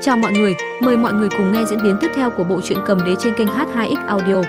Chào mọi người, mời mọi người cùng nghe diễn biến tiếp theo của bộ truyện cầm đế trên kênh H2X Audio.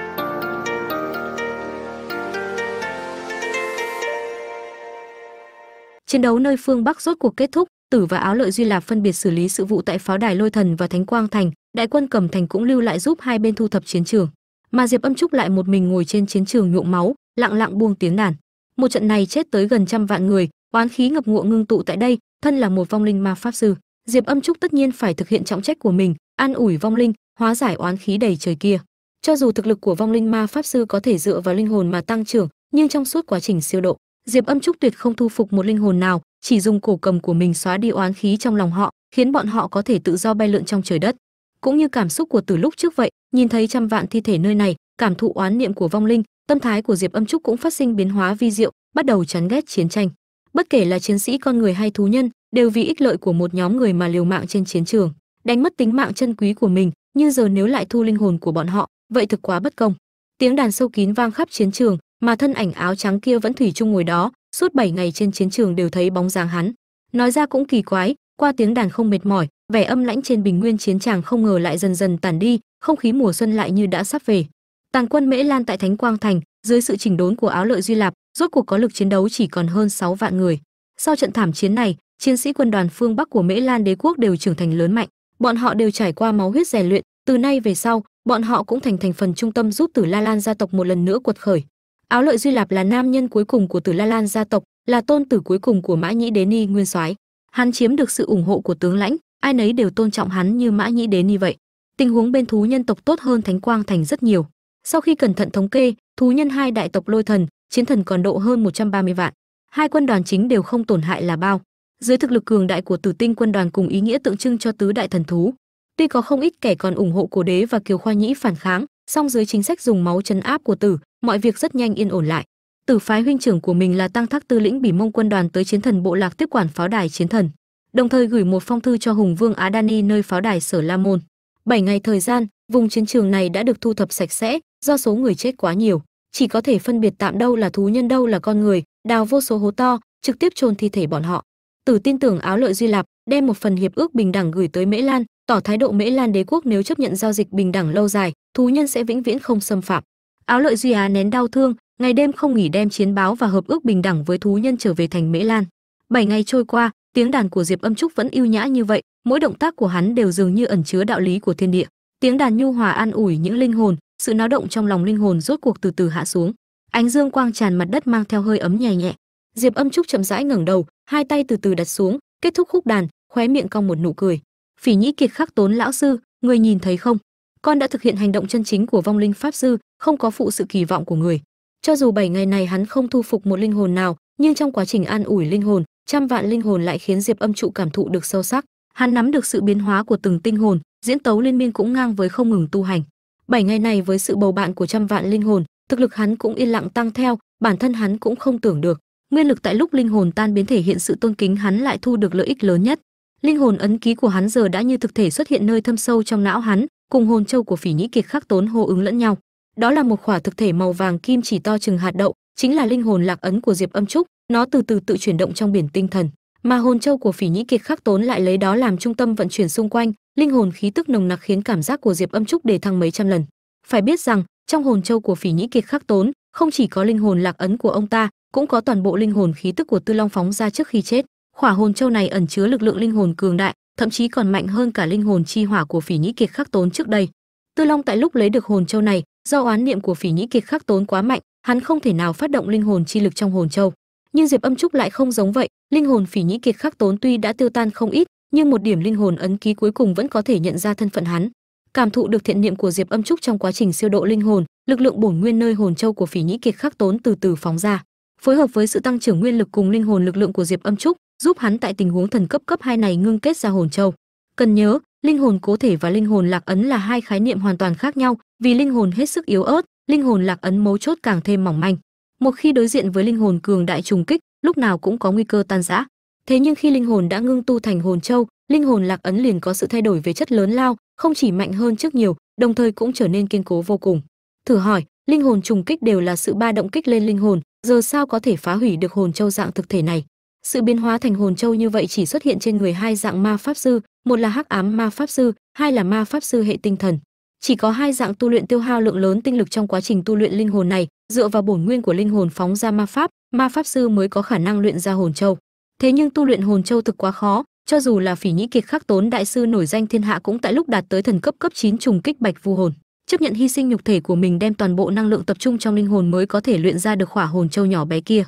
Chiến đấu nơi phương Bắc rốt cuộc kết thúc, Tử và Áo Lợi Duy Lạp phân biệt xử lý sự vụ tại pháo đài Lôi Thần và Thánh Quang Thành, đại quân cầm thành cũng lưu lại giúp hai bên thu thập chiến trường. Mà Diệp Âm Trúc lại một mình ngồi trên chiến trường nhuộm máu, lặng lặng buông tiếng đàn. Một trận này chết tới gần trăm vạn người, oán khí ngập ngụa ngưng tụ tại đây, thân là một vong linh ma pháp sư, Diệp Âm Trúc tất nhiên phải thực hiện trọng trách của mình, an ủi vong linh, hóa giải oán khí đầy trời kia. Cho dù thực lực của vong linh ma pháp sư có thể dựa vào linh hồn mà tăng trưởng, nhưng trong suốt quá trình siêu độ, Diệp Âm Trúc tuyệt không thu phục một linh hồn nào, chỉ dùng cổ cầm của mình xóa đi oán khí trong lòng họ, khiến bọn họ có thể tự do bay lượn trong trời đất. Cũng như cảm xúc của từ lúc trước vậy, nhìn thấy trăm vạn thi thể nơi này, cảm thụ oán niệm của vong linh, tâm thái của Diệp Âm Trúc cũng phát sinh biến hóa vi diệu, bắt đầu chán ghét chiến tranh. Bất kể là chiến sĩ con người hay thú nhân, đều vì ích lợi của một nhóm người mà liều mạng trên chiến trường, đánh mất tính mạng chân quý của mình, nhưng giờ nếu lại thu linh hồn của bọn họ, vậy thực quá bất công. Tiếng đàn sâu kín vang khắp chiến trường, mà thân ảnh áo trắng kia vẫn thủy chung ngồi đó, suốt 7 ngày trên chiến trường đều thấy bóng dáng hắn. Nói ra cũng kỳ quái, qua tiếng đàn không mệt mỏi, vẻ âm lãnh trên bình nguyên chiến tràng không ngờ lại dần dần tản đi, không khí mùa xuân lại như đã sắp về. Tàn quân Mễ Lan tại Thánh Quang Thành, dưới sự chỉnh đốn của Áo Lợi Duy Lạp, rốt cuộc có lực chiến đấu chỉ còn hơn 6 vạn người. Sau trận thảm chiến này, chiến sĩ quân đoàn phương Bắc của Mễ Lan đế quốc đều trưởng thành lớn mạnh, bọn họ đều trải qua máu huyết rèn luyện, từ nay về sau, bọn họ cũng thành thành phần trung tâm giúp Tử La Lan gia tộc một lần nữa quật khởi. Áo Lợi Duy Lạp là nam nhân cuối cùng của Tử La Lan gia tộc, là tôn tử cuối cùng của Mã Nhĩ Đế Ni nguyên soái. Hắn chiếm được sự ủng hộ của tướng lãnh, ai nấy đều tôn trọng hắn như Mã Nhĩ Đế Ni vậy. Tình huống bên thú nhân tộc tốt hơn Thánh Quang thành rất nhiều. Sau khi cẩn thận thống kê, thú nhân hai đại tộc Lôi Thần, Chiến Thần còn độ hơn 130 vạn. Hai quân đoàn chính đều không tổn hại là bao dưới thực lực cường đại của Tử Tinh quân đoàn cùng ý nghĩa tượng trưng cho tứ đại thần thú. Tuy có không ít kẻ còn ủng hộ cổ đế và Kiều Khoa Nhĩ phản kháng, song dưới chính sách dùng máu chấn áp của Tử, mọi việc rất nhanh yên ổn lại. Tử phái huynh trưởng của mình là Tăng Thác Tư lĩnh Bỉ Mông quân đoàn tới chiến thần bộ lạc tiếp quản pháo đài chiến thần, đồng thời gửi một phong thư cho Hùng Vương Á Đani nơi pháo đài Sở La Môn. 7 ngày thời gian, vùng chiến trường này đã được thu thập sạch sẽ, do số người chết quá nhiều, chỉ có thể phân biệt tạm đâu là thú nhân đâu là con người, đào vô số hố to, trực tiếp chôn thi thể bọn họ. Tử tin tưởng áo lợi duy lạp, đem một phần hiệp ước bình đẳng gửi tới Mễ Lan, tỏ thái độ Mễ Lan đế quốc nếu chấp nhận giao dịch bình đẳng lâu dài, thú nhân sẽ vĩnh viễn không xâm phạm. Áo lợi duy á nén đau thương, ngày đêm không nghỉ đem chiến báo và hợp ước bình đẳng với thú nhân trở về thành Mễ Lan. Bảy ngày trôi qua, tiếng đàn của Diệp Âm Trúc vẫn yêu nhã như vậy, mỗi động tác của hắn đều dường như ẩn chứa đạo lý của thiên địa. Tiếng đàn nhu hòa an ủi những linh hồn, sự náo động trong lòng linh hồn rốt cuộc từ từ hạ xuống. Ánh dương quang tràn mặt đất mang theo hơi ấm nhẹ nhẹ, diệp âm trúc chậm rãi ngẩng đầu, hai tay từ từ đặt xuống, kết thúc khúc đàn, khóe miệng cong một nụ cười. Phỉ nhĩ kiệt khắc tốn lão sư, người nhìn thấy không? Con đã thực hiện hành động chân chính của vong linh pháp sư, không có phụ sự kỳ vọng của người. Cho dù bảy ngày này hắn không thu phục một linh hồn nào, nhưng trong quá trình an ủi linh hồn, trăm vạn linh hồn lại khiến diệp âm trụ cảm thụ được sâu sắc. Hắn nắm được sự biến hóa của từng tinh hồn, diễn tấu liên miên cũng ngang với không ngừng tu hành. Bảy ngày này với sự bầu bạn của trăm vạn linh hồn, thực lực hắn cũng yên lặng tăng theo, bản thân hắn cũng không tưởng được nguyên lực tại lúc linh hồn tan biến thể hiện sự tôn kính hắn lại thu được lợi ích lớn nhất. Linh hồn ấn ký của hắn giờ đã như thực thể xuất hiện nơi thâm sâu trong não hắn, cùng hồn châu của phỉ nhĩ kiệt khắc tốn hô ứng lẫn nhau. Đó là một khỏa thực thể màu vàng kim chỉ to chừng hạt đậu, chính là linh hồn lạc ấn của diệp âm trúc, nó từ từ tự chuyển động trong biển tinh thần. Mà hồn châu của phỉ nhĩ kiệt khắc tốn lại lấy đó làm trung tâm vận chuyển xung quanh, linh hồn khí tức nồng nặc khiến cảm giác của diệp âm trúc đề thăng mấy trăm lần. Phải biết rằng, trong hồn châu của phỉ nhĩ kiệt khắc tốn, không chỉ có linh hồn lạc ấn của ông ta cũng có toàn bộ linh hồn khí tức của Tư Long phóng ra trước khi chết. Khỏa hồn châu này ẩn chứa lực lượng linh hồn cường đại, thậm chí còn mạnh hơn cả linh hồn chi hỏa của Phỉ Nhĩ Kiệt Khắc Tốn trước đây. Tư Long tại lúc lấy được hồn châu này, do oán niệm của Phỉ Nhĩ Kiệt Khắc Tốn quá mạnh, hắn không thể nào phát động linh hồn chi lực trong hồn châu. Nhưng Diệp Âm Trúc lại không giống vậy, linh hồn Phỉ Nhĩ Kiệt Khắc Tốn tuy đã tiêu tan không ít, nhưng một điểm linh hồn ấn ký cuối cùng vẫn có thể nhận ra thân phận hắn. Cảm thụ được thiện niệm của Diệp Âm Trúc trong quá trình siêu độ linh hồn, lực lượng bổn nguyên nơi hồn châu của Phỉ Nhĩ Kiệt Khắc Tốn từ từ phóng ra phối hợp với sự tăng trưởng nguyên lực cùng linh hồn lực lượng của Diệp Âm Trúc, giúp hắn tại tình huống thần cấp cấp hai này ngưng kết ra hồn châu. Cần nhớ, linh hồn cố thể và linh hồn lạc ấn là hai khái niệm hoàn toàn khác nhau, vì linh hồn hết sức yếu ớt, linh hồn lạc ấn mấu chốt càng thêm mỏng manh. Một khi đối diện với linh hồn cường đại trùng kích, lúc nào cũng có nguy cơ tan rã. Thế nhưng khi linh hồn đã ngưng tu thành hồn châu, linh hồn lạc ấn liền có sự thay đổi về chất lớn lao, không chỉ mạnh hơn trước nhiều, đồng thời cũng trở nên kiên cố vô cùng. Thử hỏi, linh hồn trùng kích đều là sự ba động kích lên linh hồn, giờ sao có thể phá hủy được hồn châu dạng thực thể này? Sự biến hóa thành hồn châu như vậy chỉ xuất hiện trên người hai dạng ma pháp sư, một là hắc ám ma pháp sư, hai là ma pháp sư hệ tinh thần. Chỉ có hai dạng tu luyện tiêu hao lượng lớn tinh lực trong quá trình tu luyện linh hồn này, dựa vào bổn nguyên của linh hồn phóng ra ma pháp ma pháp sư mới có khả năng luyện ra hồn châu. Thế nhưng tu luyện hồn châu thực quá khó, cho dù là phỉ nhĩ kiệt khắc tốn đại sư nổi danh thiên hạ cũng tại lúc đạt tới thần cấp cấp 9 trùng kích bạch vu hồn chấp nhận hy sinh nhục thể của mình đem toàn bộ năng lượng tập trung trong linh hồn mới có thể luyện ra được khỏa hồn châu nhỏ bé kia.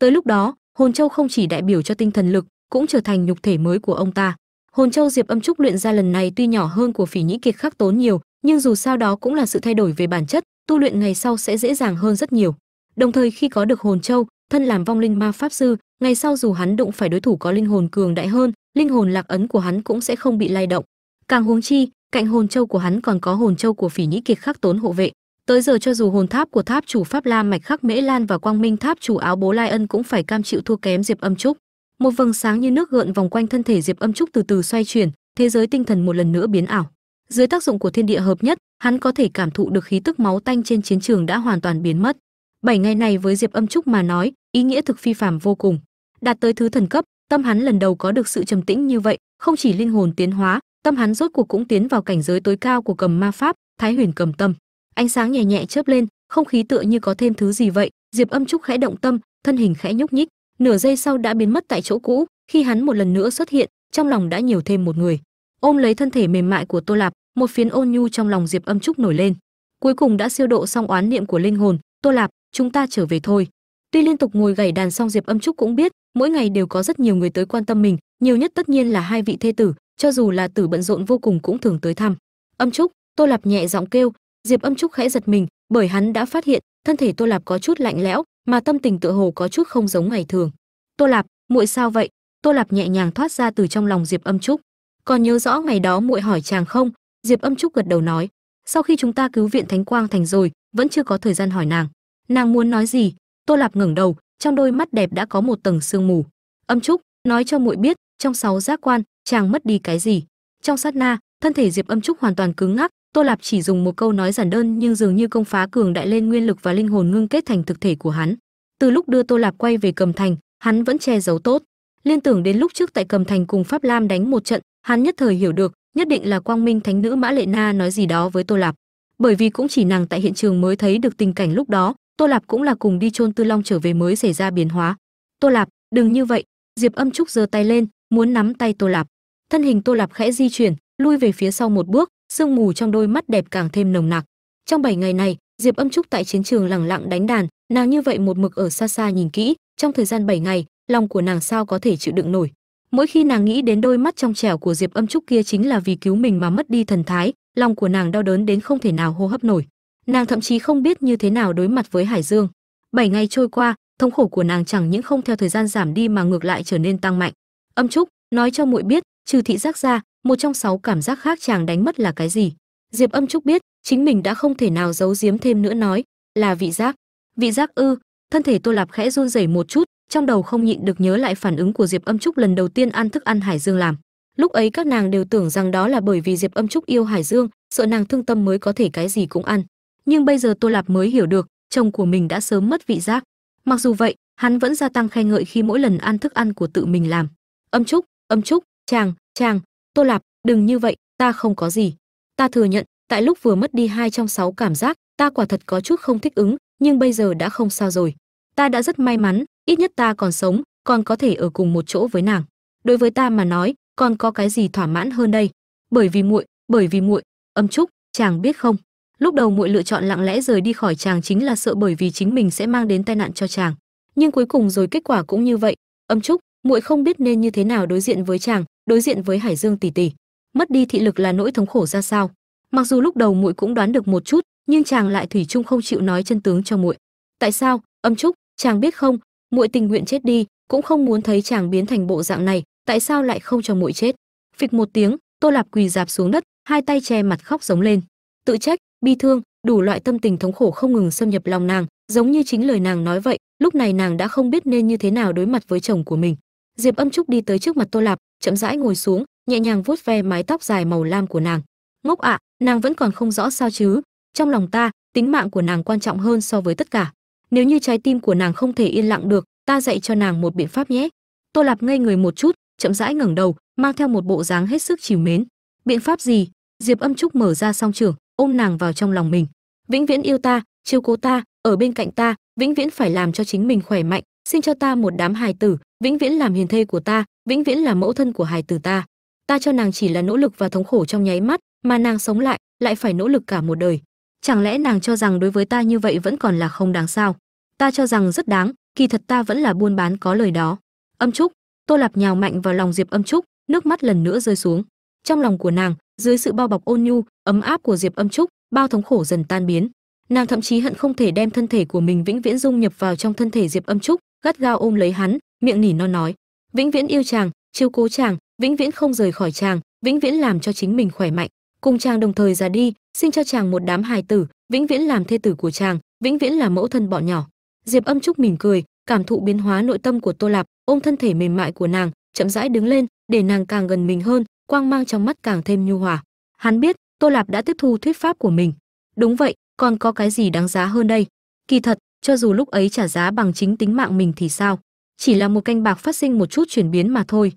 Tới lúc đó, hồn châu không chỉ đại biểu cho tinh thần lực, cũng trở thành nhục thể mới của ông ta. Hồn châu diệp âm trúc luyện ra lần này tuy nhỏ hơn của phỉ nhĩ kiệt khắc tốn nhiều, nhưng dù sao đó cũng là sự thay đổi về bản chất, tu luyện ngày sau sẽ dễ dàng hơn rất nhiều. Đồng thời khi có được hồn châu, thân làm vong linh ma pháp sư, ngày sau dù hắn đụng phải đối thủ có linh hồn cường đại hơn, linh hồn lạc ấn của hắn cũng sẽ không bị lay động. Càng huống chi cạnh hồn châu của hắn còn có hồn châu của phỉ nhĩ kiệt khắc tốn hộ vệ. Tới giờ cho dù hồn tháp của tháp chủ pháp la mạch khắc mễ lan và quang minh tháp chủ áo bố lai ân cũng phải cam chịu thua kém diệp âm trúc. Một vầng sáng như nước gợn vòng quanh thân thể diệp âm trúc từ từ xoay chuyển, thế giới tinh thần một lần nữa biến ảo. Dưới tác dụng của thiên địa hợp nhất, hắn có thể cảm thụ được khí tức máu tanh trên chiến trường đã hoàn toàn biến mất. Bảy ngày này với diệp âm trúc mà nói, ý nghĩa thực phi phàm vô cùng. Đạt tới thứ thần cấp, tâm hắn lần đầu có được sự trầm tĩnh như vậy, không chỉ linh hồn tiến hóa tâm hắn rốt cuộc cũng tiến vào cảnh giới tối cao của cầm ma pháp, thái huyền cầm tâm. Ánh sáng nhẹ nhẹ chớp lên, không khí tựa như có thêm thứ gì vậy. Diệp âm trúc khẽ động tâm, thân hình khẽ nhúc nhích. Nửa giây sau đã biến mất tại chỗ cũ. Khi hắn một lần nữa xuất hiện, trong lòng đã nhiều thêm một người. Ôm lấy thân thể mềm mại của tô lạp, một phiến ôn nhu trong lòng diệp âm trúc nổi lên. Cuối cùng đã siêu độ xong oán niệm của linh hồn. Tô lạp, chúng ta trở về thôi. Tuy liên tục ngồi gảy đàn xong diệp âm trúc cũng biết, mỗi ngày đều có rất nhiều người tới quan tâm mình, nhiều nhất tất nhiên là hai vị thê tử cho dù là tử bận rộn vô cùng cũng thường tới thăm. Âm trúc, tô lạp nhẹ giọng kêu. Diệp âm trúc khẽ giật mình, bởi hắn đã phát hiện, thân thể tô lạp có chút lạnh lẽo, mà tâm tình tựa hồ có chút không giống ngày thường. Tô lạp, muội sao vậy? Tô lạp nhẹ nhàng thoát ra từ trong lòng diệp âm trúc. Còn nhớ rõ ngày đó muội hỏi chàng không? Diệp âm trúc gật đầu nói. Sau khi chúng ta cứu viện thánh quang thành rồi, vẫn chưa có thời gian hỏi nàng. Nàng muốn nói gì? Tô lạp ngẩng đầu, trong đôi mắt đẹp đã có một tầng sương mù. Âm trúc, nói cho muội biết, trong sáu giác quan chàng mất đi cái gì? Trong sát na, thân thể diệp âm trúc hoàn toàn cứng ngắc, tô lạp chỉ dùng một câu nói giản đơn nhưng dường như công phá cường đại lên nguyên lực và linh hồn ngưng kết thành thực thể của hắn. Từ lúc đưa tô lạp quay về cầm thành, hắn vẫn che giấu tốt. Liên tưởng đến lúc trước tại cầm thành cùng pháp lam đánh một trận, hắn nhất thời hiểu được, nhất định là quang minh thánh nữ mã lệ na nói gì đó với tô lạp. Bởi vì cũng chỉ nàng tại hiện trường mới thấy được tình cảnh lúc đó, tô lạp cũng là cùng đi chôn tư long trở về mới xảy ra biến hóa. Tô lạp, đừng như vậy. Diệp âm trúc giơ tay lên, muốn nắm tay tô lạp thân hình tô lạp khẽ di chuyển, lui về phía sau một bước, sương mù trong đôi mắt đẹp càng thêm nồng nặc. Trong 7 ngày này, diệp âm trúc tại chiến trường lẳng lặng đánh đàn, nàng như vậy một mực ở xa xa nhìn kỹ, trong thời gian 7 ngày, lòng của nàng sao có thể chịu đựng nổi. Mỗi khi nàng nghĩ đến đôi mắt trong trẻo của diệp âm trúc kia chính là vì cứu mình mà mất đi thần thái, lòng của nàng đau đớn đến không thể nào hô hấp nổi. Nàng thậm chí không biết như thế nào đối mặt với hải dương. Bảy ngày trôi qua, thống khổ của nàng chẳng những không theo thời gian giảm đi mà ngược lại trở nên tăng mạnh. Âm trúc, nói cho muội biết trừ thị giác ra, một trong sáu cảm giác khác chàng đánh mất là cái gì? Diệp âm trúc biết, chính mình đã không thể nào giấu giếm thêm nữa nói, là vị giác. Vị giác ư, thân thể tô lạp khẽ run rẩy một chút, trong đầu không nhịn được nhớ lại phản ứng của diệp âm trúc lần đầu tiên ăn thức ăn hải dương làm. Lúc ấy các nàng đều tưởng rằng đó là bởi vì diệp âm trúc yêu hải dương, sợ nàng thương tâm mới có thể cái gì cũng ăn. Nhưng bây giờ tô lạp mới hiểu được, chồng của mình đã sớm mất vị giác. Mặc dù vậy, hắn vẫn gia tăng khen ngợi khi mỗi lần ăn thức ăn của tự mình làm. Âm trúc âm trúc chàng chàng, tô lạp, đừng như vậy, ta không có gì. Ta thừa nhận, tại lúc vừa mất đi hai trong sáu cảm giác, ta quả thật có chút không thích ứng, nhưng bây giờ đã không sao rồi. Ta đã rất may mắn, ít nhất ta còn sống, còn có thể ở cùng một chỗ với nàng. Đối với ta mà nói, còn có cái gì thỏa mãn hơn đây? Bởi vì muội, bởi vì muội. Âm trúc, chàng biết không? Lúc đầu muội lựa chọn lặng lẽ rời đi khỏi chàng chính là sợ bởi vì chính mình sẽ mang đến tai nạn cho chàng. Nhưng cuối cùng rồi kết quả cũng như vậy. Âm trúc, muội không biết nên như thế nào đối diện với chàng đối diện với hải dương tỷ tỷ mất đi thị lực là nỗi thống khổ ra sao. Mặc dù lúc đầu muội cũng đoán được một chút, nhưng chàng lại thủy chung không chịu nói chân tướng cho muội. Tại sao? Âm trúc, chàng biết không? Muội tình nguyện chết đi, cũng không muốn thấy chàng biến thành bộ dạng này, tại sao lại không cho muội chết? Phịch một tiếng, tô lạp quỳ dạp xuống đất, hai tay che mặt khóc giống lên. Tự trách, bi thương, đủ loại tâm tình thống khổ không ngừng xâm nhập lòng nàng, giống như chính lời nàng nói vậy, lúc này nàng đã không biết nên như thế nào đối mặt với chồng của mình. Diệp âm trúc đi tới trước mặt tô lạp chậm rãi ngồi xuống, nhẹ nhàng vuốt ve mái tóc dài màu lam của nàng. Ngốc ạ, nàng vẫn còn không rõ sao chứ? Trong lòng ta, tính mạng của nàng quan trọng hơn so với tất cả. Nếu như trái tim của nàng không thể yên lặng được, ta dạy cho nàng một biện pháp nhé. Tô lạp ngây người một chút, chậm rãi ngẩng đầu, mang theo một bộ dáng hết sức chiều mến. Biện pháp gì? Diệp âm trúc mở ra song trường ôm nàng vào trong lòng mình. Vĩnh viễn yêu ta chiêu cố ta, ở bên cạnh ta, vĩnh viễn phải làm cho chính mình khỏe mạnh, sinh cho ta một đám hài tử, vĩnh viễn làm hiền thê của ta vĩnh viễn là mẫu thân của hài tử ta. Ta cho nàng chỉ là nỗ lực và thống khổ trong nháy mắt, mà nàng sống lại lại phải nỗ lực cả một đời. Chẳng lẽ nàng cho rằng đối với ta như vậy vẫn còn là không đáng sao? Ta cho rằng rất đáng, kỳ thật ta vẫn là buôn bán có lời đó. Âm trúc, tô lạp nhào mạnh vào lòng diệp âm trúc, nước mắt lần nữa rơi xuống. Trong lòng của nàng, dưới sự bao bọc ôn nhu, ấm áp của diệp âm trúc, bao thống khổ dần tan biến. Nàng thậm chí hận không thể đem thân thể của mình vĩnh viễn dung nhập vào trong thân thể diệp âm trúc, gắt gao ôm lấy hắn, miệng nỉ non nói vĩnh viễn yêu chàng chiếu cố chàng, vĩnh viễn không rời khỏi chàng, vĩnh viễn làm cho chính mình khỏe mạnh. Cùng chàng đồng thời già đi, sinh cho chàng một đám hài tử, vĩnh viễn làm thê tử của chàng, vĩnh viễn là mẫu thân bọn nhỏ. Diệp âm trúc mỉm cười, cảm thụ biến hóa nội tâm của tô lạp, ôm thân thể mềm mại của nàng, chậm rãi đứng lên, để nàng càng gần mình hơn, quang mang trong mắt càng thêm nhu hòa. Hắn biết, tô lạp đã tiếp thu thuyết pháp của mình. Đúng vậy, còn có cái gì đáng giá hơn đây? Kỳ thật, cho dù lúc ấy trả giá bằng chính tính mạng mình thì sao? Chỉ là một canh bạc phát sinh một chút chuyển biến mà thôi.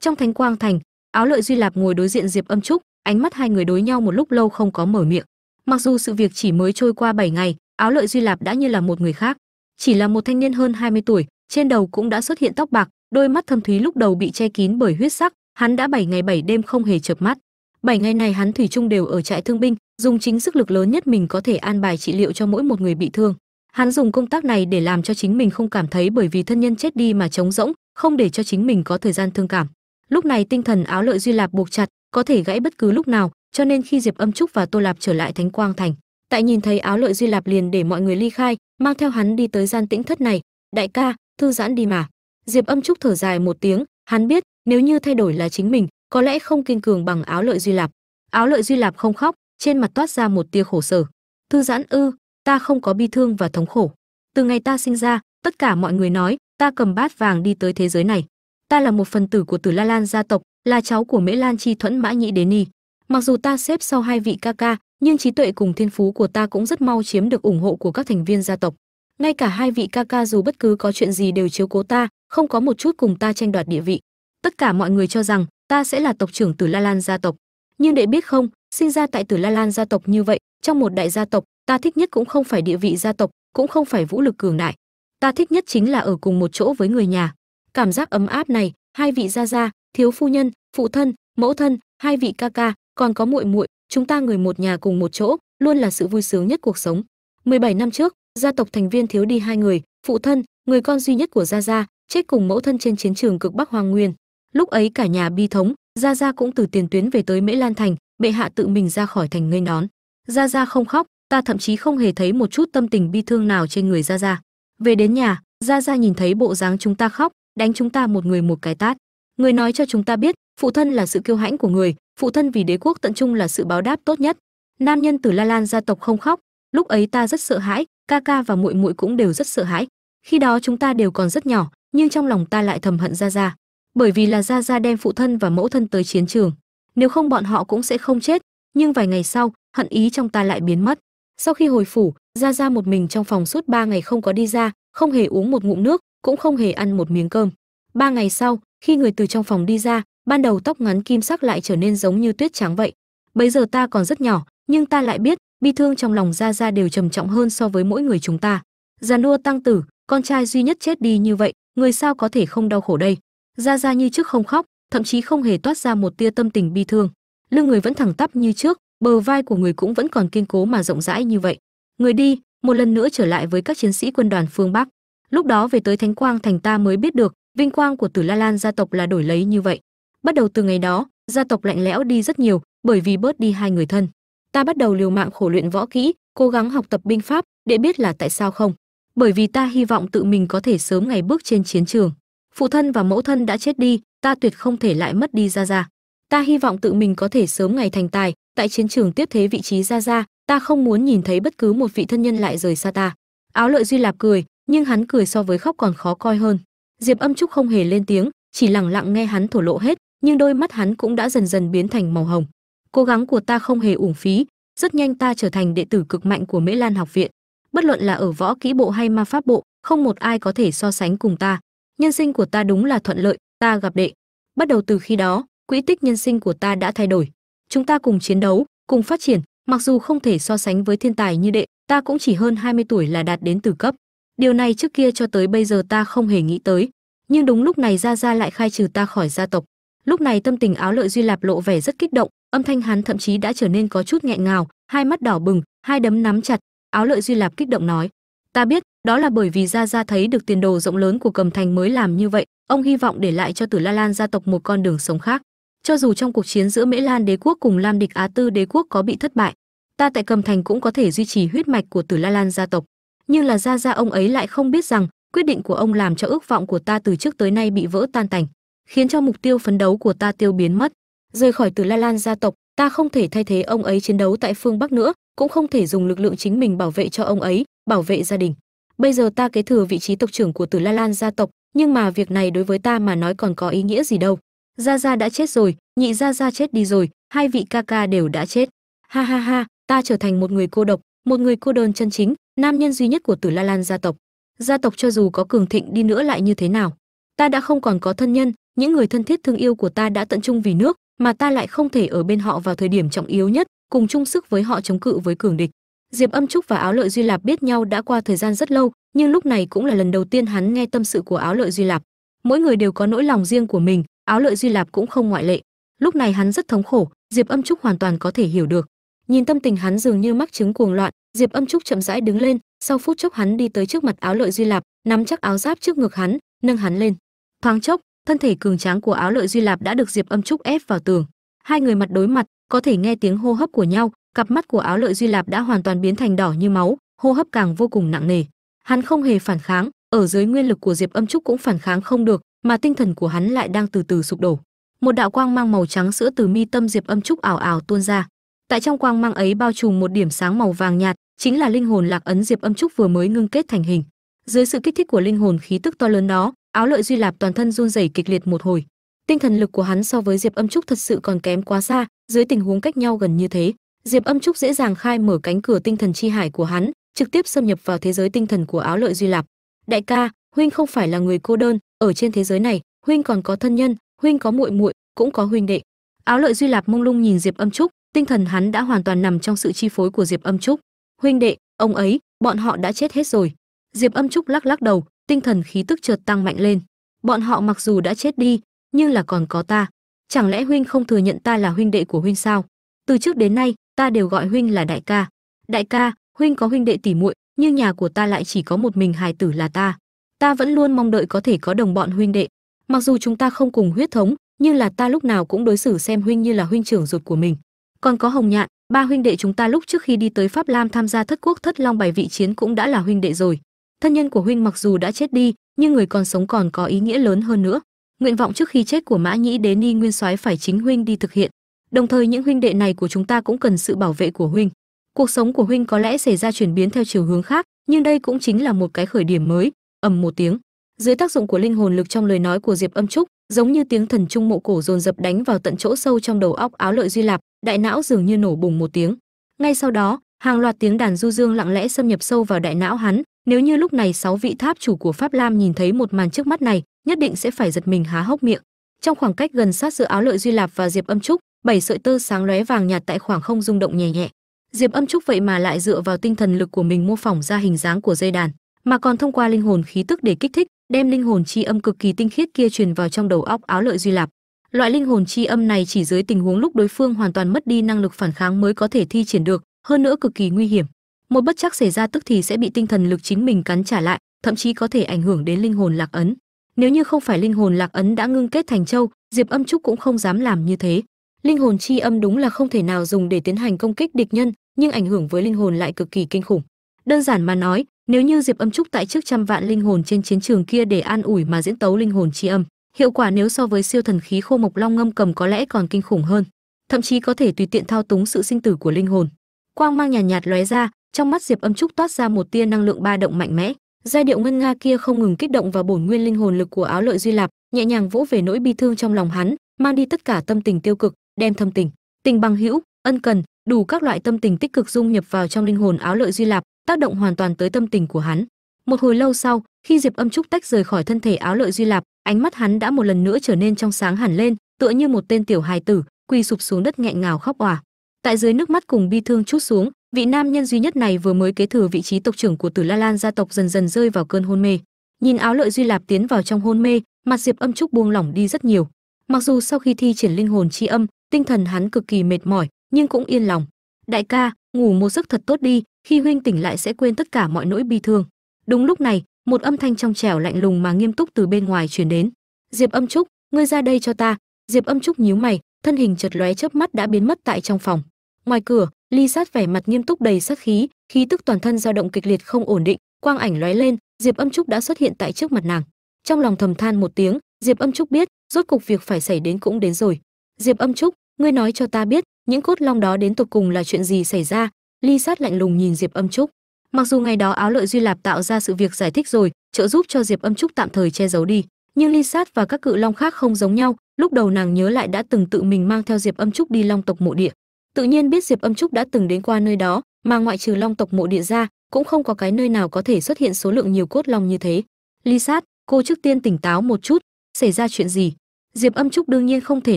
Trong thánh quang thành, áo lợi duy lạp ngồi đối diện diệp âm trúc, ánh mắt hai người đối nhau một lúc lâu không có mở miệng. Mặc dù sự việc chỉ mới trôi qua 7 ngày, áo lợi duy lạp đã như là một người khác. Chỉ là một thanh niên hơn 20 tuổi, trên đầu cũng đã xuất hiện tóc bạc, đôi mắt thâm thúy lúc đầu bị che kín bởi huyết sắc, hắn đã 7 ngày 7 đêm không hề chợp mắt bảy ngày này hắn thủy chung đều ở trại thương binh, dùng chính sức lực lớn nhất mình có thể an bài trị liệu cho mỗi một người bị thương. Hắn dùng công tác này để làm cho chính mình không cảm thấy bởi vì thân nhân chết đi mà trống rỗng, không để cho chính mình có thời gian thương cảm. Lúc này tinh thần áo lợi duy lạp buộc chặt, có thể gãy bất cứ lúc nào, cho nên khi diệp âm trúc và tô lạp trở lại thánh quang thành, tại nhìn thấy áo lợi duy lạp liền để mọi người ly khai, mang theo hắn đi tới gian tĩnh thất này. Đại ca, thư giãn đi mà. Diệp âm trúc thở dài một tiếng, hắn biết nếu như thay đổi là chính mình có lẽ không kiên cường bằng áo lợi duy lạp. Áo lợi duy lạp không khóc, trên mặt toát ra một tia khổ sở. Thư giãn, ư, ta không có bi thương và thống khổ. Từ ngày ta sinh ra, tất cả mọi người nói, ta cầm bát vàng đi tới thế giới này. Ta là một phần tử của tử la lan gia tộc, là cháu của mễ lan chi thuẫn mã nhĩ đế ni. Mặc dù ta xếp sau hai vị ca ca, nhưng trí tuệ cùng thiên phú của ta cũng rất mau chiếm được ủng hộ của các thành viên gia tộc. Ngay cả hai vị ca ca dù bất cứ có chuyện gì đều chiếu cố ta, không có một chút cùng ta tranh đoạt địa vị. Tất cả mọi người cho rằng ta sẽ là tộc trưởng tử la lan gia tộc. Nhưng để biết không, sinh ra tại tử la lan gia tộc như vậy, trong một đại gia tộc, ta thích nhất cũng không phải địa vị gia tộc, cũng không phải vũ lực cường đại. Ta thích nhất chính là ở cùng một chỗ với người nhà. Cảm giác ấm áp này, hai vị gia gia, thiếu phu nhân, phụ thân, mẫu thân, hai vị ca ca, còn có muội muội, chúng ta người một nhà cùng một chỗ, luôn là sự vui sướng nhất cuộc sống. 17 năm trước, gia tộc thành viên thiếu đi hai người, phụ thân, người con duy nhất của gia gia, chết cùng mẫu thân trên chiến trường cực bắc hoàng nguyên lúc ấy cả nhà bi thống, gia gia cũng từ tiền tuyến về tới mễ lan thành, bệ hạ tự mình ra khỏi thành nghênh đón. Gia gia không khóc, ta thậm chí không hề thấy một chút tâm tình bi thương nào trên người gia gia. Về đến nhà, gia gia nhìn thấy bộ dáng chúng ta khóc, đánh chúng ta một người một cái tát. Người nói cho chúng ta biết, phụ thân là sự kiêu hãnh của người, phụ thân vì đế quốc tận trung là sự báo đáp tốt nhất. Nam nhân từ la lan gia tộc không khóc, lúc ấy ta rất sợ hãi, ca ca và muội muội cũng đều rất sợ hãi. Khi đó chúng ta đều còn rất nhỏ, nhưng trong lòng ta lại thầm hận gia gia bởi vì là gia gia đem phụ thân và mẫu thân tới chiến trường. Nếu không bọn họ cũng sẽ không chết, nhưng vài ngày sau, hận ý trong ta lại biến mất. Sau khi hồi phủ, gia gia một mình trong phòng suốt ba ngày không có đi ra, không hề uống một ngụm nước, cũng không hề ăn một miếng cơm. Ba ngày sau, khi người từ trong phòng đi ra, ban đầu tóc ngắn kim sắc lại trở nên giống như tuyết trắng vậy. Bây giờ ta còn rất nhỏ, nhưng ta lại biết, bi thương trong lòng gia gia đều trầm trọng hơn so với mỗi người chúng ta. Già nua tăng tử, con trai duy nhất chết đi như vậy, người sao có thể không đau khổ đây? Gia gia như trước không khóc, thậm chí không hề toát ra một tia tâm tình bi thương. Lưng người vẫn thẳng tắp như trước, bờ vai của người cũng vẫn còn kiên cố mà rộng rãi như vậy. Người đi, một lần nữa trở lại với các chiến sĩ quân đoàn phương bắc. Lúc đó về tới thánh quang thành ta mới biết được, vinh quang của tử la lan gia tộc là đổi lấy như vậy. Bắt đầu từ ngày đó, gia tộc lạnh lẽo đi rất nhiều, bởi vì bớt đi hai người thân. Ta bắt đầu liều mạng khổ luyện võ kỹ, cố gắng học tập binh pháp, để biết là tại sao không. Bởi vì ta hy vọng tự mình có thể sớm ngày bước trên chiến trường phụ thân và mẫu thân đã chết đi, ta tuyệt không thể lại mất đi ra ra ta hy vọng tự mình có thể sớm ngày thành tài, tại chiến trường tiếp thế vị trí ra ra ta không muốn nhìn thấy bất cứ một vị thân nhân lại rời xa ta. Áo lợi duy lạp cười, nhưng hắn cười so với khóc còn khó coi hơn. Diệp âm trúc không hề lên tiếng, chỉ lặng lặng nghe hắn thổ lộ hết, nhưng đôi mắt hắn cũng đã dần dần biến thành màu hồng. Cố gắng của ta không hề uổng phí, rất nhanh ta trở thành đệ tử cực mạnh của mễ lan học viện. Bất luận là ở võ kỹ bộ hay ma pháp bộ, không một ai có thể so sánh cùng ta nhân sinh của ta đúng là thuận lợi, ta gặp đệ. Bắt đầu từ khi đó, quỹ tích nhân sinh của ta đã thay đổi. Chúng ta cùng chiến đấu, cùng phát triển, mặc dù không thể so sánh với thiên tài như đệ, ta cũng chỉ hơn 20 tuổi là đạt đến từ cấp. Điều này trước kia cho tới bây giờ ta không hề nghĩ tới. Nhưng đúng lúc này ra ra lại khai trừ ta khỏi gia tộc. Lúc này tâm tình áo lợi duy lạp lộ vẻ rất kích động, âm thanh hắn thậm chí đã trở nên có chút nghẹn ngào, hai mắt đỏ bừng, hai đấm nắm chặt. Áo lợi duy lạp kích động nói, ta biết đó là bởi vì gia gia thấy được tiền đồ rộng lớn của cầm thành mới làm như vậy, ông hy vọng để lại cho tử la lan gia tộc một con đường sống khác. Cho dù trong cuộc chiến giữa mễ lan đế quốc cùng lam địch á tư đế quốc có bị thất bại, ta tại cầm thành cũng có thể duy trì huyết mạch của tử la lan gia tộc. Nhưng là gia gia ông ấy lại không biết rằng, quyết định của ông làm cho ước vọng của ta từ trước tới nay bị vỡ tan tành, khiến cho mục tiêu phấn đấu của ta tiêu biến mất. Rời khỏi tử la lan gia tộc, ta không thể thay thế ông ấy chiến đấu tại phương bắc nữa, cũng không thể dùng lực lượng chính mình bảo vệ cho ông ấy, bảo vệ gia đình bây giờ ta kế thừa vị trí tộc trưởng của tử la lan gia tộc, nhưng mà việc này đối với ta mà nói còn có ý nghĩa gì đâu. Gia gia đã chết rồi, nhị gia gia chết đi rồi, hai vị ca ca đều đã chết. Ha ha ha, ta trở thành một người cô độc, một người cô đơn chân chính, nam nhân duy nhất của tử la lan gia tộc. Gia tộc cho dù có cường thịnh đi nữa lại như thế nào? Ta đã không còn có thân nhân, những người thân thiết thương yêu của ta đã tận trung vì nước, mà ta lại không thể ở bên họ vào thời điểm trọng yếu nhất, cùng chung sức với họ chống cự với cường địch diệp âm trúc và áo lợi duy lạp biết nhau đã qua thời gian rất lâu, nhưng lúc này cũng là lần đầu tiên hắn nghe tâm sự của áo lợi duy lạp. Mỗi người đều có nỗi lòng riêng của mình, áo lợi duy lạp cũng không ngoại lệ. Lúc này hắn rất thống khổ, diệp âm trúc hoàn toàn có thể hiểu được. Nhìn tâm tình hắn dường như mắc chứng cuồng loạn, diệp âm trúc chậm rãi đứng lên, sau phút chốc hắn đi tới trước mặt áo lợi duy lạp, nắm chắc áo giáp trước ngực hắn, nâng hắn lên. Thoáng chốc, thân thể cường tráng của áo lợi duy lạp đã được diệp âm trúc ép vào tường. Hai người mặt đối mặt, có thể nghe tiếng hô hấp của nhau cặp mắt của áo lợi duy lạp đã hoàn toàn biến thành đỏ như máu, hô hấp càng vô cùng nặng nề. Hắn không hề phản kháng, ở dưới nguyên lực của diệp âm trúc cũng phản kháng không được, mà tinh thần của hắn lại đang từ từ sụp đổ. Một đạo quang mang màu trắng sữa từ mi tâm diệp âm trúc ảo ảo tuôn ra. Tại trong quang mang ấy bao trùm một điểm sáng màu vàng nhạt, chính là linh hồn lạc ấn diệp âm trúc vừa mới ngưng kết thành hình. Dưới sự kích thích của linh hồn khí tức to lớn đó, áo lợi duy lạp toàn thân run rẩy kịch liệt một hồi. Tinh thần lực của hắn so với diệp âm trúc thật sự còn kém quá xa, dưới tình huống cách nhau gần như thế diệp âm trúc dễ dàng khai mở cánh cửa tinh thần chi hải của hắn, trực tiếp xâm nhập vào thế giới tinh thần của áo lợi duy lạp. Đại ca, huynh không phải là người cô đơn, ở trên thế giới này, huynh còn có thân nhân, huynh có muội muội, cũng có huynh đệ. Áo lợi duy lạp mông lung nhìn diệp âm trúc, tinh thần hắn đã hoàn toàn nằm trong sự chi phối của diệp âm trúc. Huynh đệ, ông ấy, bọn họ đã chết hết rồi. Diệp âm trúc lắc lắc đầu, tinh thần khí tức chợt tăng mạnh lên. Bọn họ mặc dù đã chết đi, nhưng là còn có ta. Chẳng lẽ huynh không thừa nhận ta là huynh đệ của huynh sao? Từ trước đến nay, ta đều gọi huynh là đại ca. Đại ca, huynh có huynh đệ tỷ muội, nhưng nhà của ta lại chỉ có một mình hài tử là ta. Ta vẫn luôn mong đợi có thể có đồng bọn huynh đệ. Mặc dù chúng ta không cùng huyết thống, nhưng là ta lúc nào cũng đối xử xem huynh như là huynh trưởng ruột của mình. Còn có hồng nhạn, ba huynh đệ chúng ta lúc trước khi đi tới pháp lam tham gia thất quốc thất long bài vị chiến cũng đã là huynh đệ rồi. Thân nhân của huynh mặc dù đã chết đi, nhưng người còn sống còn có ý nghĩa lớn hơn nữa. Nguyện vọng trước khi chết của mã nhĩ đến đi nguyên soái phải chính huynh đi thực hiện đồng thời những huynh đệ này của chúng ta cũng cần sự bảo vệ của huynh. Cuộc sống của huynh có lẽ xảy ra chuyển biến theo chiều hướng khác, nhưng đây cũng chính là một cái khởi điểm mới. Ầm một tiếng. Dưới tác dụng của linh hồn lực trong lời nói của diệp âm trúc, giống như tiếng thần trung mộ cổ dồn dập đánh vào tận chỗ sâu trong đầu óc áo lợi duy lạp, đại não dường như nổ bùng một tiếng. Ngay sau đó, hàng loạt tiếng đàn du dương lặng lẽ xâm nhập sâu vào đại não hắn. Nếu như lúc này sáu vị tháp chủ của pháp lam nhìn thấy một màn trước mắt này, nhất định sẽ phải giật mình há hốc miệng trong khoảng cách gần sát giữa áo lợi duy lạp và diệp âm trúc, bảy sợi tơ sáng lóe vàng nhạt tại khoảng không rung động nhẹ nhẹ. Diệp âm trúc vậy mà lại dựa vào tinh thần lực của mình mô phỏng ra hình dáng của dây đàn, mà còn thông qua linh hồn khí tức để kích thích, đem linh hồn chi âm cực kỳ tinh khiết kia truyền vào trong đầu óc áo lợi duy lạp. Loại linh hồn chi âm này chỉ dưới tình huống lúc đối phương hoàn toàn mất đi năng lực phản kháng mới có thể thi triển được, hơn nữa cực kỳ nguy hiểm. Một bất chắc xảy ra tức thì sẽ bị tinh thần lực chính mình cắn trả lại, thậm chí có thể ảnh hưởng đến linh hồn lạc ấn nếu như không phải linh hồn lạc ấn đã ngưng kết thành châu diệp âm trúc cũng không dám làm như thế. Linh hồn chi âm đúng là không thể nào dùng để tiến hành công kích địch nhân nhưng ảnh hưởng với linh hồn lại cực kỳ kinh khủng. Đơn giản mà nói nếu như diệp âm trúc tại trước trăm vạn linh hồn trên chiến trường kia để an ủi mà diễn tấu linh hồn chi âm hiệu quả nếu so với siêu thần khí khô mộc long ngâm cầm có lẽ còn kinh khủng hơn thậm chí có thể tùy tiện thao túng sự sinh tử của linh hồn. Quang mang nhàn nhạt, nhạt lóe ra trong mắt diệp âm trúc toát ra một tia năng lượng ba động mạnh mẽ giai điệu ngân nga kia không ngừng kích động vào bổn nguyên linh hồn lực của áo lợi duy lạp, nhẹ nhàng vỗ về nỗi bi thương trong lòng hắn, mang đi tất cả tâm tình tiêu cực, đem thâm tình tình bằng hữu, ân cần, đủ các loại tâm tình tích cực dung nhập vào trong linh hồn áo lợi duy lạp, tác động hoàn toàn tới tâm tình của hắn. Một hồi lâu sau, khi diệp âm trúc tách rời khỏi thân thể áo lợi duy lạp, ánh mắt hắn đã một lần nữa trở nên trong sáng hẳn lên, tựa như một tên tiểu hài tử, quỳ sụp xuống đất nghẹn ngào khóc òa. Tại dưới nước mắt cùng bi thương chút xuống vị nam nhân duy nhất này vừa mới kế thừa vị trí tộc trưởng của tử la lan gia tộc dần dần rơi vào cơn hôn mê. Nhìn áo lợi duy lạp tiến vào trong hôn mê, mặt diệp âm trúc buông lỏng đi rất nhiều. Mặc dù sau khi thi triển linh hồn chi âm, tinh thần hắn cực kỳ mệt mỏi, nhưng cũng yên lòng. Đại ca, ngủ một giấc thật tốt đi, khi huynh tỉnh lại sẽ quên tất cả mọi nỗi bi thương. Đúng lúc này, một âm thanh trong trẻo lạnh lùng mà nghiêm túc từ bên ngoài truyền đến. Diệp âm trúc, ngươi ra đây cho ta. Diệp âm trúc nhíu mày, thân hình chật lóe chớp mắt đã biến mất tại trong phòng. Ngoài cửa ly sát vẻ mặt nghiêm túc đầy sát khí khí tức toàn thân dao động kịch liệt không ổn định, quang ảnh lóe lên, diệp âm trúc đã xuất hiện tại trước mặt nàng. Trong lòng thầm than một tiếng, diệp âm trúc biết, rốt cục việc phải xảy đến cũng đến rồi. Diệp âm trúc, ngươi nói cho ta biết, những cốt long đó đến tột cùng là chuyện gì xảy ra? Ly sát lạnh lùng nhìn diệp âm trúc. Mặc dù ngày đó áo lợi duy lạp tạo ra sự việc giải thích rồi, trợ giúp cho diệp âm trúc tạm thời che giấu đi, nhưng ly sát và các cự long khác không giống nhau, lúc đầu nàng nhớ lại đã từng tự mình mang theo diệp âm trúc đi long tộc mộ địa tự nhiên biết diệp âm trúc đã từng đến qua nơi đó, mà ngoại trừ long tộc mộ địa ra, cũng không có cái nơi nào có thể xuất hiện số lượng nhiều cốt long như thế. Ly sát, cô trước tiên tỉnh táo một chút, xảy ra chuyện gì? Diệp âm trúc đương nhiên không thể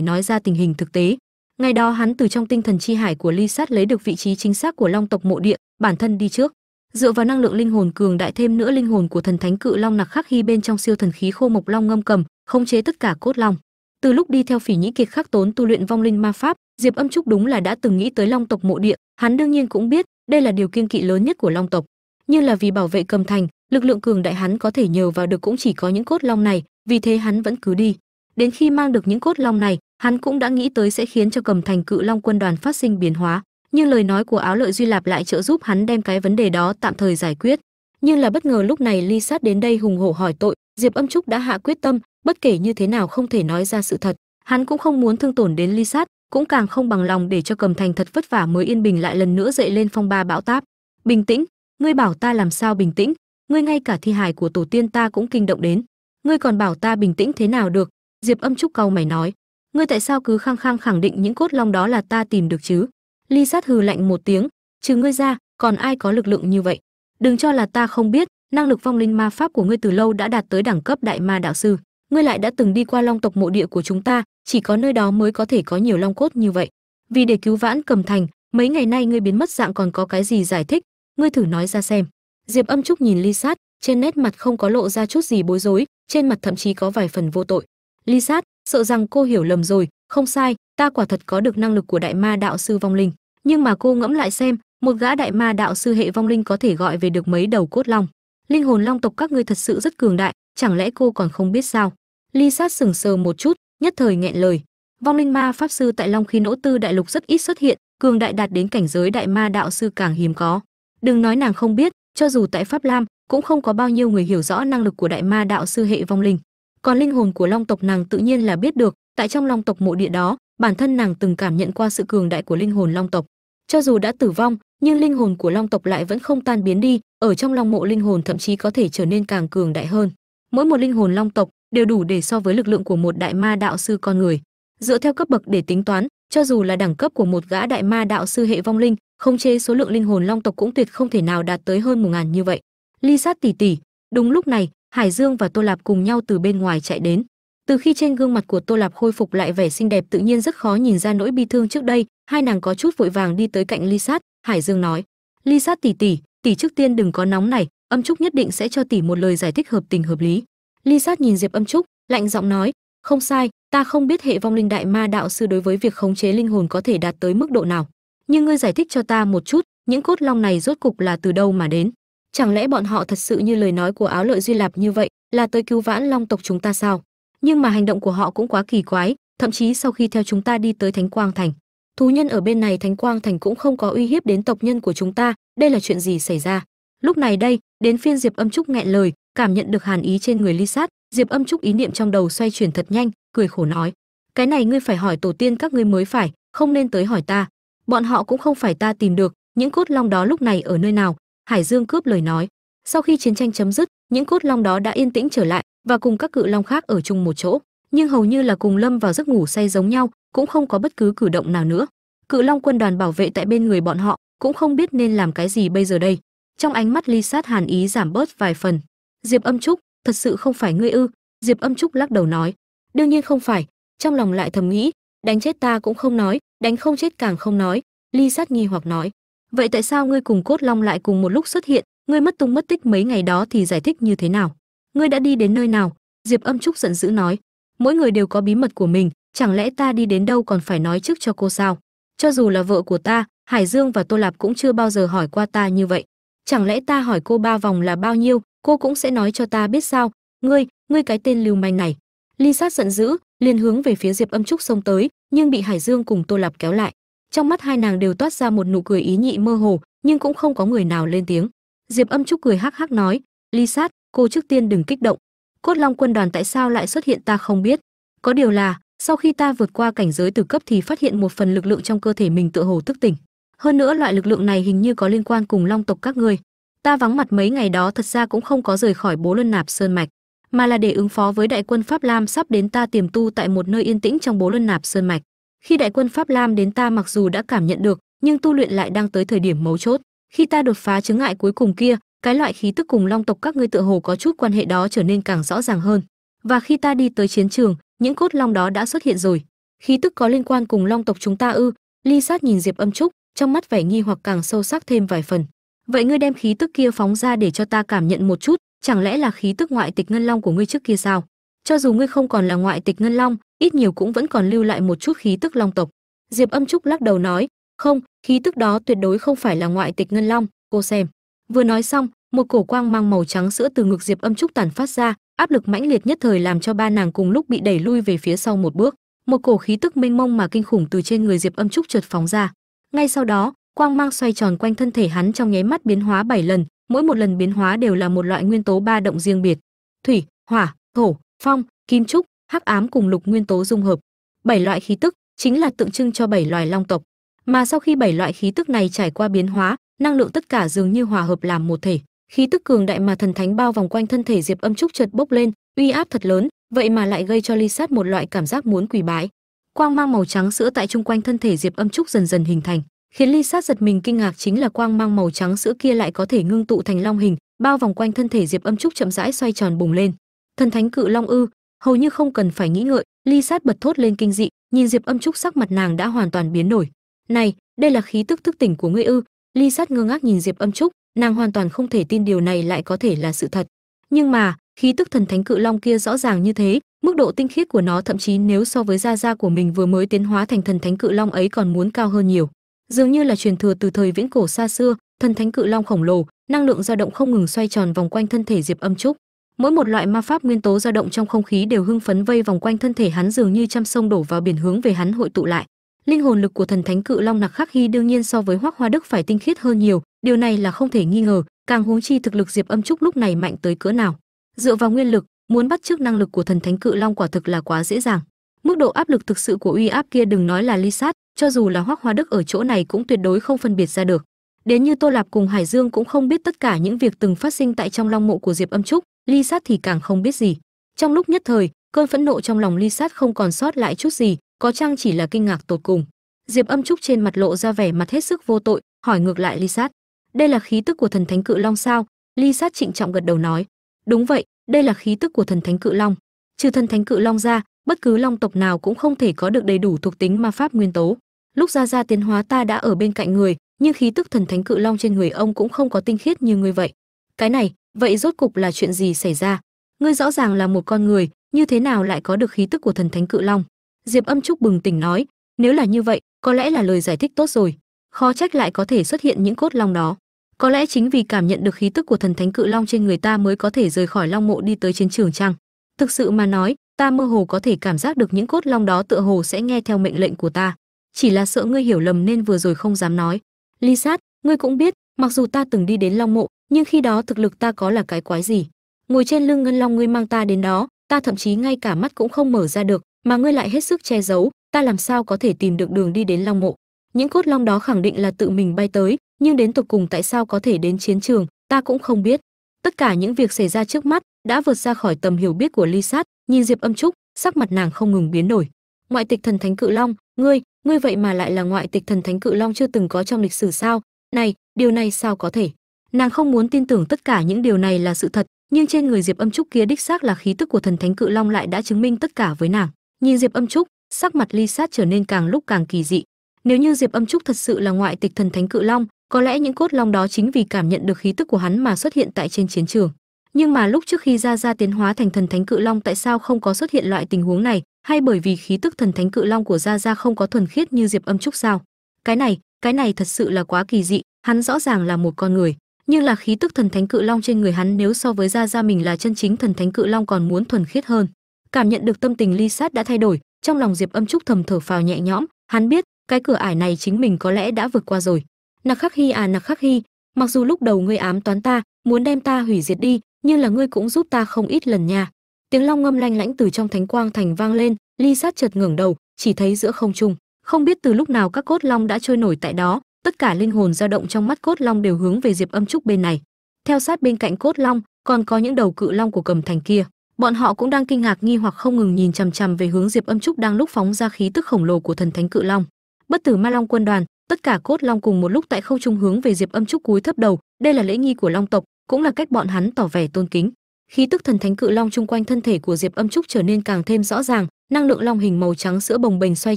nói ra tình hình thực tế. Ngày đó hắn từ trong tinh thần chi hải của ly sát lấy được vị trí chính xác của long tộc mộ địa, bản thân đi trước. Dựa vào năng lượng linh hồn cường đại thêm nữa linh hồn của thần thánh cự long nặc khắc hy bên trong siêu thần khí khô mộc long ngâm cầm, khống chế tất cả cốt long từ lúc đi theo phỉ nhĩ kiệt khắc tốn tu luyện vong linh ma pháp, diệp âm trúc đúng là đã từng nghĩ tới long tộc mộ địa. Hắn đương nhiên cũng biết, đây là điều kiên kỵ lớn nhất của long tộc. Nhưng là vì bảo vệ cầm thành, lực lượng cường đại hắn có thể nhờ vào được cũng chỉ có những cốt long này, vì thế hắn vẫn cứ đi. Đến khi mang được những cốt long này, hắn cũng đã nghĩ tới sẽ khiến cho cầm thành cự long quân đoàn phát sinh biến hóa. Nhưng lời nói của áo lợi duy lạp lại trợ giúp hắn đem cái vấn đề đó tạm thời giải quyết. Nhưng là bất ngờ lúc này ly sát đến đây hùng hổ hỏi tội, diệp âm trúc đã hạ quyết tâm bất kể như thế nào không thể nói ra sự thật, hắn cũng không muốn thương tổn đến ly sát cũng càng không bằng lòng để cho cầm thành thật vất vả mới yên bình lại lần nữa dậy lên phong ba bão táp. Bình tĩnh, ngươi bảo ta làm sao bình tĩnh, ngươi ngay cả thi hài của tổ tiên ta cũng kinh động đến. Ngươi còn bảo ta bình tĩnh thế nào được? Diệp âm trúc cau mày nói. Ngươi tại sao cứ khăng khăng khẳng định những cốt long đó là ta tìm được chứ? Ly sát hừ lạnh một tiếng. Trừ ngươi ra, còn ai có lực lượng như vậy? Đừng cho là ta không biết, năng lực vong linh ma pháp của ngươi từ lâu đã đạt tới đẳng cấp đại ma đạo sư ngươi lại đã từng đi qua long tộc mộ địa của chúng ta, chỉ có nơi đó mới có thể có nhiều long cốt như vậy. Vì để cứu vãn cầm thành, mấy ngày nay ngươi biến mất dạng còn có cái gì giải thích? Ngươi thử nói ra xem. Diệp âm trúc nhìn ly sát, trên nét mặt không có lộ ra chút gì bối rối, trên mặt thậm chí có vài phần vô tội. Ly sát, sợ rằng cô hiểu lầm rồi, không sai, ta quả thật có được năng lực của đại ma đạo sư vong linh. Nhưng mà cô ngẫm lại xem, một gã đại ma đạo sư hệ vong linh có thể gọi về được mấy đầu cốt long? Linh hồn long tộc các ngươi thật sự rất cường đại, chẳng lẽ cô còn không biết sao? Ly sát sừng sờ một chút, nhất thời nghẹn lời. Vong linh ma pháp sư tại long khí nỗ tư đại lục rất ít xuất hiện, cường đại đạt đến cảnh giới đại ma đạo sư càng hiếm có. Đừng nói nàng không biết, cho dù tại pháp lam, cũng không có bao nhiêu người hiểu rõ năng lực của đại ma đạo sư hệ vong linh. Còn linh hồn của long tộc nàng tự nhiên là biết được, tại trong long tộc mộ địa đó, bản thân nàng từng cảm nhận qua sự cường đại của linh hồn long tộc. Cho dù đã tử vong, nhưng linh hồn của long tộc lại vẫn không tan biến đi, ở trong long mộ linh hồn thậm chí có thể trở nên càng cường đại hơn. Mỗi một linh hồn long tộc đều đủ để so với lực lượng của một đại ma đạo sư con người. Dựa theo cấp bậc để tính toán, cho dù là đẳng cấp của một gã đại ma đạo sư hệ vong linh không chế số lượng linh hồn long tộc cũng tuyệt không thể nào đạt tới hơn một ngàn như vậy. Ly sát tỷ tỷ, đúng lúc này, hải dương và tô lạp cùng nhau từ bên ngoài chạy đến. Từ khi trên gương mặt của tô lạp khôi phục lại vẻ xinh đẹp tự nhiên rất khó nhìn ra nỗi bi thương trước đây, hai nàng có chút vội vàng đi tới cạnh ly sát, hải dương nói, ly sát tỷ tỷ tỷ trước tiên đừng có nóng này, âm trúc nhất định sẽ cho tỷ một lời giải thích hợp tình hợp lý ly sát nhìn diệp âm trúc, lạnh giọng nói, không sai, ta không biết hệ vong linh đại ma đạo sư đối với việc khống chế linh hồn có thể đạt tới mức độ nào. Nhưng ngươi giải thích cho ta một chút, những cốt long này rốt cục là từ đâu mà đến? Chẳng lẽ bọn họ thật sự như lời nói của áo lợi duy lạp như vậy, là tới cứu vãn long tộc chúng ta sao? Nhưng mà hành động của họ cũng quá kỳ quái, thậm chí sau khi theo chúng ta đi tới thánh quang thành, thú nhân ở bên này thánh quang thành cũng không có uy hiếp đến tộc nhân của chúng ta, đây là chuyện gì xảy ra? Lúc này đây, đến phiên diệp âm trúc nghẹn lời cảm nhận được hàn ý trên người ly sát diệp âm trúc ý niệm trong đầu xoay chuyển thật nhanh, cười khổ nói, cái này ngươi phải hỏi tổ tiên các ngươi mới phải, không nên tới hỏi ta. Bọn họ cũng không phải ta tìm được, những cốt long đó lúc này ở nơi nào? Hải dương cướp lời nói. Sau khi chiến tranh chấm dứt, những cốt long đó đã yên tĩnh trở lại và cùng các cự long khác ở chung một chỗ, nhưng hầu như là cùng lâm vào giấc ngủ say giống nhau, cũng không có bất cứ cử động nào nữa. Cự long quân đoàn bảo vệ tại bên người bọn họ cũng không biết nên làm cái gì bây giờ đây. Trong ánh mắt ly sát hàn ý giảm bớt vài phần diệp âm trúc, thật sự không phải ngươi ư? Diệp âm trúc lắc đầu nói, đương nhiên không phải, trong lòng lại thầm nghĩ, đánh chết ta cũng không nói, đánh không chết càng không nói, ly sát nghi hoặc nói. Vậy tại sao ngươi cùng cốt long lại cùng một lúc xuất hiện, ngươi mất tung mất tích mấy ngày đó thì giải thích như thế nào? Ngươi đã đi đến nơi nào? Diệp âm trúc giận dữ nói, mỗi người đều có bí mật của mình, chẳng lẽ ta đi đến đâu còn phải nói trước cho cô sao? Cho dù là vợ của ta, hải dương và tô lạp cũng chưa bao giờ hỏi qua ta như vậy. Chẳng lẽ ta hỏi cô ba vòng là bao nhiêu cô cũng sẽ nói cho ta biết sao. Ngươi ngươi cái tên lưu manh này. Ly sát giận dữ, liền hướng về phía diệp âm trúc xông tới, nhưng bị hải dương cùng tô lạp kéo lại. Trong mắt hai nàng đều toát ra một nụ cười ý nhị mơ hồ, nhưng cũng không có người nào lên tiếng. Diệp âm trúc cười hắc hắc nói, ly sát, cô trước tiên đừng kích động. Cốt long quân đoàn tại sao lại xuất hiện ta không biết. Có điều là, sau khi ta vượt qua cảnh giới từ cấp thì phát hiện một phần lực lượng trong cơ thể mình tựa hồ thức tỉnh. Hơn nữa loại lực lượng này hình như có liên quan cùng long tộc các ngươi ta vắng mặt mấy ngày đó thật ra cũng không có rời khỏi bố luân nạp sơn mạch, mà là để ứng phó với đại quân pháp lam sắp đến ta tiềm tu tại một nơi yên tĩnh trong bố luân nạp sơn mạch. Khi đại quân pháp lam đến ta mặc dù đã cảm nhận được, nhưng tu luyện lại đang tới thời điểm mấu chốt. Khi ta đột phá chứng ngại cuối cùng kia, cái loại khí tức cùng long tộc các ngươi tựa hồ có chút quan hệ đó trở nên càng rõ ràng hơn. Và khi ta đi tới chiến trường, những cốt long đó đã xuất hiện rồi. Khí tức có liên quan cùng long tộc chúng ta ư? Ly sát nhìn diệp âm trúc, trong mắt vẻ nghi hoặc càng sâu sắc thêm vài phần vậy ngươi đem khí tức kia phóng ra để cho ta cảm nhận một chút, chẳng lẽ là khí tức ngoại tịch ngân long của ngươi trước kia sao? Cho dù ngươi không còn là ngoại tịch ngân long, ít nhiều cũng vẫn còn lưu lại một chút khí tức long tộc. Diệp âm trúc lắc đầu nói, không, khí tức đó tuyệt đối không phải là ngoại tịch ngân long, cô xem. Vừa nói xong, một cổ quang mang màu trắng sữa từ ngực diệp âm trúc tản phát ra, áp lực mãnh liệt nhất thời làm cho ba nàng cùng lúc bị đẩy lui về phía sau một bước. Một cổ khí tức mênh mông mà kinh khủng từ trên người diệp âm trúc trượt phóng ra. Ngay sau đó quang mang xoay tròn quanh thân thể hắn trong nháy mắt biến hóa bảy lần, mỗi một lần biến hóa đều là một loại nguyên tố ba động riêng biệt. Thủy, hỏa, thổ, phong, kim trúc, hắc ám cùng lục nguyên tố dung hợp. Bảy loại khí tức chính là tượng trưng cho bảy loài long tộc. Mà sau khi bảy loại khí tức này trải qua biến hóa, năng lượng tất cả dường như hòa hợp làm một thể. Khí tức cường đại mà thần thánh bao vòng quanh thân thể diệp âm trúc chợt bốc lên, uy áp thật lớn, vậy mà lại gây cho ly sát một loại cảm giác muốn quỳ bái. Quang mang màu trắng sữa tại chung quanh thân thể diệp âm trúc dần dần hình thành khiến ly sát giật mình kinh ngạc chính là quang mang màu trắng sữa kia lại có thể ngưng tụ thành long hình, bao vòng quanh thân thể diệp âm trúc chậm rãi xoay tròn bùng lên. Thần thánh cự long ư? Hầu như không cần phải nghĩ ngợi, ly sát bật thốt lên kinh dị, nhìn diệp âm trúc sắc mặt nàng đã hoàn toàn biến đổi. Này, đây là khí tức thức tỉnh của ngươi ư? Ly sát ngơ ngác nhìn diệp âm trúc, nàng hoàn toàn không thể tin điều này lại có thể là sự thật. Nhưng mà, khí tức thần thánh cự long kia rõ ràng như thế, mức độ tinh khiết của nó thậm chí nếu so với gia gia của mình vừa mới tiến hóa thành thần thánh cự long ấy còn muốn cao hơn nhiều dường như là truyền thừa từ thời viễn cổ xa xưa, thần thánh cự long khổng lồ, năng lượng dao động không ngừng xoay tròn vòng quanh thân thể diệp âm trúc. Mỗi một loại ma pháp nguyên tố dao động trong không khí đều hưng phấn vây vòng quanh thân thể hắn dường như trăm sông đổ vào biển hướng về hắn hội tụ lại. Linh hồn lực của thần thánh cự long nặc khắc hy đương nhiên so với hoắc hoa đức phải tinh khiết hơn nhiều, điều này là không thể nghi ngờ, càng huống chi thực lực diệp âm trúc lúc này mạnh tới cỡ nào. Dựa vào nguyên lực, muốn bắt chước năng lực của thần thánh cự long quả thực là quá dễ dàng mức độ áp lực thực sự của uy áp kia đừng nói là ly sát, cho dù là hoắc hoa đức ở chỗ này cũng tuyệt đối không phân biệt ra được. Đến như tô lạp cùng hải dương cũng không biết tất cả những việc từng phát sinh tại trong long mộ của diệp âm trúc, ly sát thì càng không biết gì. Trong lúc nhất thời, cơn phẫn nộ trong lòng ly sát không còn sót lại chút gì, có chăng chỉ là kinh ngạc tột cùng. Diệp âm trúc trên mặt lộ ra vẻ mặt hết sức vô tội, hỏi ngược lại ly sát. Đây là khí tức của thần thánh cự long sao? Ly sát trịnh trọng gật đầu nói. Đúng vậy, đây là khí tức của thần thánh cự long. Trừ thần thánh cự long ra bất cứ long tộc nào cũng không thể có được đầy đủ thuộc tính ma pháp nguyên tố. Lúc ra ra tiến hóa ta đã ở bên cạnh người, nhưng khí tức thần thánh cự long trên người ông cũng không có tinh khiết như ngươi vậy. Cái này, vậy rốt cục là chuyện gì xảy ra? Ngươi rõ ràng là một con người, như thế nào lại có được khí tức của thần thánh cự long? Diệp âm trúc bừng tỉnh nói, nếu là như vậy, có lẽ là lời giải thích tốt rồi. Khó trách lại có thể xuất hiện những cốt long đó. Có lẽ chính vì cảm nhận được khí tức của thần thánh cự long trên người ta mới có thể rời khỏi long mộ đi tới chiến trường chăng? Thực sự mà nói ta mơ hồ có thể cảm giác được những cốt long đó tựa hồ sẽ nghe theo mệnh lệnh của ta. Chỉ là sợ ngươi hiểu lầm nên vừa rồi không dám nói. Ly sát, ngươi cũng biết, mặc dù ta từng đi đến long mộ, nhưng khi đó thực lực ta có là cái quái gì? Ngồi trên lưng ngân long ngươi mang ta đến đó, ta thậm chí ngay cả mắt cũng không mở ra được, mà ngươi lại hết sức che giấu, ta làm sao có thể tìm được đường đi đến long mộ? Những cốt long đó khẳng định là tự mình bay tới, nhưng đến tục cùng tại sao có thể đến chiến trường, ta cũng không biết. Tất cả những việc xảy ra trước mắt đã vượt ra khỏi tầm hiểu biết của ly sát. Nhìn diệp âm trúc, sắc mặt nàng không ngừng biến đổi. Ngoại tịch thần thánh cự long, ngươi ngươi vậy mà lại là ngoại tịch thần thánh cự long chưa từng có trong lịch sử sao? Này, điều này sao có thể? Nàng không muốn tin tưởng tất cả những điều này là sự thật, nhưng trên người diệp âm trúc kia đích xác là khí tức của thần thánh cự long lại đã chứng minh tất cả với nàng. Nhìn diệp âm trúc, sắc mặt ly sát trở nên càng lúc càng kỳ dị. Nếu như diệp âm trúc thật sự là ngoại tịch thần thánh cự long, có lẽ những cốt long đó chính vì cảm nhận được khí tức của hắn mà xuất hiện tại trên chiến trường nhưng mà lúc trước khi ra ra tiến hóa thành thần thánh cự long, tại sao không có xuất hiện loại tình huống này? Hay bởi vì khí tức thần thánh cự long của gia gia không có thuần khiết như diệp âm trúc sao? Cái này cái này thật sự là quá kỳ dị, hắn rõ ràng là một con người. Nhưng là khí tức thần thánh cự long trên người hắn nếu so với gia gia mình là chân chính thần thánh cự long còn muốn thuần khiết hơn. Cảm nhận được tâm tình ly sát đã thay đổi, trong lòng diệp âm trúc thầm thở phào nhẹ nhõm. Hắn biết, cái cửa ải này chính mình có lẽ đã vượt qua rồi. Nặc khắc hy à nặc khắc hy mặc dù lúc đầu ngươi ám toán ta, muốn đem ta hủy diệt đi nhưng là ngươi cũng giúp ta không ít lần nha. Tiếng long ngâm lanh lãnh từ trong thánh quang thành vang lên, ly sát chợt ngẩng đầu, chỉ thấy giữa không trung, không biết từ lúc nào các cốt long đã trôi nổi tại đó, tất cả linh hồn dao động trong mắt cốt long đều hướng về diệp âm trúc bên này. Theo sát bên cạnh cốt long, còn có những đầu cự long của cầm thành kia. Bọn họ cũng đang kinh ngạc nghi hoặc không ngừng nhìn chằm chằm về hướng diệp âm trúc đang lúc phóng ra khí tức khổng lồ của thần thánh cự long. Bất tử ma long quân đoàn, tất cả cốt long cùng một lúc tại khâu trung hướng về diệp âm trúc cúi thấp đầu, đây là lễ nghi của long tộc cũng là cách bọn hắn tỏ vẻ tôn kính. Khí tức thần thánh cự long chung quanh thân thể của diệp âm trúc trở nên càng thêm rõ ràng, năng lượng long hình màu trắng sữa bồng bềnh xoay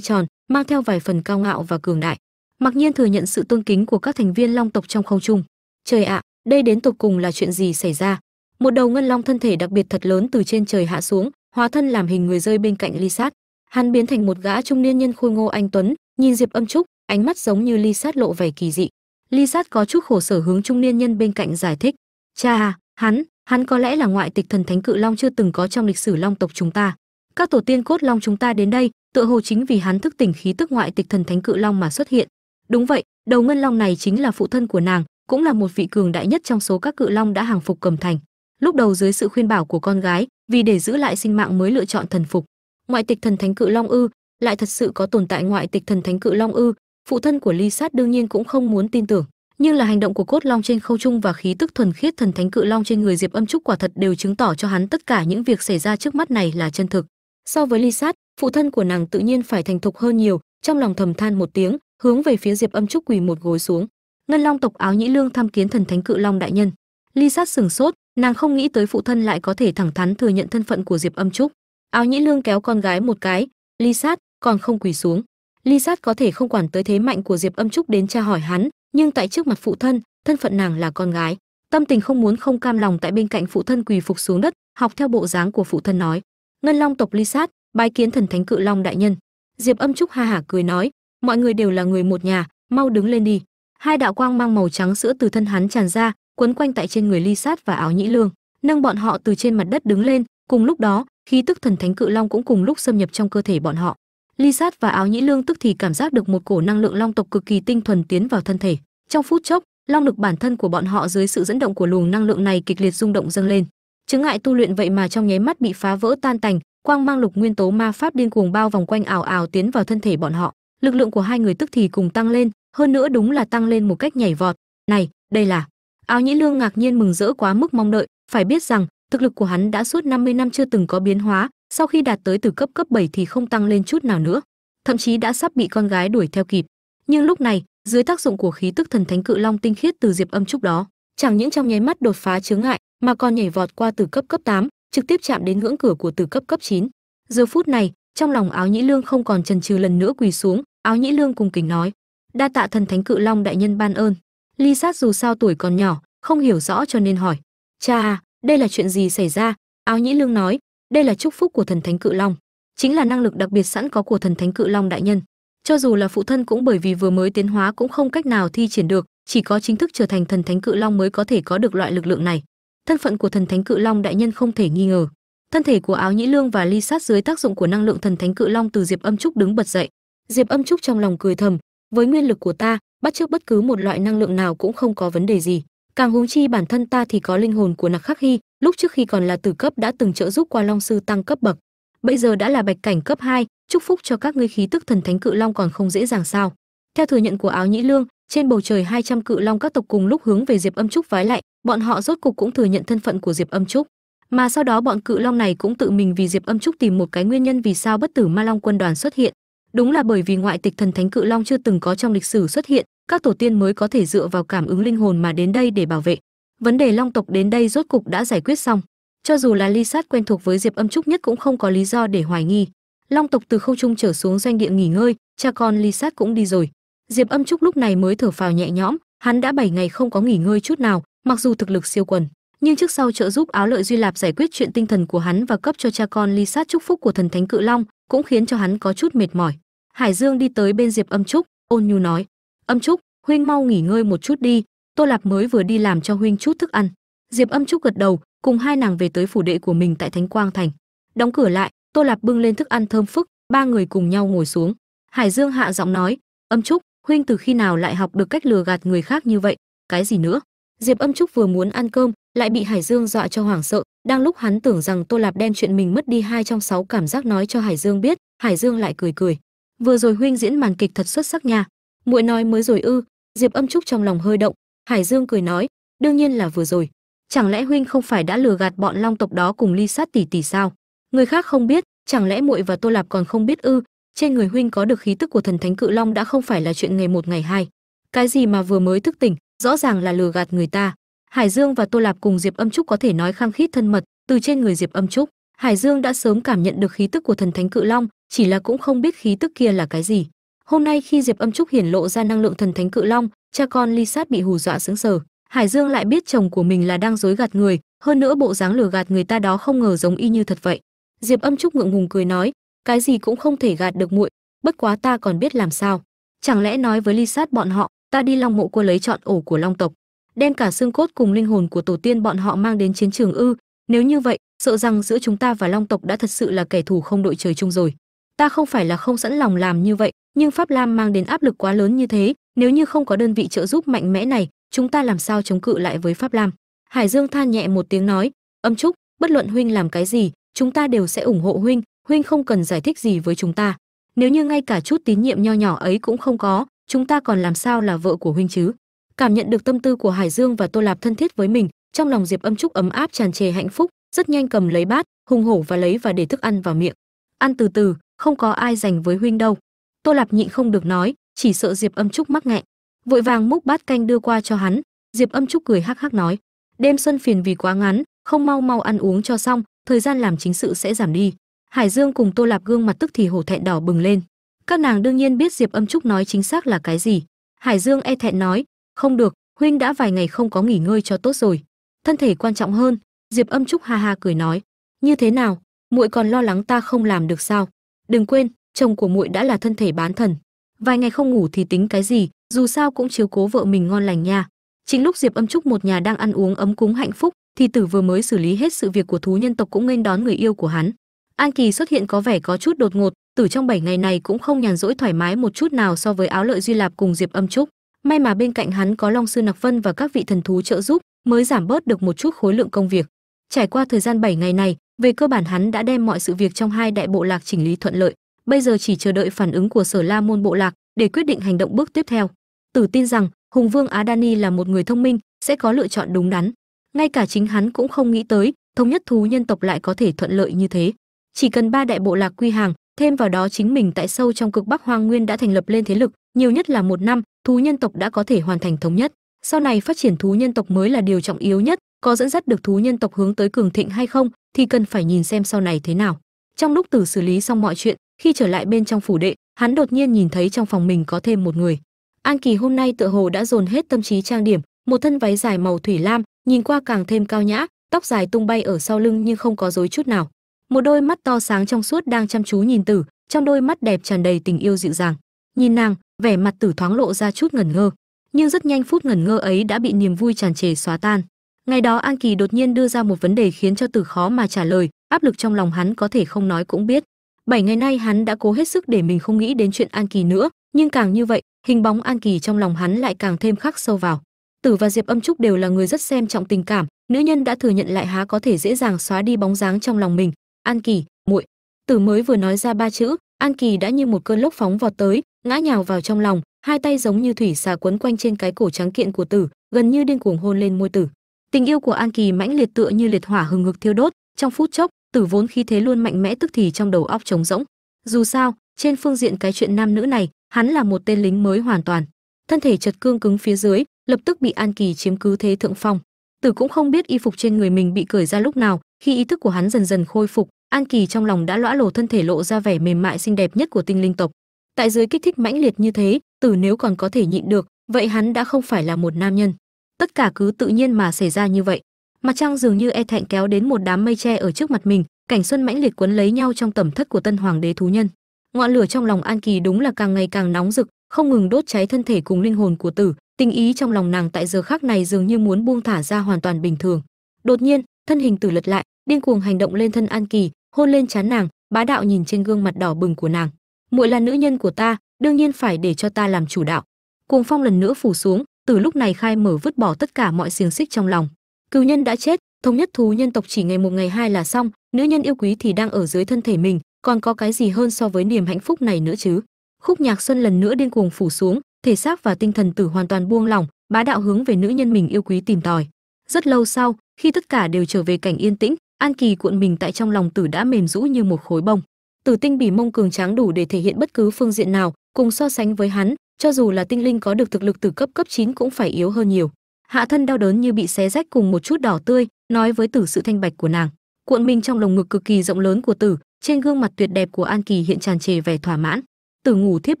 tròn, mang theo vài phần cao ngạo và cường đại. Mặc nhiên thừa nhận sự tôn kính của các thành viên long tộc trong không trung. Trời ạ, đây đến tột cùng là chuyện gì xảy ra? Một đầu ngân long thân thể đặc biệt thật lớn từ trên trời hạ xuống, hóa thân làm hình người rơi bên cạnh ly sát. Hắn biến thành một gã trung niên nhân khôi ngô anh tuấn, nhìn diệp âm trúc, ánh mắt giống như ly sát lộ vẻ kỳ dị. Ly sát có chút khổ sở hướng trung niên nhân bên cạnh giải thích cha à, hắn hắn có lẽ là ngoại tịch thần thánh cự long chưa từng có trong lịch sử long tộc chúng ta. Các tổ tiên cốt long chúng ta đến đây, tựa hồ chính vì hắn thức tỉnh khí tức ngoại tịch thần thánh cự long mà xuất hiện. Đúng vậy, đầu ngân long này chính là phụ thân của nàng, cũng là một vị cường đại nhất trong số các cự long đã hàng phục cầm thành. Lúc đầu dưới sự khuyên bảo của con gái, vì để giữ lại sinh mạng mới lựa chọn thần phục. Ngoại tịch thần thánh cự long ư, lại thật sự có tồn tại ngoại tịch thần thánh cự long ư, phụ thân của ly sát đương nhiên cũng không muốn tin tưởng nhưng là hành động của cốt long trên không trung và khí tức thuần khiết thần thánh cự long trên người diệp âm trúc quả thật đều chứng tỏ cho hắn tất cả những việc xảy ra trước mắt này là chân thực. So với ly sát, phụ thân của nàng tự nhiên phải thành thục hơn nhiều, trong lòng thầm than một tiếng, hướng về phía diệp âm trúc quỳ một gối xuống. Ngân long tộc áo nhĩ lương tham kiến thần thánh cự long đại nhân. Ly sát sừng sốt, nàng không nghĩ tới phụ thân lại có thể thẳng thắn thừa nhận thân phận của diệp âm trúc. Áo nhĩ lương kéo con gái một cái, ly sát còn không quỳ xuống. Ly sát có thể không quản tới thế mạnh của diệp âm trúc đến tra hỏi hắn nhưng tại trước mặt phụ thân thân phận nàng là con gái. Tâm tình không muốn không cam lòng tại bên cạnh phụ thân quỳ phục xuống đất, học theo bộ dáng của phụ thân nói. Ngân long tộc ly sát, bái kiến thần thánh cự long đại nhân. Diệp âm trúc ha hả cười nói, mọi người đều là người một nhà, mau đứng lên đi. Hai đạo quang mang màu trắng sữa từ thân hắn tràn ra, quấn quanh tại trên người ly sát và áo nhĩ lương, nâng bọn họ từ trên mặt đất đứng lên. Cùng lúc đó, khí tức thần thánh cự long cũng cùng lúc xâm nhập trong cơ thể bọn họ. Ly sát và áo nhĩ lương tức thì cảm giác được một cổ năng lượng long tộc cực kỳ tinh thuần tiến vào thân thể trong phút chốc, long lực bản thân của bọn họ dưới sự dẫn động của luồng năng lượng này kịch liệt rung động dâng lên. Chứng ngại tu luyện vậy mà trong nháy mắt bị phá vỡ tan tành, quang mang lục nguyên tố ma pháp điên cuồng bao vòng quanh ảo ảo tiến vào thân thể bọn họ. Lực lượng của hai người tức thì cùng tăng lên, hơn nữa đúng là tăng lên một cách nhảy vọt. Này, đây là áo nhĩ lương ngạc nhiên mừng rỡ quá mức mong đợi, phải biết rằng, thực lực của hắn đã suốt 50 năm chưa từng có biến hóa, sau khi đạt tới từ cấp cấp 7 thì không tăng lên chút nào nữa, thậm chí đã sắp bị con gái đuổi theo kịp. Nhưng lúc này dưới tác dụng của khí tức thần thánh cự long tinh khiết từ diệp âm trúc đó. Chẳng những trong nháy mắt đột phá chướng ngại mà còn nhảy vọt qua từ cấp cấp 8, trực tiếp chạm đến ngưỡng cửa của từ cấp cấp 9. giờ phút này trong lòng áo nhĩ lương không còn chần chừ lần nữa quỳ xuống áo nhĩ lương cùng kính nói đa tạ thần thánh cự long đại nhân ban ơn. Ly sát dù sao tuổi còn nhỏ không hiểu rõ cho nên hỏi cha à đây là chuyện gì xảy ra? Áo nhĩ lương nói đây là chúc phúc của thần thánh cự long chính là năng lực đặc biệt sẵn có của thần thánh cự long đại nhân cho dù là phụ thân cũng bởi vì vừa mới tiến hóa cũng không cách nào thi triển được, chỉ có chính thức trở thành thần thánh cự long mới có thể có được loại lực lượng này. Thân phận của thần thánh cự long đại nhân không thể nghi ngờ. Thân thể của áo nhĩ lương và ly sát dưới tác dụng của năng lượng thần thánh cự long từ diệp âm trúc đứng bật dậy. Diệp âm trúc trong lòng cười thầm, với nguyên lực của ta, bắt trước bất cứ một loại năng lượng nào cũng không có vấn đề gì. Càng huống chi bản thân ta thì có linh hồn của nặc khắc hy, lúc trước khi còn là tử cấp đã từng trợ giúp qua long sư tăng cấp bậc bây giờ đã là bạch cảnh cấp 2, chúc phúc cho các ngươi khí tức thần thánh cự long còn không dễ dàng sao. Theo thừa nhận của áo nhĩ lương trên bầu trời 200 cự long các tộc cùng lúc hướng về diệp âm trúc vái lại bọn họ rốt cục cũng thừa nhận thân phận của diệp âm trúc. Mà sau đó bọn cự long này cũng tự mình vì diệp âm trúc tìm một cái nguyên nhân vì sao bất tử ma long quân đoàn xuất hiện. Đúng là bởi vì ngoại tịch thần thánh cự long chưa từng có trong lịch sử xuất hiện các tổ tiên mới có thể dựa vào cảm ứng linh hồn mà đến đây để bảo vệ. Vấn đề long tộc đến đây rốt cục đã giải quyết xong cho dù là ly sát quen thuộc với diệp âm trúc nhất cũng không có lý do để hoài nghi. Long tộc từ không trung trở xuống doanh địa nghỉ ngơi, cha con ly sát cũng đi rồi. Diệp âm trúc lúc này mới thở phào nhẹ nhõm, hắn đã 7 ngày không có nghỉ ngơi chút nào, mặc dù thực lực siêu quần, nhưng trước sau trợ giúp áo lợi duy lạp giải quyết chuyện tinh thần của hắn và cấp cho cha con ly sát chúc phúc của thần thánh cự long cũng khiến cho hắn có chút mệt mỏi. Hải dương đi tới bên diệp âm trúc, ôn nhu nói, âm trúc, huynh mau nghỉ ngơi một chút đi, tô lạp mới vừa đi làm cho huynh chút thức ăn. Diệp âm trúc gật đầu cùng hai nàng về tới phủ đệ của mình tại thánh quang thành. Đóng cửa lại, tô lạp bưng lên thức ăn thơm phức, ba người cùng nhau ngồi xuống. Hải dương hạ giọng nói, âm trúc, huynh từ khi nào lại học được cách lừa gạt người khác như vậy? Cái gì nữa? Diệp âm trúc vừa muốn ăn cơm, lại bị hải dương dọa cho hoảng sợ. Đang lúc hắn tưởng rằng tô lạp đem chuyện mình mất đi hai trong sáu cảm giác nói cho hải dương biết, hải dương lại cười cười. Vừa rồi huynh diễn màn kịch thật xuất sắc nha. Muội nói mới rồi ư. Diệp âm trúc trong lòng hơi động. Hải dương cười nói, đương nhiên là vừa rồi chẳng lẽ huynh không phải đã lừa gạt bọn long tộc đó cùng ly sát tỷ tỷ sao? Người khác không biết, chẳng lẽ muội và tô lạp còn không biết ư? Trên người huynh có được khí tức của thần thánh cự long đã không phải là chuyện ngày một ngày hai. Cái gì mà vừa mới thức tỉnh, rõ ràng là lừa gạt người ta. Hải dương và tô lạp cùng diệp âm trúc có thể nói khăng khít thân mật, từ trên người diệp âm trúc, hải dương đã sớm cảm nhận được khí tức của thần thánh cự long, chỉ là cũng không biết khí tức kia là cái gì. Hôm nay khi diệp âm trúc hiển lộ ra năng lượng thần thánh cự long, cha con ly sát bị hù dọa sững sờ hải dương lại biết chồng của mình là đang dối gạt người, hơn nữa bộ dáng lừa gạt người ta đó không ngờ giống y như thật vậy. Diệp âm trúc ngượng ngùng cười nói, cái gì cũng không thể gạt được muội, bất quá ta còn biết làm sao. Chẳng lẽ nói với ly sát bọn họ, ta đi long mộ cua lấy chọn ổ của long tộc, đem cả xương cốt cùng linh hồn của tổ tiên bọn họ mang đến chiến trường ư? Nếu như vậy, sợ rằng giữa chúng ta và long tộc đã thật sự là kẻ thù không đội trời chung rồi. Ta không phải là không sẵn lòng làm như vậy, nhưng pháp lam mang đến áp lực quá lớn như thế, nếu như không có đơn vị trợ giúp mạnh mẽ này chúng ta làm sao chống cự lại với pháp lam? Hải dương than nhẹ một tiếng nói, âm trúc, bất luận huynh làm cái gì, chúng ta đều sẽ ủng hộ huynh huynh không cần giải thích gì với chúng ta. Nếu như ngay cả chút tín nhiệm nho nhỏ ấy cũng không có, chúng ta còn làm sao là vợ của huynh chứ? Cảm nhận được tâm tư của hải dương và tô lạp thân thiết với mình, trong lòng diệp âm trúc ấm áp tràn trề hạnh phúc, rất nhanh cầm lấy bát, hùng hổ và lấy và để thức ăn vào miệng. Ăn từ từ, không có ai dành với huynh đâu. Tô lạp nhịn không được nói, chỉ sợ diệp âm trúc mắc nghẹn vội vàng múc bát canh đưa qua cho hắn, diệp âm trúc cười hắc hắc nói, đêm xuân phiền vì quá ngắn, không mau mau ăn uống cho xong, thời gian làm chính sự sẽ giảm đi. Hải dương cùng tô lạp gương mặt tức thì hổ thẹn đỏ bừng lên. Các nàng đương nhiên biết diệp âm trúc nói chính xác là cái gì. Hải dương e thẹn nói, không được, huynh đã vài ngày không có nghỉ ngơi cho tốt rồi. Thân thể quan trọng hơn, diệp âm trúc ha ha cười nói, như thế nào, muội còn lo lắng ta không làm được sao? Đừng quên, chồng của muội đã là thân thể bán thần. Vài ngày không ngủ thì tính cái gì? Dù sao cũng chiếu cố vợ mình ngon lành nha. Chính lúc diệp âm trúc một nhà đang ăn uống ấm cúng hạnh phúc, thì tử vừa mới xử lý hết sự việc của thú nhân tộc cũng nghênh đón người yêu của hắn. An kỳ xuất hiện có vẻ có chút đột ngột tử trong 7 ngày này cũng không nhàn rỗi thoải mái một chút nào so với áo lợi duy lạp cùng diệp âm trúc. May mà bên cạnh hắn có long sư nặc vân và các vị thần thú trợ giúp, mới giảm bớt được một chút khối lượng công việc. Trải qua thời gian 7 ngày này, về cơ bản hắn đã đem mọi sự việc trong hai đại bộ lạc chỉnh lý thuận lợi. Bây giờ chỉ chờ đợi phản ứng của sở la môn bộ lạc để quyết định hành động bước tiếp theo tử tin rằng hùng vương á đani là một người thông minh, sẽ có lựa chọn đúng đắn. Ngay cả chính hắn cũng không nghĩ tới, thống nhất thú nhân tộc lại có thể thuận lợi như thế. Chỉ cần ba đại bộ lạc quy hàng, thêm vào đó chính mình tại sâu trong cực bắc hoang nguyên đã thành lập lên thế lực, nhiều nhất là một năm, thú nhân tộc đã có thể hoàn thành thống nhất. Sau này phát triển thú nhân tộc mới là điều trọng yếu nhất, có dẫn dắt được thú nhân tộc hướng tới cường thịnh hay không, thì cần phải nhìn xem sau này thế nào. Trong lúc tử xử lý xong mọi chuyện, khi trở lại bên trong phủ đệ, hắn đột nhiên nhìn thấy trong phòng mình có thêm một người an kỳ hôm nay tựa hồ đã dồn hết tâm trí trang điểm, một thân váy dài màu thủy lam, nhìn qua càng thêm cao nhã, tóc dài tung bay ở sau lưng nhưng không có rối chút nào. Một đôi mắt to sáng trong suốt đang chăm chú nhìn tử, trong đôi mắt đẹp tràn đầy tình yêu dịu dàng. Nhìn nàng, vẻ mặt tử thoáng lộ ra chút ngẩn ngơ, nhưng rất nhanh phút ngẩn ngơ ấy đã bị niềm vui tràn trề xóa tan. Ngày đó an kỳ đột nhiên đưa ra một vấn đề khiến cho tử khó mà trả lời, áp lực trong lòng hắn có thể không nói cũng biết. Bảy ngày nay hắn đã cố hết sức để mình không nghĩ đến chuyện an kỳ nữa, nhưng càng như vậy hình bóng an kỳ trong lòng hắn lại càng thêm khắc sâu vào. Tử và diệp âm trúc đều là người rất xem trọng tình cảm, nữ nhân đã thừa nhận lại há có thể dễ dàng xóa đi bóng dáng trong lòng mình. An kỳ, muội. Tử mới vừa nói ra ba chữ, an kỳ đã như một cơn lốc phóng vọt tới, ngã nhào vào trong lòng, hai tay giống như thủy xà quấn quanh trên cái cổ trắng kiện của tử, gần như điên cuồng hôn lên môi tử. Tình yêu của an kỳ mãnh liệt tựa như liệt hỏa hừng hực thiêu đốt, trong phút chốc, tử vốn khí thế luôn mạnh mẽ tức thì trong đầu óc trống rỗng. Dù sao, trên phương diện cái chuyện nam nữ này hắn là một tên lính mới hoàn toàn. Thân thể chật cương cứng phía dưới, lập tức bị an kỳ chiếm cứ thế thượng phong. Tử cũng không biết y phục trên người mình bị cởi ra lúc nào, khi ý thức của hắn dần dần khôi phục, an kỳ trong lòng đã lõa lồ thân thể lộ ra vẻ mềm mại xinh đẹp nhất của tinh linh tộc. Tại dưới kích thích mãnh liệt như thế, tử nếu còn có thể nhịn được, vậy hắn đã không phải là một nam nhân. Tất cả cứ tự nhiên mà xảy ra như vậy. Mặt trăng dường như e thẹn kéo đến một đám mây tre ở trước mặt mình, cảnh xuân mãnh liệt quấn lấy nhau trong tầm thất của tân hoàng đế thú nhân ngọn lửa trong lòng an kỳ đúng là càng ngày càng nóng rực, không ngừng đốt cháy thân thể cùng linh hồn của tử. Tình ý trong lòng nàng tại giờ khác này dường như muốn buông thả ra hoàn toàn bình thường. Đột nhiên, thân hình tử lật lại, điên cuồng hành động lên thân an kỳ, hôn lên trán nàng, bá đạo nhìn trên gương mặt đỏ bừng của nàng. Muội là nữ nhân của ta, đương nhiên phải để cho ta làm chủ đạo. Cuồng phong lần nữa phủ xuống từ lúc này khai mở vứt bỏ tất cả mọi xiềng xích trong lòng. Cừu nhân đã chết, thống nhất thú nhân tộc chỉ ngày một ngày hai là xong, nữ nhân yêu quý thì đang ở dưới thân thể mình còn có cái gì hơn so với niềm hạnh phúc này nữa chứ? Khúc nhạc xuân lần nữa điên cuồng phủ xuống, thể xác và tinh thần tử hoàn toàn buông lỏng, bá đạo hướng về nữ nhân mình yêu quý tìm tòi. Rất lâu sau, khi tất cả đều trở về cảnh yên tĩnh, an kỳ cuộn mình tại trong lòng tử đã mềm rũ như một khối bông. Tử tinh bỉ mông cường tráng đủ để thể hiện bất cứ phương diện nào, cùng so sánh với hắn, cho dù là tinh linh có được thực lực từ cấp cấp 9 cũng phải yếu hơn nhiều. Hạ thân đau đớn như bị xé rách cùng một chút đỏ tươi, nói với tử sự thanh bạch của nàng. Cuộn mình trong lồng ngực cực kỳ rộng lớn của tử trên gương mặt tuyệt đẹp của an kỳ hiện tràn trề vẻ thỏa mãn. Tử ngủ thiếp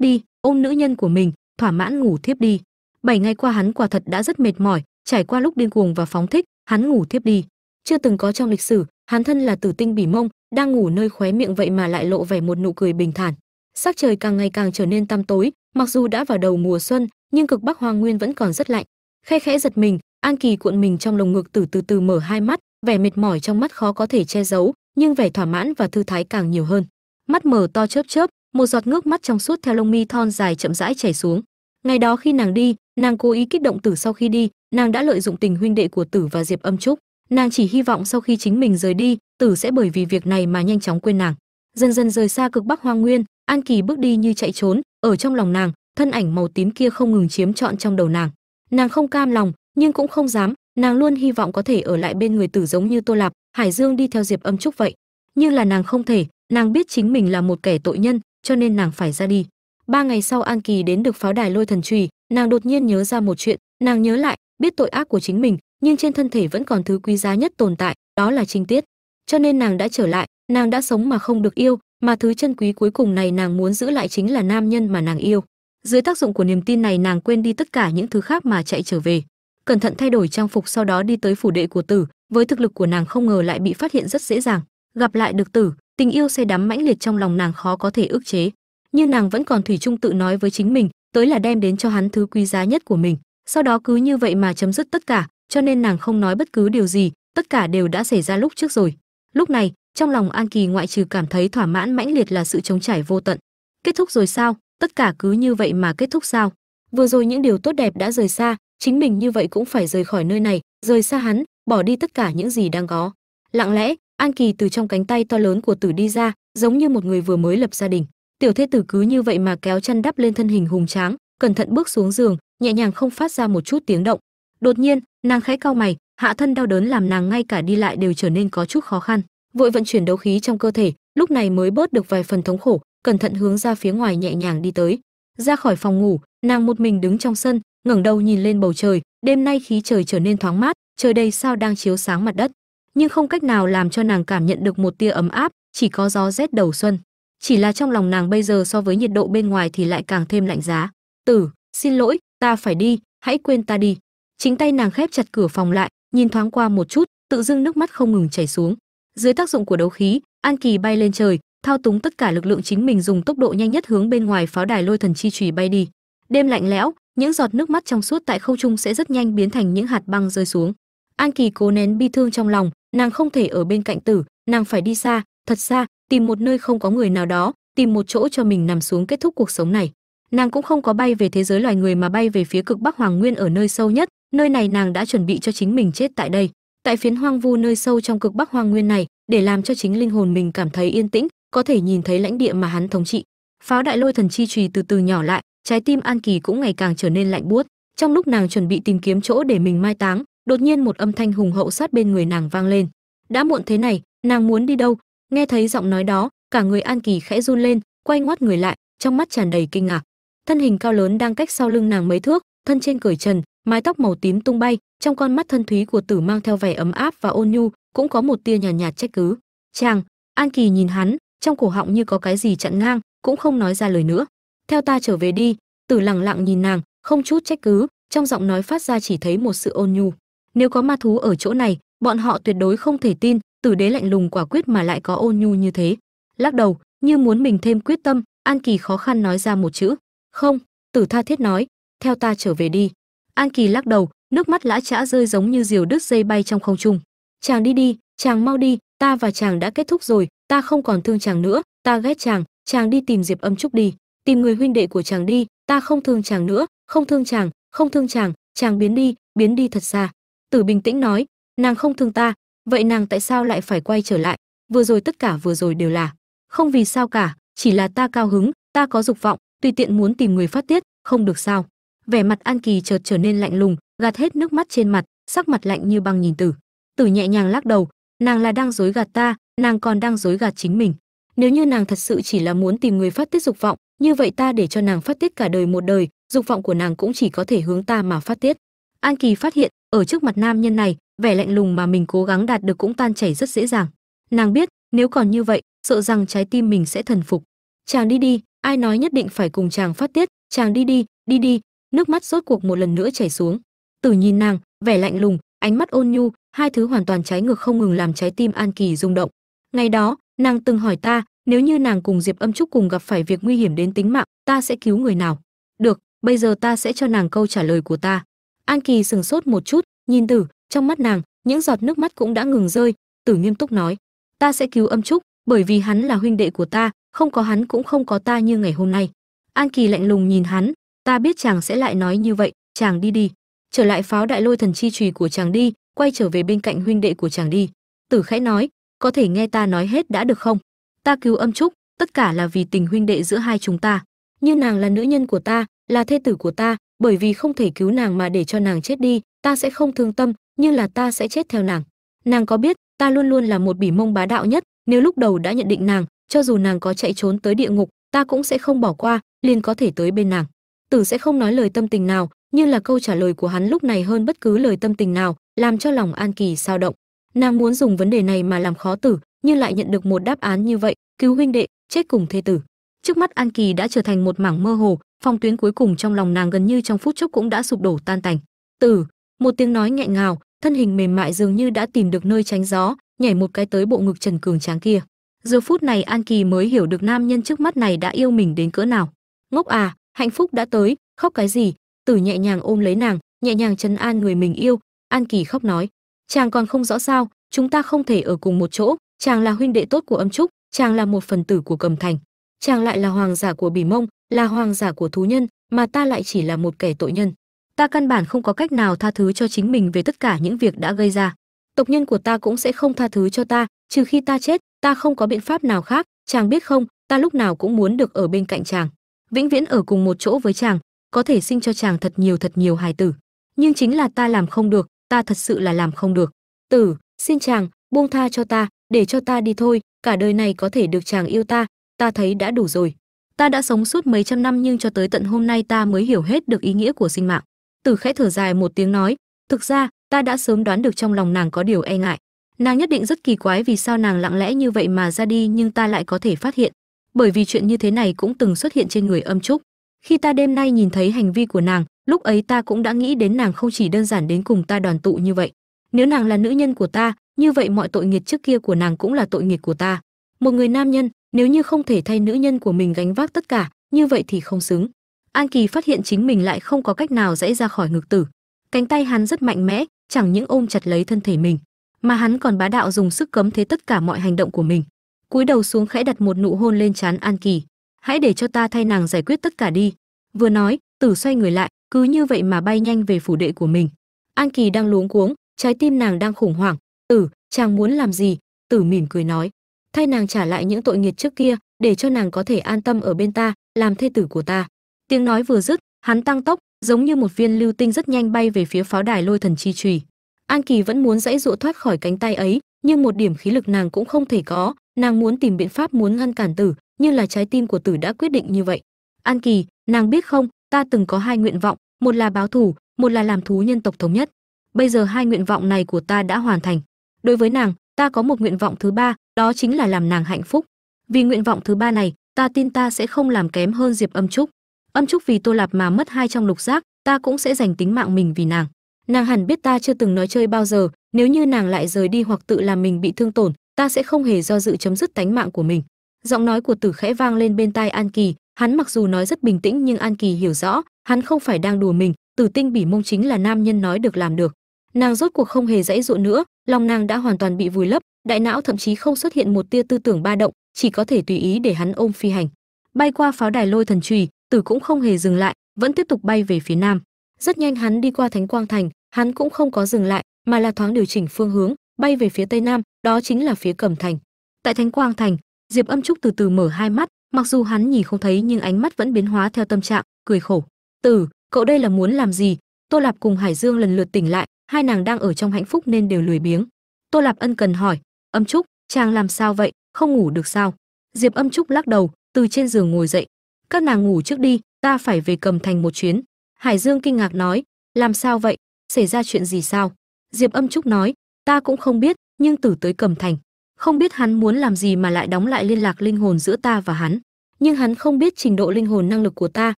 đi, ôm nữ nhân của mình, thỏa mãn ngủ thiếp đi. Bảy ngày qua hắn quả thật đã rất mệt mỏi, trải qua lúc điên cuồng và phóng thích, hắn ngủ thiếp đi. Chưa từng có trong lịch sử, hắn thân là tử tinh bỉ mông, đang ngủ nơi khóe miệng vậy mà lại lộ vẻ một nụ cười bình thản. Sắc trời càng ngày càng trở nên tăm tối, mặc dù đã vào đầu mùa xuân, nhưng cực bắc hoang nguyên vẫn còn rất lạnh. Khe khẽ giật mình, an kỳ cuộn mình trong lồng ngực từ từ từ mở hai mắt, vẻ mệt mỏi trong mắt khó có thể che giấu nhưng vẻ thỏa mãn và thư thái càng nhiều hơn. Mắt mở to chớp chớp, một giọt nước mắt trong suốt theo lông mi thon dài chậm rãi chảy xuống. Ngày đó khi nàng đi, nàng cố ý kích động tử sau khi đi, nàng đã lợi dụng tình huynh đệ của tử và diệp âm trúc. Nàng chỉ hy vọng sau khi chính mình rời đi, tử sẽ bởi vì việc này mà nhanh chóng quên nàng. Dần dần rời xa cực bắc hoang nguyên, an kỳ bước đi như chạy trốn, ở trong lòng nàng, thân ảnh màu tím kia không ngừng chiếm trọn trong đầu nàng. Nàng không cam lòng, nhưng cũng không dám nàng luôn hy vọng có thể ở lại bên người tử giống như tô lạp, hải dương đi theo diệp âm trúc vậy. Nhưng là nàng không thể, nàng biết chính mình là một kẻ tội nhân, cho nên nàng phải ra đi. Ba ngày sau an kỳ đến được pháo đài lôi thần trùy, nàng đột nhiên nhớ ra một chuyện. Nàng nhớ lại, biết tội ác của chính mình, nhưng trên thân thể vẫn còn thứ quý giá nhất tồn tại, đó là trinh tiết. Cho nên nàng đã trở lại, nàng đã sống mà không được yêu, mà thứ chân quý cuối cùng này nàng muốn giữ lại chính là nam nhân mà nàng yêu. Dưới tác dụng của niềm tin này nàng quên đi tất cả những thứ khác mà chạy trở về cẩn thận thay đổi trang phục sau đó đi tới phủ đệ của tử, với thực lực của nàng không ngờ lại bị phát hiện rất dễ dàng. Gặp lại được tử, tình yêu say đắm mãnh liệt trong lòng nàng khó có thể ức chế. Nhưng nàng vẫn còn thủy chung tự nói với chính mình, tới là đem đến cho hắn thứ quý giá nhất của mình. Sau đó cứ như vậy mà chấm dứt tất cả, cho nên nàng không nói bất cứ điều gì, tất cả đều đã xảy ra lúc trước rồi. Lúc này, trong lòng an kỳ ngoại trừ cảm thấy thỏa mãn mãnh liệt là sự chống trải vô tận. Kết thúc rồi sao? Tất cả cứ như vậy mà kết thúc sao? Vừa rồi những điều tốt đẹp đã rời xa chính mình như vậy cũng phải rời khỏi nơi này, rời xa hắn, bỏ đi tất cả những gì đang có. Lặng lẽ, an kỳ từ trong cánh tay to lớn của tử đi ra, giống như một người vừa mới lập gia đình. Tiểu thê tử cứ như vậy mà kéo chăn đắp lên thân hình hùng tráng, cẩn thận bước xuống giường, nhẹ nhàng không phát ra một chút tiếng động. Đột nhiên, nàng khẽ cau mày, hạ thân đau đớn làm nàng ngay cả đi lại đều trở nên có chút khó khăn. Vội vận chuyển đấu khí trong cơ thể, lúc này mới bớt được vài phần thống khổ, cẩn thận hướng ra phía ngoài nhẹ nhàng đi tới. Ra khỏi phòng ngủ, nàng một mình đứng trong sân ngẩng đầu nhìn lên bầu trời, đêm nay khí trời trở nên thoáng mát, trời đây sao đang chiếu sáng mặt đất. Nhưng không cách nào làm cho nàng cảm nhận được một tia ấm áp, chỉ có gió rét đầu xuân. Chỉ là trong lòng nàng bây giờ so với nhiệt độ bên ngoài thì lại càng thêm lạnh giá. Tử, xin lỗi, ta phải đi, hãy quên ta đi. Chính tay nàng khép chặt cửa phòng lại, nhìn thoáng qua một chút, tự dưng nước mắt không ngừng chảy xuống. Dưới tác dụng của đấu khí, an kỳ bay lên trời, thao túng tất cả lực lượng chính mình dùng tốc độ nhanh nhất hướng bên ngoài pháo đài lôi thần chi trùy bay đi. Đêm lạnh lẽo những giọt nước mắt trong suốt tại không trung sẽ rất nhanh biến thành những hạt băng rơi xuống. An kỳ cố nén bi thương trong lòng, nàng không thể ở bên cạnh tử, nàng phải đi xa, thật xa, tìm một nơi không có người nào đó, tìm một chỗ cho mình nằm xuống kết thúc cuộc sống này. Nàng cũng không có bay về thế giới loài người mà bay về phía cực bắc hoàng nguyên ở nơi sâu nhất, nơi này nàng đã chuẩn bị cho chính mình chết tại đây. Tại phiến hoang vu nơi sâu trong cực bắc hoang nguyên này, để làm cho chính linh hồn mình cảm thấy yên tĩnh, có thể nhìn thấy lãnh địa mà hắn thống trị. Pháo đại lôi thần chi trùy từ từ nhỏ lại trái tim an kỳ cũng ngày càng trở nên lạnh buốt. Trong lúc nàng chuẩn bị tìm kiếm chỗ để mình mai táng đột nhiên một âm thanh hùng hậu sát bên người nàng vang lên. Đã muộn thế này nàng muốn đi đâu? Nghe thấy giọng nói đó cả người an kỳ khẽ run lên quay ngoắt người lại trong mắt tràn đầy kinh ngạc. Thân hình cao lớn đang cách sau lưng nàng mấy thước thân trên cởi trần mái tóc màu tím tung bay trong con mắt thân thúy của tử mang theo vẻ ấm áp và ôn nhu cũng có một tia nhàn nhạt, nhạt trách cứ. Chàng an kỳ nhìn hắn trong cổ họng như có cái gì chặn ngang cũng không nói ra lời nữa theo ta trở về đi. Tử lặng lặng nhìn nàng, không chút trách cứ, trong giọng nói phát ra chỉ thấy một sự ôn nhu. Nếu có ma thú ở chỗ này, bọn họ tuyệt đối không thể tin tử đế lạnh lùng quả quyết mà lại có ôn nhu như thế. Lắc đầu, như muốn mình thêm quyết tâm, an kỳ khó khăn nói ra một chữ. Không, tử tha thiết nói, theo ta trở về đi. An kỳ lắc đầu, nước mắt lã chã rơi giống như diều đứt dây bay trong không trung. Chàng đi đi, chàng mau đi, ta và chàng đã kết thúc rồi, ta không còn thương chàng nữa, ta ghét chàng chàng đi tìm diệp âm trúc đi tìm người huynh đệ của chàng đi, ta không thương chàng nữa, không thương chàng, không thương chàng chàng biến đi biến đi thật xa. Tử bình tĩnh nói, nàng không thương ta, vậy nàng tại sao lại phải quay trở lại? Vừa rồi tất cả vừa rồi đều là, không vì sao cả, chỉ là ta cao hứng, ta có dục vọng, tùy tiện muốn tìm người phát tiết, không được sao. Vẻ mặt an kỳ chợt trở nên lạnh lùng, gạt hết nước mắt trên mặt, sắc mặt lạnh như băng nhìn tử. Tử nhẹ nhàng lắc đầu, nàng là đang dối gạt ta, nàng còn đang dối gạt chính mình. Nếu như nàng thật sự chỉ là muốn tìm người phát tiết dục vọng như vậy ta để cho nàng phát tiết cả đời một đời, dục vọng của nàng cũng chỉ có thể hướng ta mà phát tiết. An kỳ phát hiện, ở trước mặt nam nhân này, vẻ lạnh lùng mà mình cố gắng đạt được cũng tan chảy rất dễ dàng. Nàng biết, nếu còn như vậy, sợ rằng trái tim mình sẽ thần phục. Chàng đi đi, ai nói nhất định phải cùng chàng phát tiết. Chàng đi đi đi đi, nước mắt rốt cuộc một lần nữa chảy xuống. Tử nhìn nàng, vẻ lạnh lùng, ánh mắt ôn nhu, hai thứ hoàn toàn trái ngược không ngừng làm trái tim an kỳ rung động. Ngày đó, nàng từng hỏi ta nếu như nàng cùng diệp âm trúc cùng gặp phải việc nguy hiểm đến tính mạng, ta sẽ cứu người nào? Được, bây giờ ta sẽ cho nàng câu trả lời của ta. An kỳ sừng sốt một chút, nhìn tử, trong mắt nàng, những giọt nước mắt cũng đã ngừng rơi. Tử nghiêm túc nói, ta sẽ cứu âm trúc, bởi vì hắn là huynh đệ của ta, không có hắn cũng không có ta như ngày hôm nay. An kỳ lạnh lùng nhìn hắn, ta biết chàng sẽ lại nói như vậy, chàng đi đi. Trở lại pháo đại lôi thần chi trùy của chàng đi, quay trở về bên cạnh huynh đệ của chàng đi. Tử khẽ nói, có thể nghe ta nói hết đã được không? Ta cứu âm trúc, tất cả là vì tình huynh đệ giữa hai chúng ta. Như nàng là nữ nhân của ta, là thê tử của ta, bởi vì không thể cứu nàng mà để cho nàng chết đi, ta sẽ không thương tâm, nhưng là ta sẽ chết theo nàng. Nàng có biết, ta luôn luôn là một bỉ mông bá đạo nhất, nếu lúc đầu đã nhận định nàng, cho dù nàng có chạy trốn tới địa ngục, ta cũng sẽ không bỏ qua, liền có thể tới bên nàng. Tử sẽ không nói lời tâm tình nào nhưng là câu trả lời của hắn lúc này hơn bất cứ lời tâm tình nào, làm cho lòng an kỳ sao động. Nàng muốn dùng vấn đề này mà làm khó tử nhưng lại nhận được một đáp án như vậy, cứu huynh đệ, chết cùng thê tử. Trước mắt an kỳ đã trở thành một mảng mơ hồ, phong tuyến cuối cùng trong lòng nàng gần như trong phút chốc cũng đã sụp đổ tan tành. Tử, một tiếng nói nghẹn ngào, thân hình mềm mại dường như đã tìm được nơi tránh gió, nhảy một cái tới bộ ngực trần cường tráng kia. Giờ phút này an kỳ mới hiểu được nam nhân trước mắt này đã yêu mình đến cỡ nào. Ngốc à hạnh phúc đã tới, khóc cái gì? Tử nhẹ nhàng ôm lấy nàng, nhẹ nhàng chấn an người mình yêu. An kỳ khóc nói, chàng còn không rõ sao, chúng ta không thể ở cùng một chỗ chàng là huynh đệ tốt của âm trúc, chàng là một phần tử của cầm thành. Chàng lại là hoàng giả của bỉ mông, là hoàng giả của thú nhân, mà ta lại chỉ là một kẻ tội nhân. Ta căn bản không có cách nào tha thứ cho chính mình về tất cả những việc đã gây ra. Tộc nhân của ta cũng sẽ không tha thứ cho ta, trừ khi ta chết, ta không có biện pháp nào khác. Chàng biết không, ta lúc nào cũng muốn được ở bên cạnh chàng, vĩnh viễn ở cùng một chỗ với chàng, có thể sinh cho chàng thật nhiều thật nhiều hài tử. Nhưng chính là ta làm không được, ta thật sự là làm không được. Tử, xin chàng buông tha cho ta, để cho ta đi thôi, cả đời này có thể được chàng yêu ta ta thấy đã đủ rồi. Ta đã sống suốt mấy trăm năm nhưng cho tới tận hôm nay ta mới hiểu hết được ý nghĩa của sinh mạng. Tử khẽ thở dài một tiếng nói, thực ra, ta đã sớm đoán được trong lòng nàng có điều e ngại. Nàng nhất định rất kỳ quái vì sao nàng lặng lẽ như vậy mà ra đi nhưng ta lại có thể phát hiện. Bởi vì chuyện như thế này cũng từng xuất hiện trên người âm trúc. Khi ta đêm nay nhìn thấy hành vi của nàng, lúc ấy ta cũng đã nghĩ đến nàng không chỉ đơn giản đến cùng ta đoàn tụ như vậy. Nếu nàng là nữ nhân của ta như vậy mọi tội nghiệt trước kia của nàng cũng là tội nghiệt của ta. Một người nam nhân, nếu như không thể thay nữ nhân của mình gánh vác tất cả, như vậy thì không xứng. An kỳ phát hiện chính mình lại không có cách nào dãy ra khỏi ngực tử. Cánh tay hắn rất mạnh mẽ, chẳng những ôm chặt lấy thân thể mình, mà hắn còn bá đạo dùng sức cấm thế tất cả mọi hành động của mình. Cúi đầu xuống khẽ đặt một nụ hôn lên trán an kỳ. Hãy để cho ta thay nàng giải quyết tất cả đi. Vừa nói, tử xoay người lại, cứ như vậy mà bay nhanh về phủ đệ của mình. An kỳ đang luống cuống, trái tim nàng đang khủng hoảng tử chàng muốn làm gì? Tử mỉm cười nói. Thay nàng trả lại những tội nghiệt trước kia, để cho nàng có thể an tâm ở bên ta, làm thê tử của ta. Tiếng nói vừa dứt, hắn tăng tốc, giống như một viên lưu tinh rất nhanh bay về phía pháo đài lôi thần chi trùy. An kỳ vẫn muốn dãy dụa thoát khỏi cánh tay ấy, nhưng một điểm khí lực nàng cũng không thể có. Nàng muốn tìm biện pháp muốn ngăn cản tử, nhưng là trái tim của tử đã quyết định như vậy. An kỳ, nàng biết không, ta từng có hai nguyện vọng, một là báo thù, một là làm thú nhân tộc thống nhất. Bây giờ hai nguyện vọng này của ta đã hoàn thành đối với nàng, ta có một nguyện vọng thứ ba, đó chính là làm nàng hạnh phúc. Vì nguyện vọng thứ ba này, ta tin ta sẽ không làm kém hơn diệp âm trúc. Âm trúc vì tô lạp mà mất hai trong lục giác, ta cũng sẽ dành tính mạng mình vì nàng. Nàng hẳn biết ta chưa từng nói chơi bao giờ, nếu như nàng lại rời đi hoặc tự làm mình bị thương tổn, ta sẽ không hề do dự chấm dứt tánh mạng của mình. Giọng nói của tử khẽ vang lên bên tai an kỳ, hắn mặc dù nói rất bình tĩnh nhưng an kỳ hiểu rõ, hắn không phải đang đùa mình, tử tinh bỉ mông chính là nam nhân nói được làm được nàng rốt cuộc không hề dãy dụa nữa, lòng nàng đã hoàn toàn bị vùi lấp, đại não thậm chí không xuất hiện một tia tư tưởng ba động, chỉ có thể tùy ý để hắn ôm phi hành. Bay qua pháo đài lôi thần trùy tử cũng không hề dừng lại, vẫn tiếp tục bay về phía nam. Rất nhanh hắn đi qua thánh quang thành, hắn cũng không có dừng lại, mà là thoáng điều chỉnh phương hướng, bay về phía tây nam, đó chính là phía cẩm thành. Tại thánh quang thành, diệp âm trúc từ từ mở hai mắt, mặc dù hắn nhìn không thấy nhưng ánh mắt vẫn biến hóa theo tâm trạng, cười khổ. Tử, cậu đây là muốn làm gì? Tô lạp cùng hải dương lần lượt tỉnh lại, hai nàng đang ở trong hạnh phúc nên đều lười biếng. Tô lạp ân cần hỏi, âm trúc, chàng làm sao vậy? Không ngủ được sao? Diệp âm trúc lắc đầu, từ trên giường ngồi dậy, các nàng ngủ trước đi, ta phải về cầm thành một chuyến. Hải dương kinh ngạc nói, làm sao vậy? Xảy ra chuyện gì sao? Diệp âm trúc nói, ta cũng không biết, nhưng tử tới cầm thành, không biết hắn muốn làm gì mà lại đóng lại liên lạc linh hồn giữa ta và hắn. Nhưng hắn không biết trình độ linh hồn năng lực của ta,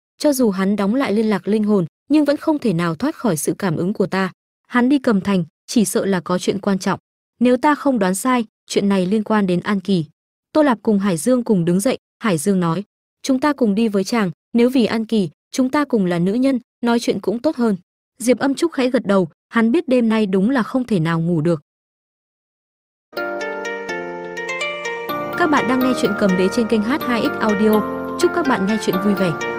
cho dù hắn đóng lại liên lạc linh hồn nhưng vẫn không thể nào thoát khỏi sự cảm ứng của ta. Hắn đi cầm thành, chỉ sợ là có chuyện quan trọng. Nếu ta không đoán sai, chuyện này liên quan đến an kỳ. Tô lạp cùng hải dương cùng đứng dậy, hải dương nói, chúng ta cùng đi với chàng, nếu vì an kỳ, chúng ta cùng là nữ nhân, nói chuyện cũng tốt hơn. Diệp âm trúc khẽ gật đầu, hắn biết đêm nay đúng là không thể nào ngủ được. Các bạn đang nghe chuyện cầm đế trên kênh h2x audio. Chúc các bạn nghe chuyện vui vẻ.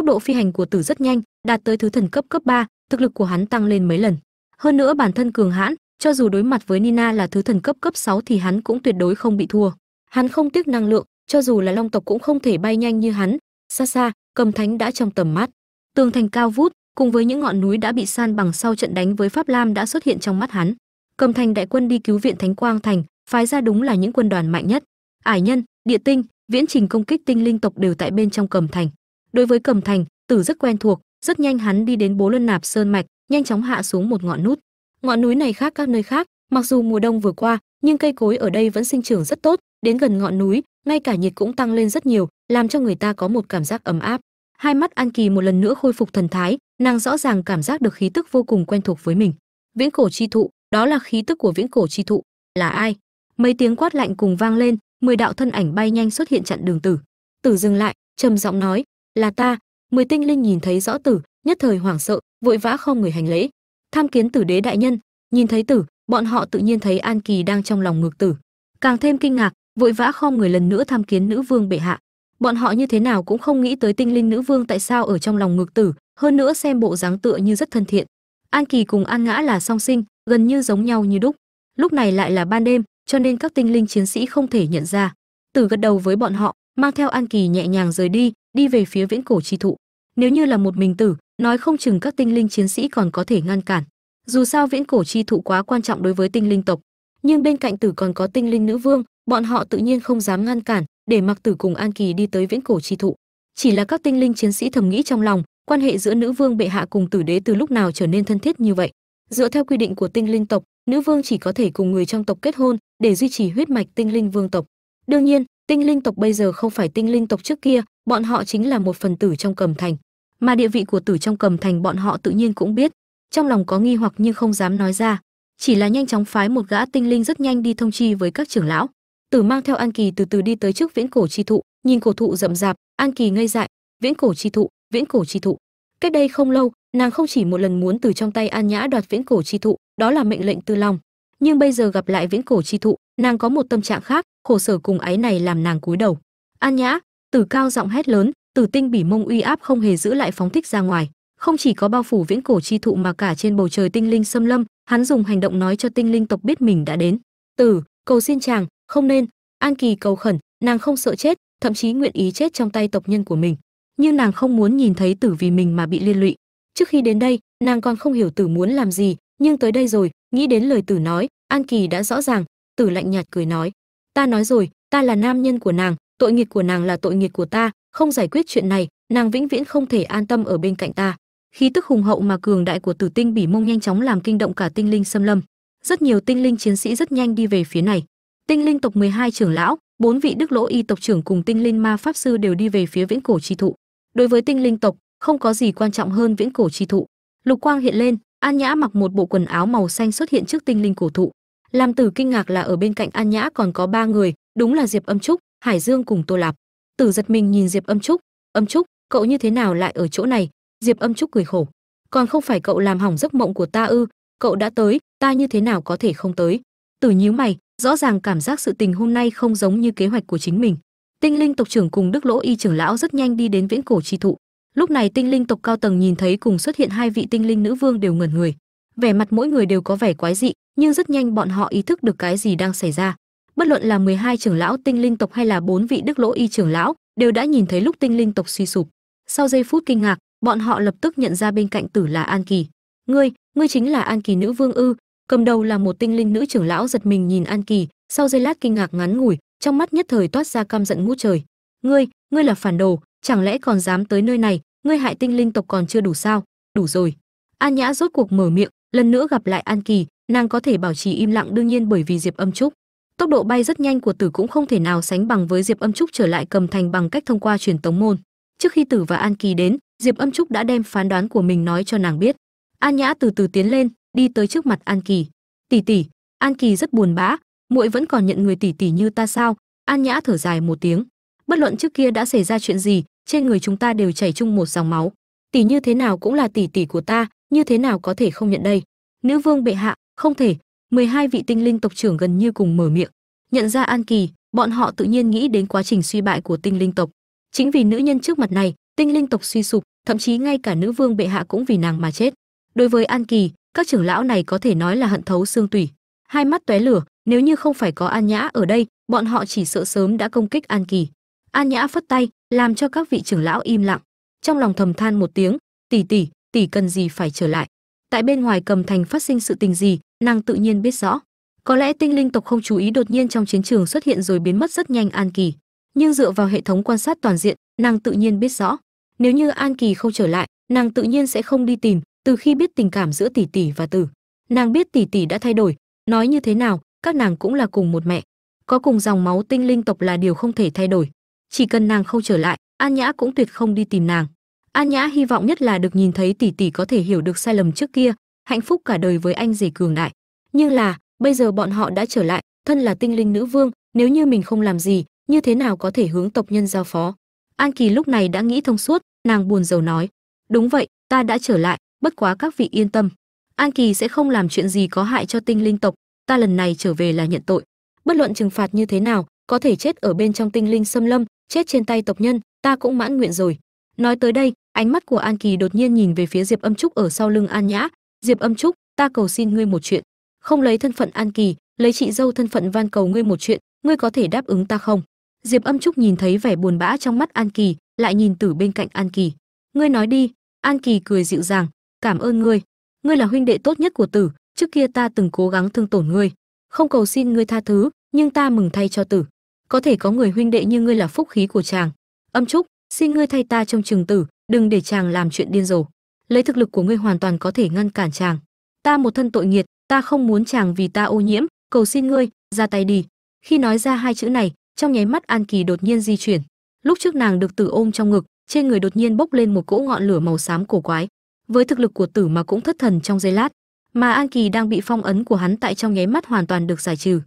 Tốc độ phi hành của tử rất nhanh đạt tới thứ thần cấp cấp 3, thực lực của hắn tăng lên mấy lần. Hơn nữa bản thân cường hãn cho dù đối mặt với nina là thứ thần cấp cấp 6 thì hắn cũng tuyệt đối không bị thua. Hắn không tiếc năng lượng cho dù là long tộc cũng không thể bay nhanh như hắn. Xa xa cầm thánh đã trong tầm mắt. Tường thành cao vút cùng với những ngọn núi đã bị san bằng sau trận đánh với pháp lam đã xuất hiện trong mắt hắn. Cầm thành đại quân đi cứu viện thánh quang thành phái ra đúng là những quân đoàn mạnh nhất. Ải nhân địa tinh viễn trình công kích tinh linh tộc đều tại bên trong cầm thành đối với cầm thành, tử rất quen thuộc, rất nhanh hắn đi đến bố lân nạp sơn mạch, nhanh chóng hạ xuống một ngọn nút. Ngọn núi này khác các nơi khác, mặc dù mùa đông vừa qua, nhưng cây cối ở đây vẫn sinh trưởng rất tốt. Đến gần ngọn núi, ngay cả nhiệt cũng tăng lên rất nhiều, làm cho người ta có một cảm giác ấm áp. Hai mắt an kỳ một lần nữa khôi phục thần thái, nàng rõ ràng cảm giác được khí tức vô cùng quen thuộc với mình. Viễn cổ chi thụ, đó là khí tức của viễn cổ chi thụ, là ai? Mấy tiếng quát lạnh cùng vang lên, mười đạo thân ảnh bay nhanh xuất hiện chặn đường tử. Tử dừng lại, trầm giọng nói là ta, mười tinh linh nhìn thấy rõ tử, nhất thời hoảng sợ, vội vã không người hành lễ. Tham kiến tử đế đại nhân, nhìn thấy tử, bọn họ tự nhiên thấy an kỳ đang trong lòng ngược tử. Càng thêm kinh ngạc, vội vã không người lần nữa tham kiến nữ vương bệ hạ. Bọn họ như thế nào cũng không nghĩ tới tinh linh nữ vương tại sao ở trong lòng ngược tử, hơn nữa xem bộ dáng tựa như rất thân thiện. An kỳ cùng an ngã là song sinh, gần như giống nhau như đúc. Lúc này lại là ban đêm, cho nên các tinh linh chiến sĩ không thể nhận ra. Tử gật đầu với bọn họ mang theo an kỳ nhẹ nhàng rời đi đi về phía viễn cổ chi thụ. Nếu như là một mình tử, nói không chừng các tinh linh chiến sĩ còn có thể ngăn cản. Dù sao viễn cổ chi thụ quá quan trọng đối với tinh linh tộc, nhưng bên cạnh tử còn có tinh linh nữ vương, bọn họ tự nhiên không dám ngăn cản, để mặc tử cùng an kỳ đi tới viễn cổ chi thụ. Chỉ là các tinh linh chiến sĩ thầm nghĩ trong lòng, quan hệ giữa nữ vương bệ hạ cùng tử đế từ lúc nào trở nên thân thiết như vậy. Dựa theo quy định của tinh linh tộc, nữ vương chỉ có thể cùng người trong tộc kết hôn, để duy trì huyết mạch tinh linh vương tộc. Đương nhiên tinh linh tộc bây giờ không phải tinh linh tộc trước kia, bọn họ chính là một phần tử trong cầm thành. Mà địa vị của tử trong cầm thành bọn họ tự nhiên cũng biết, trong lòng có nghi hoặc nhưng không dám nói ra. Chỉ là nhanh chóng phái một gã tinh linh rất nhanh đi thông chi với các trưởng lão. Tử mang theo an kỳ từ từ đi tới trước viễn cổ chi thụ, nhìn cổ thụ rậm rạp, an kỳ ngây dại, viễn cổ chi thụ, viễn cổ chi thụ. Cách đây không lâu, nàng không chỉ một lần muốn từ trong tay an nhã đoạt viễn cổ chi thụ, đó là mệnh lệnh tư long nhưng bây giờ gặp lại viễn cổ chi thụ, nàng có một tâm trạng khác, khổ sở cùng ái này làm nàng cúi đầu. An nhã tử cao giọng hét lớn tử tinh bỉ mông uy áp không hề giữ lại phóng thích ra ngoài. Không chỉ có bao phủ viễn cổ chi thụ mà cả trên bầu trời tinh linh xâm lâm, hắn dùng hành động nói cho tinh linh tộc biết mình đã đến. Tử cầu xin chàng, không nên. An kỳ cầu khẩn, nàng không sợ chết, thậm chí nguyện ý chết trong tay tộc nhân của mình. Nhưng nàng không muốn nhìn thấy tử vì mình mà bị liên lụy. Trước khi đến đây, nàng còn không hiểu tử muốn làm gì, nhưng tới đây rồi nghĩ đến lời tử nói, an kỳ đã rõ ràng, tử lạnh nhạt cười nói, ta nói rồi, ta là nam nhân của nàng, tội nghiệp của nàng là tội nghiệp của ta, không giải quyết chuyện này, nàng vĩnh viễn không thể an tâm ở bên cạnh ta. Khí tức hùng hậu mà cường đại của tử tinh bỉ mông nhanh chóng làm kinh động cả tinh linh xâm lâm. Rất nhiều tinh linh chiến sĩ rất nhanh đi về phía này. Tinh linh tộc 12 trưởng lão, bốn vị đức lỗ y tộc trưởng cùng tinh linh ma pháp sư đều đi về phía viễn cổ chi thụ. Đối với tinh linh tộc, không có gì quan trọng hơn viễn cổ chi thụ. Lục quang hiện lên an nhã mặc một bộ quần áo màu xanh xuất hiện trước tinh linh cổ thụ. Làm tử kinh ngạc là ở bên cạnh an nhã còn có ba người, đúng là diệp âm trúc, hải dương cùng tô lạp. Tử giật mình nhìn diệp âm trúc âm trúc, cậu như thế nào lại ở chỗ này? Diệp âm trúc cười khổ, còn không phải cậu làm hỏng giấc mộng của ta ư, cậu đã tới, ta như thế nào có thể không tới? Tử nhíu mày, rõ ràng cảm giác sự tình hôm nay không giống như kế hoạch của chính mình. Tinh linh tộc trưởng cùng đức lỗ y trưởng lão rất nhanh đi đến viễn cổ chi thụ lúc này tinh linh tộc cao tầng nhìn thấy cùng xuất hiện hai vị tinh linh nữ vương đều ngẩn người. Vẻ mặt mỗi người đều có vẻ quái dị, nhưng rất nhanh bọn họ ý thức được cái gì đang xảy ra. Bất luận là 12 trưởng lão tinh linh tộc hay là bốn vị đức lỗ y trưởng lão, đều đã nhìn thấy lúc tinh linh tộc suy sụp. Sau giây phút kinh ngạc, bọn họ lập tức nhận ra bên cạnh tử là an kỳ. Ngươi ngươi chính là an kỳ nữ vương ư? Cầm đầu là một tinh linh nữ trưởng lão giật mình nhìn an kỳ, sau giây lát kinh ngạc ngắn ngủi, trong mắt nhất thời toát ra căm giận ngút trời. Ngươi ngươi là phản đồ chẳng lẽ còn dám tới nơi này? Ngươi hại tinh linh tộc còn chưa đủ sao? Đủ rồi. An nhã rốt cuộc mở miệng, lần nữa gặp lại an kỳ, nàng có thể bảo trì im lặng đương nhiên bởi vì diệp âm trúc. Tốc độ bay rất nhanh của tử cũng không thể nào sánh bằng với diệp âm trúc trở lại cầm thành bằng cách thông qua truyền tống môn. Trước khi tử và an kỳ đến, diệp âm trúc đã đem phán đoán của mình nói cho nàng biết. An nhã từ từ tiến lên, đi tới trước mặt an kỳ. Tỷ tỷ, an kỳ rất buồn bã, muội vẫn còn nhận người tỷ tỷ như ta sao? An nhã thở dài một tiếng. Bất luận trước kia đã xảy ra chuyện gì trên người chúng ta đều chảy chung một dòng máu. Tỷ như thế nào cũng là tỷ tỷ của ta, như thế nào có thể không nhận đây? Nữ vương bệ hạ, không thể. 12 vị tinh linh tộc trưởng gần như cùng mở miệng. Nhận ra an kỳ, bọn họ tự nhiên nghĩ đến quá trình suy bại của tinh linh tộc. Chính vì nữ nhân trước mặt này, tinh linh tộc suy sụp, thậm chí ngay cả nữ vương bệ hạ cũng vì nàng mà chết. Đối với an kỳ, các trưởng lão này có thể nói là hận thấu xương tủy. Hai mắt tóe lửa, nếu như không phải có an nhã ở đây, bọn họ chỉ sợ sớm đã công kích an kỳ. An nhã phất tay làm cho các vị trưởng lão im lặng. Trong lòng thầm than một tiếng, tỷ tỷ tỷ cần gì phải trở lại? Tại bên ngoài cầm thành phát sinh sự tình gì, nàng tự nhiên biết rõ. Có lẽ tinh linh tộc không chú ý đột nhiên trong chiến trường xuất hiện rồi biến mất rất nhanh an kỳ. Nhưng dựa vào hệ thống quan sát toàn diện, nàng tự nhiên biết rõ. Nếu như an kỳ không trở lại, nàng tự nhiên sẽ không đi tìm, từ khi biết tình cảm giữa tỷ tỷ và tử. Nàng biết tỷ tỷ đã thay đổi. Nói như thế nào, các nàng cũng là cùng một mẹ. Có cùng dòng máu tinh linh tộc là điều không thể thay đổi chỉ cần nàng không trở lại, an nhã cũng tuyệt không đi tìm nàng. An nhã hy vọng nhất là được nhìn thấy tỷ tỷ có thể hiểu được sai lầm trước kia, hạnh phúc cả đời với anh rể cường đại. Nhưng là, bây giờ bọn họ đã trở lại, thân là tinh linh nữ vương, nếu như mình không làm gì, như thế nào có thể hướng tộc nhân giao phó? An kỳ lúc này đã nghĩ thông suốt, nàng buồn rầu nói, đúng vậy, ta đã trở lại, bất quá các vị yên tâm. An kỳ sẽ không làm chuyện gì có hại cho tinh linh tộc, ta lần này trở về là nhận tội. Bất luận trừng phạt như thế nào có thể chết ở bên trong tinh linh xâm lâm, chết trên tay tộc nhân, ta cũng mãn nguyện rồi. Nói tới đây, ánh mắt của an kỳ đột nhiên nhìn về phía diệp âm trúc ở sau lưng an nhã. Diệp âm trúc, ta cầu xin ngươi một chuyện. Không lấy thân phận an kỳ, lấy chị dâu thân phận van cầu ngươi một chuyện, ngươi có thể đáp ứng ta không? Diệp âm trúc nhìn thấy vẻ buồn bã trong mắt an kỳ, lại nhìn tử bên cạnh an kỳ. Ngươi nói đi. An kỳ cười dịu dàng. Cảm ơn ngươi. Ngươi là huynh đệ tốt nhất của tử, trước kia ta từng cố gắng thương tổn ngươi. Không cầu xin ngươi tha thứ, nhưng ta mừng thay cho tử có thể có người huynh đệ như ngươi là phúc khí của chàng. Âm trúc, xin ngươi thay ta trong trường tử, đừng để chàng làm chuyện điên rồ. Lấy thực lực của ngươi hoàn toàn có thể ngăn cản chàng. Ta một thân tội nghiệt, ta không muốn chàng vì ta ô nhiễm, cầu xin ngươi, ra tay đi. Khi nói ra hai chữ này, trong nháy mắt an kỳ đột nhiên di chuyển. Lúc trước nàng được tử ôm trong ngực, trên người đột nhiên bốc lên một cỗ ngọn lửa màu xám cổ quái. Với thực lực của tử mà cũng thất thần trong giây lát, mà an kỳ đang bị phong ấn của hắn tại trong nháy mắt hoàn toàn được giải trừ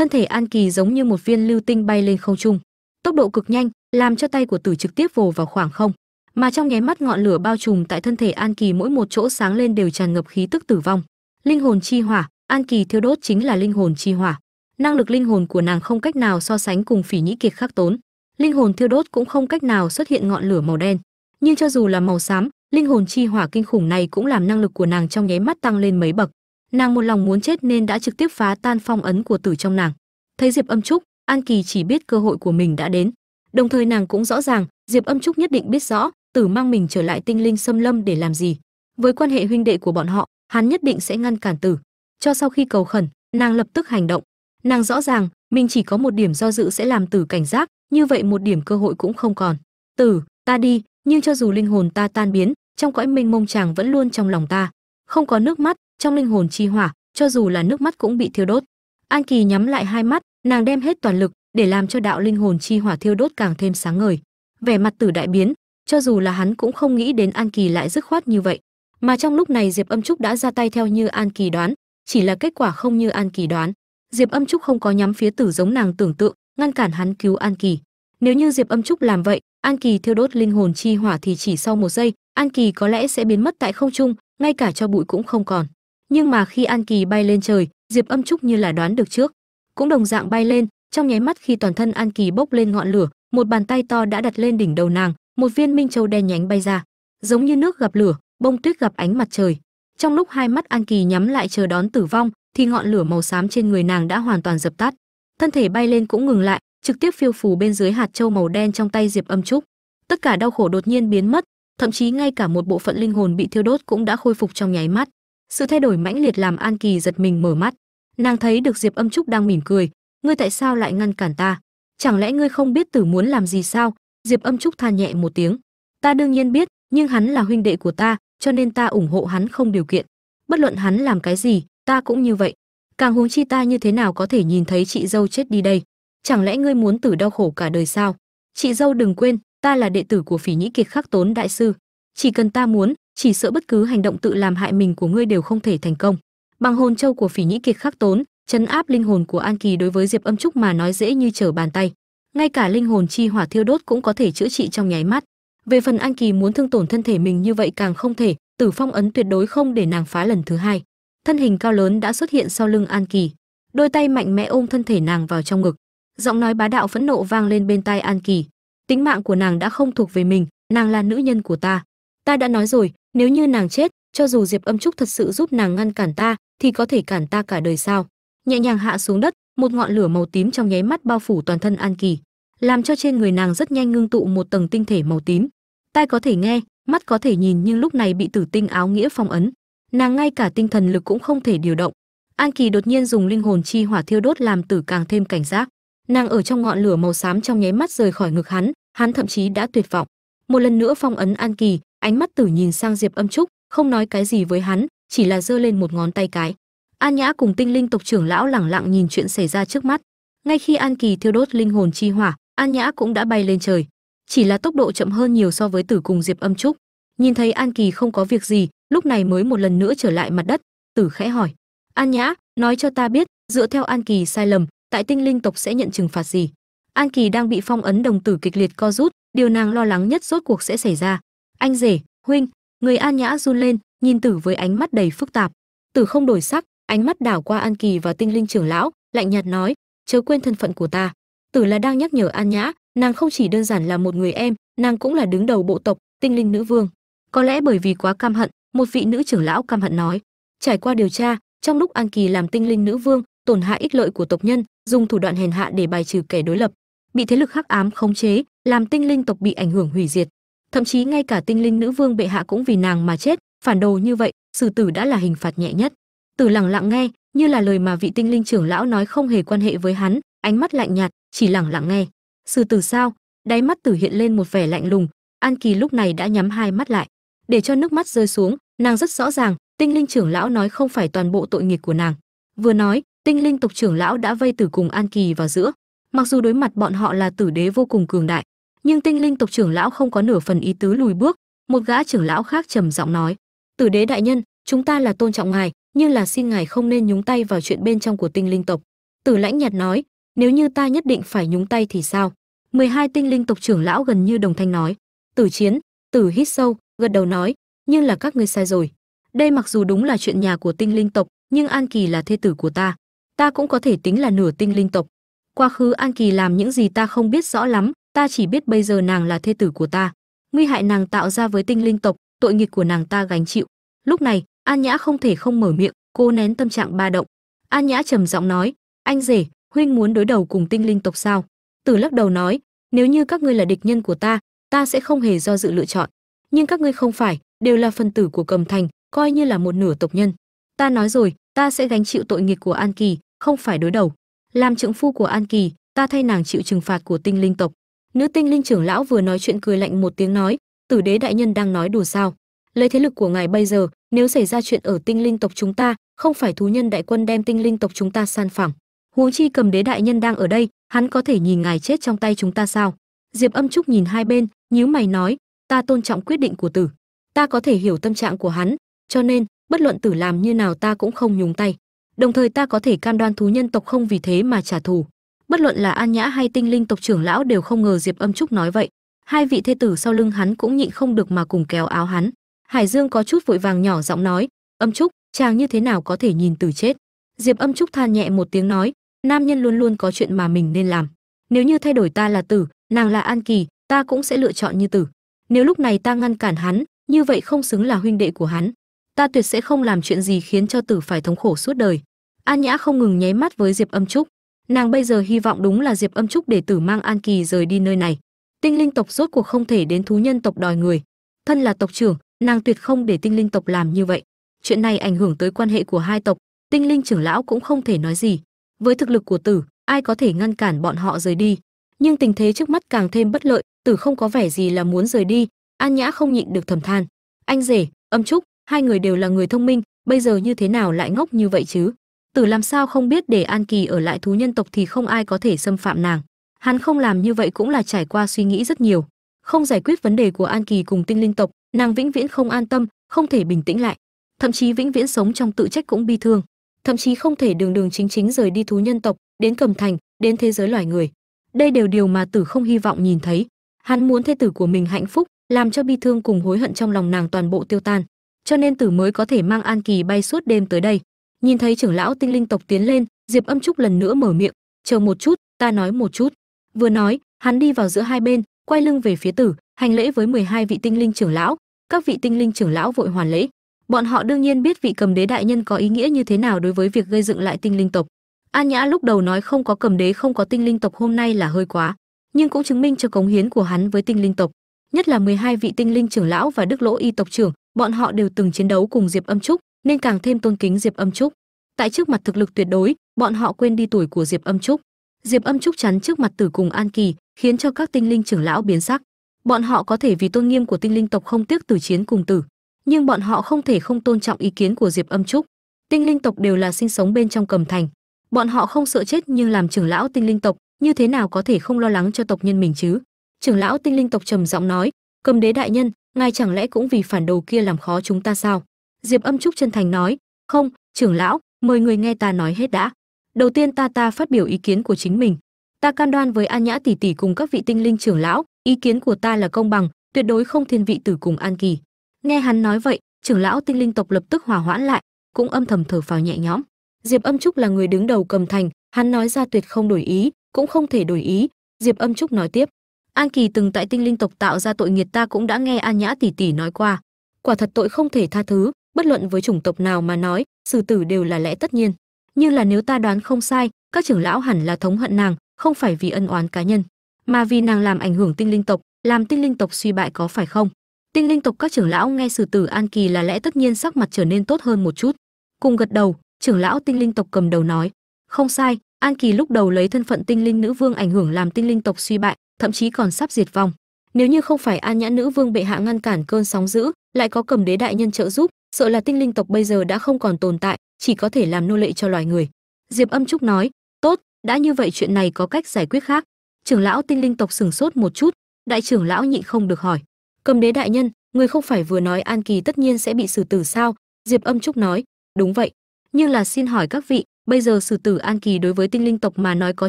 thân thể an kỳ giống như một viên lưu tinh bay lên không trung. Tốc độ cực nhanh, làm cho tay của tử trực tiếp vồ vào khoảng không. Mà trong nháy mắt ngọn lửa bao trùm tại thân thể an kỳ mỗi một chỗ sáng lên đều tràn ngập khí tức tử vong. Linh hồn chi hỏa, an kỳ thiêu đốt chính là linh hồn chi hỏa. Năng lực linh hồn của nàng không cách nào so sánh cùng phỉ nhĩ kiệt khắc tốn. Linh hồn thiêu đốt cũng không cách nào xuất hiện ngọn lửa màu đen. Nhưng cho dù là màu xám, linh hồn chi hỏa kinh khủng này cũng làm năng lực của nàng trong nháy mắt tăng lên mấy bậc nàng một lòng muốn chết nên đã trực tiếp phá tan phong ấn của tử trong nàng. Thấy diệp âm trúc, an kỳ chỉ biết cơ hội của mình đã đến. Đồng thời nàng cũng rõ ràng, diệp âm trúc nhất định biết rõ tử mang mình trở lại tinh linh xâm lâm để làm gì. Với quan hệ huynh đệ của bọn họ, hắn nhất định sẽ ngăn cản tử. Cho sau khi cầu khẩn, nàng lập tức hành động. Nàng rõ ràng, mình chỉ có một điểm do dự sẽ làm tử cảnh giác, như vậy một điểm cơ hội cũng không còn. Tử, ta đi, nhưng cho dù linh hồn ta tan biến, trong cõi mênh mông chàng vẫn luôn trong lòng ta. Không có nước mắt trong linh hồn chi hỏa, cho dù là nước mắt cũng bị thiêu đốt. An kỳ nhắm lại hai mắt, nàng đem hết toàn lực để làm cho đạo linh hồn chi hỏa thiêu đốt càng thêm sáng ngời. Vẻ mặt tử đại biến, cho dù là hắn cũng không nghĩ đến an kỳ lại dứt khoát như vậy. Mà trong lúc này diệp âm trúc đã ra tay theo như an kỳ đoán, chỉ là kết quả không như an kỳ đoán. Diệp âm trúc không có nhắm phía tử giống nàng tưởng tượng, ngăn cản hắn cứu an kỳ. Nếu như diệp âm trúc làm vậy, an kỳ thiêu đốt linh hồn chi hỏa thì chỉ sau một giây, an kỳ có lẽ sẽ biến mất tại không trung, ngay cả cho bụi cũng không còn nhưng mà khi an kỳ bay lên trời, diệp âm trúc như là đoán được trước. Cũng đồng dạng bay lên, trong nháy mắt khi toàn thân an kỳ bốc lên ngọn lửa, một bàn tay to đã đặt lên đỉnh đầu nàng, một viên minh châu đen nhánh bay ra. Giống như nước gặp lửa, bông tuyết gặp ánh mặt trời. Trong lúc hai mắt an kỳ nhắm lại chờ đón tử vong, thì ngọn lửa màu xám trên người nàng đã hoàn toàn dập tắt. Thân thể bay lên cũng ngừng lại, trực tiếp phiêu phù bên dưới hạt châu màu đen trong tay diệp âm trúc. Tất cả đau khổ đột nhiên biến mất, thậm chí ngay cả một bộ phận linh hồn bị thiêu đốt cũng đã khôi phục trong nháy mắt sự thay đổi mãnh liệt làm an kỳ giật mình mở mắt. Nàng thấy được diệp âm trúc đang mỉm cười. Ngươi tại sao lại ngăn cản ta? Chẳng lẽ ngươi không biết tử muốn làm gì sao? Diệp âm trúc than nhẹ một tiếng. Ta đương nhiên biết, nhưng hắn là huynh đệ của ta, cho nên ta ủng hộ hắn không điều kiện. Bất luận hắn làm cái gì, ta cũng như vậy. Càng huống chi ta như thế nào có thể nhìn thấy chị dâu chết đi đây? Chẳng lẽ ngươi muốn tử đau khổ cả đời sao? Chị dâu đừng quên, ta là đệ tử của phỉ nhĩ kiệt khắc tốn đại sư. Chỉ cần ta muốn chỉ sợ bất cứ hành động tự làm hại mình của ngươi đều không thể thành công. Bằng hồn châu của phỉ nhĩ kiệt khắc tốn, chấn áp linh hồn của an kỳ đối với diệp âm trúc mà nói dễ như trở bàn tay. Ngay cả linh hồn chi hỏa thiêu đốt cũng có thể chữa trị trong nháy mắt. Về phần an kỳ muốn thương tổn thân thể mình như vậy càng không thể, tử phong ấn tuyệt đối không để nàng phá lần thứ hai. Thân hình cao lớn đã xuất hiện sau lưng an kỳ, đôi tay mạnh mẽ ôm thân thể nàng vào trong ngực. Giọng nói bá đạo phẫn nộ vang lên bên tai an kỳ. Tính mạng của nàng đã không thuộc về mình, nàng là nữ nhân của ta. Ta đã nói rồi nếu như nàng chết, cho dù diệp âm trúc thật sự giúp nàng ngăn cản ta, thì có thể cản ta cả đời sao? Nhẹ nhàng hạ xuống đất, một ngọn lửa màu tím trong nháy mắt bao phủ toàn thân an kỳ, làm cho trên người nàng rất nhanh ngưng tụ một tầng tinh thể màu tím. Tai có thể nghe, mắt có thể nhìn nhưng lúc này bị tử tinh áo nghĩa phong ấn. Nàng ngay cả tinh thần lực cũng không thể điều động. An kỳ đột nhiên dùng linh hồn chi hỏa thiêu đốt làm tử càng thêm cảnh giác. Nàng ở trong ngọn lửa màu xám trong nháy mắt rời khỏi ngực hắn hắn thậm chí đã tuyệt vọng. Một lần nữa phong ấn an kỳ ánh mắt tử nhìn sang diệp âm trúc, không nói cái gì với hắn, chỉ là giơ lên một ngón tay cái. An nhã cùng tinh linh tộc trưởng lão lẳng lặng nhìn chuyện xảy ra trước mắt. Ngay khi an kỳ thiêu đốt linh hồn chi hỏa, an nhã cũng đã bay lên trời. Chỉ là tốc độ chậm hơn nhiều so với tử cùng diệp âm trúc. Nhìn thấy an kỳ không có việc gì, lúc này mới một lần nữa trở lại mặt đất. Tử khẽ hỏi, an nhã, nói cho ta biết, dựa theo an kỳ sai lầm, tại tinh linh tộc sẽ nhận trừng phạt gì? An kỳ đang bị phong ấn đồng tử kịch liệt co rút, điều nàng lo lắng nhất rốt cuộc sẽ xảy ra anh rể, huynh, người an nhã run lên, nhìn tử với ánh mắt đầy phức tạp. Tử không đổi sắc, ánh mắt đảo qua an kỳ và tinh linh trưởng lão, lạnh nhạt nói, chớ quên thân phận của ta. Tử là đang nhắc nhở an nhã, nàng không chỉ đơn giản là một người em, nàng cũng là đứng đầu bộ tộc tinh linh nữ vương. Có lẽ bởi vì quá cam hận, một vị nữ trưởng lão cam hận nói, trải qua điều tra, trong lúc an kỳ làm tinh linh nữ vương, tổn hại ích lợi của tộc nhân, dùng thủ đoạn hèn hạ để bài trừ kẻ đối lập, bị thế lực hắc ám khống chế, làm tinh linh tộc bị ảnh hưởng hủy diệt thậm chí ngay cả tinh linh nữ vương bệ hạ cũng vì nàng mà chết, phản đồ như vậy xử tử đã là hình phạt nhẹ nhất. Tử lẳng lặng nghe, như là lời mà vị tinh linh trưởng lão nói không hề quan hệ với hắn, ánh mắt lạnh nhạt, chỉ lẳng lặng nghe. Xử tử sao? Đáy mắt tử hiện lên một vẻ lạnh lùng. An kỳ lúc này đã nhắm hai mắt lại. Để cho nước mắt rơi xuống, nàng rất rõ ràng, tinh linh trưởng lão nói không phải toàn bộ tội nghiệp của nàng. Vừa nói, tinh linh tộc trưởng lão đã vây tử cùng an kỳ vào giữa. Mặc dù đối mặt bọn họ là tử đế vô cùng cường đại nhưng tinh linh tộc trưởng lão không có nửa phần ý tứ lùi bước, một gã trưởng lão khác trầm giọng nói, tử đế đại nhân, chúng ta là tôn trọng ngài, nhưng là xin ngài không nên nhúng tay vào chuyện bên trong của tinh linh tộc. Tử lãnh nhạt nói, nếu như ta nhất định phải nhúng tay thì sao? 12 tinh linh tộc trưởng lão gần như đồng thanh nói, tử chiến, tử hít sâu, gật đầu nói nhưng là các ngươi sai rồi. Đây mặc dù đúng là chuyện nhà của tinh linh tộc, nhưng an kỳ là thê tử của ta. Ta cũng có thể tính là nửa tinh linh tộc. Quá khứ an kỳ làm những gì ta không biết rõ lắm ta chỉ biết bây giờ nàng là thê tử của ta. Nguy hại nàng tạo ra với tinh linh tộc, tội nghiệp của nàng ta gánh chịu. Lúc này an nhã không thể không mở miệng cô nén tâm trạng ba động. An nhã trầm giọng nói, anh rể, huynh muốn đối đầu cùng tinh linh tộc sao? Tử lắc đầu nói, nếu như các ngươi là địch nhân của ta ta sẽ không hề do dự lựa chọn. Nhưng các ngươi không phải, đều là phần tử của cầm thành, coi như là một nửa tộc nhân. Ta nói rồi, ta sẽ gánh chịu tội nghiệp của an kỳ, không phải đối đầu. Làm trượng phu của an kỳ, ta thay nàng chịu trừng phạt của tinh linh tộc nữ tinh linh trưởng lão vừa nói chuyện cười lạnh một tiếng nói, tử đế đại nhân đang nói đùa sao? Lấy thế lực của ngài bây giờ, nếu xảy ra chuyện ở tinh linh tộc chúng ta, không phải thú nhân đại quân đem tinh linh tộc chúng ta san phẳng. Huống chi cầm đế đại nhân đang ở đây, hắn có thể nhìn ngài chết trong tay chúng ta sao? Diệp âm trúc nhìn hai bên, nhíu mày nói, ta tôn trọng quyết định của tử. Ta có thể hiểu tâm trạng của hắn, cho nên, bất luận tử làm như nào ta cũng không nhúng tay. Đồng thời ta có thể cam đoan thú nhân tộc không vì thế mà trả thù bất luận là an nhã hay tinh linh tộc trưởng lão đều không ngờ diệp âm trúc nói vậy. Hai vị thê tử sau lưng hắn cũng nhịn không được mà cùng kéo áo hắn. Hải dương có chút vội vàng nhỏ giọng nói, âm trúc, chàng như thế nào có thể nhìn tử chết? Diệp âm trúc than nhẹ một tiếng nói, nam nhân luôn luôn có chuyện mà mình nên làm. Nếu như thay đổi ta là tử, nàng là an kỳ, ta cũng sẽ lựa chọn như tử. Nếu lúc này ta ngăn cản hắn, như vậy không xứng là huynh đệ của hắn. Ta tuyệt sẽ không làm chuyện gì khiến cho tử phải thống khổ suốt đời. An nhã không ngừng nháy mắt với diệp âm trúc nàng bây giờ hy vọng đúng là diệp âm trúc để tử mang an kỳ rời đi nơi này. Tinh linh tộc rốt cuộc không thể đến thú nhân tộc đòi người. Thân là tộc trưởng, nàng tuyệt không để tinh linh tộc làm như vậy. Chuyện này ảnh hưởng tới quan hệ của hai tộc, tinh linh trưởng lão cũng không thể nói gì. Với thực lực của tử, ai có thể ngăn cản bọn họ rời đi? Nhưng tình thế trước mắt càng thêm bất lợi, tử không có vẻ gì là muốn rời đi, an nhã không nhịn được thầm than. Anh rể, âm trúc, hai người đều là người thông minh, bây giờ như thế nào lại ngốc như vậy chứ? Tử làm sao không biết để an kỳ ở lại thú nhân tộc thì không ai có thể xâm phạm nàng. Hắn không làm như vậy cũng là trải qua suy nghĩ rất nhiều. Không giải quyết vấn đề của an kỳ cùng tinh linh tộc, nàng vĩnh viễn không an tâm, không thể bình tĩnh lại. Thậm chí vĩnh viễn sống trong tự trách cũng bi thương. Thậm chí không thể đường đường chính chính rời đi thú nhân tộc, đến cầm thành, đến thế giới loài người. Đây đều điều mà tử không hy vọng nhìn thấy. Hắn muốn thê tử của mình hạnh phúc, làm cho bi thương cùng hối hận trong lòng nàng toàn bộ tiêu tan. Cho nên tử mới có thể mang an kỳ bay suốt đêm tới đây nhìn thấy trưởng lão tinh linh tộc tiến lên, diệp âm trúc lần nữa mở miệng, chờ một chút, ta nói một chút. Vừa nói, hắn đi vào giữa hai bên, quay lưng về phía tử, hành lễ với 12 vị tinh linh trưởng lão. Các vị tinh linh trưởng lão vội hoàn lễ. Bọn họ đương nhiên biết vị cầm đế đại nhân có ý nghĩa như thế nào đối với việc gây dựng lại tinh linh tộc. An nhã lúc đầu nói không có cầm đế, không có tinh linh tộc hôm nay là hơi quá, nhưng cũng chứng minh cho cống hiến của hắn với tinh linh tộc. Nhất là 12 vị tinh linh trưởng lão và đức lỗ y tộc trưởng, bọn họ đều từng chiến đấu cùng diệp âm trúc nên càng thêm tôn kính diệp âm trúc. Tại trước mặt thực lực tuyệt đối, bọn họ quên đi tuổi của diệp âm trúc. Diệp âm trúc chắn trước mặt tử cùng an kỳ, khiến cho các tinh linh trưởng lão biến sắc. Bọn họ có thể vì tôn nghiêm của tinh linh tộc không tiếc tử chiến cùng tử, nhưng bọn họ không thể không tôn trọng ý kiến của diệp âm trúc. Tinh linh tộc đều là sinh sống bên trong cầm thành. Bọn họ không sợ chết nhưng làm trưởng lão tinh linh tộc, như thế nào có thể không lo lắng cho tộc nhân mình chứ? Trưởng lão tinh linh tộc trầm giọng nói, cầm đế đại nhân, ngài chẳng lẽ cũng vì phản đồ kia làm khó chúng ta sao? Diệp âm trúc chân thành nói, không, trưởng lão, mời người nghe ta nói hết đã. Đầu tiên ta ta phát biểu ý kiến của chính mình. Ta can đoan với an nhã tỷ tỷ cùng các vị tinh linh trưởng lão, ý kiến của ta là công bằng, tuyệt đối không thiên vị tử cùng an kỳ. Nghe hắn nói vậy, trưởng lão tinh linh tộc lập tức hòa hoãn lại, cũng âm thầm thở phào nhẹ nhõm. Diệp âm trúc là người đứng đầu cầm thành, hắn nói ra tuyệt không đổi ý, cũng không thể đổi ý. Diệp âm trúc nói tiếp, an kỳ từng tại tinh linh tộc tạo ra tội nghiệt ta cũng đã nghe an nhã tỷ tỷ nói qua. Quả thật tội không thể tha thứ bất luận với chủng tộc nào mà nói xử tử đều là lẽ tất nhiên. Nhưng là nếu ta đoán không sai, các trưởng lão hẳn là thống hận nàng, không phải vì ân oán cá nhân, mà vì nàng làm ảnh hưởng tinh linh tộc, làm tinh linh tộc suy bại có phải không? Tinh linh tộc các trưởng lão nghe xử tử an kỳ là lẽ tất nhiên sắc mặt trở nên tốt hơn một chút. Cùng gật đầu, trưởng lão tinh linh tộc cầm đầu nói, không sai, an kỳ lúc đầu lấy thân phận tinh linh nữ vương ảnh hưởng làm tinh linh tộc suy bại, thậm chí còn sắp diệt vong. Nếu như không phải an nhã nữ vương bệ hạ ngăn cản cơn sóng dữ, lại có cầm đế đại nhân trợ giúp sợ là tinh linh tộc bây giờ đã không còn tồn tại, chỉ có thể làm nô lệ cho loài người. Diệp âm trúc nói, tốt, đã như vậy chuyện này có cách giải quyết khác. Trưởng lão tinh linh tộc sừng sốt một chút, đại trưởng lão nhịn không được hỏi, cầm đế đại nhân, người không phải vừa nói an kỳ tất nhiên sẽ bị xử tử sao? Diệp âm trúc nói, đúng vậy, nhưng là xin hỏi các vị, bây giờ xử tử an kỳ đối với tinh linh tộc mà nói có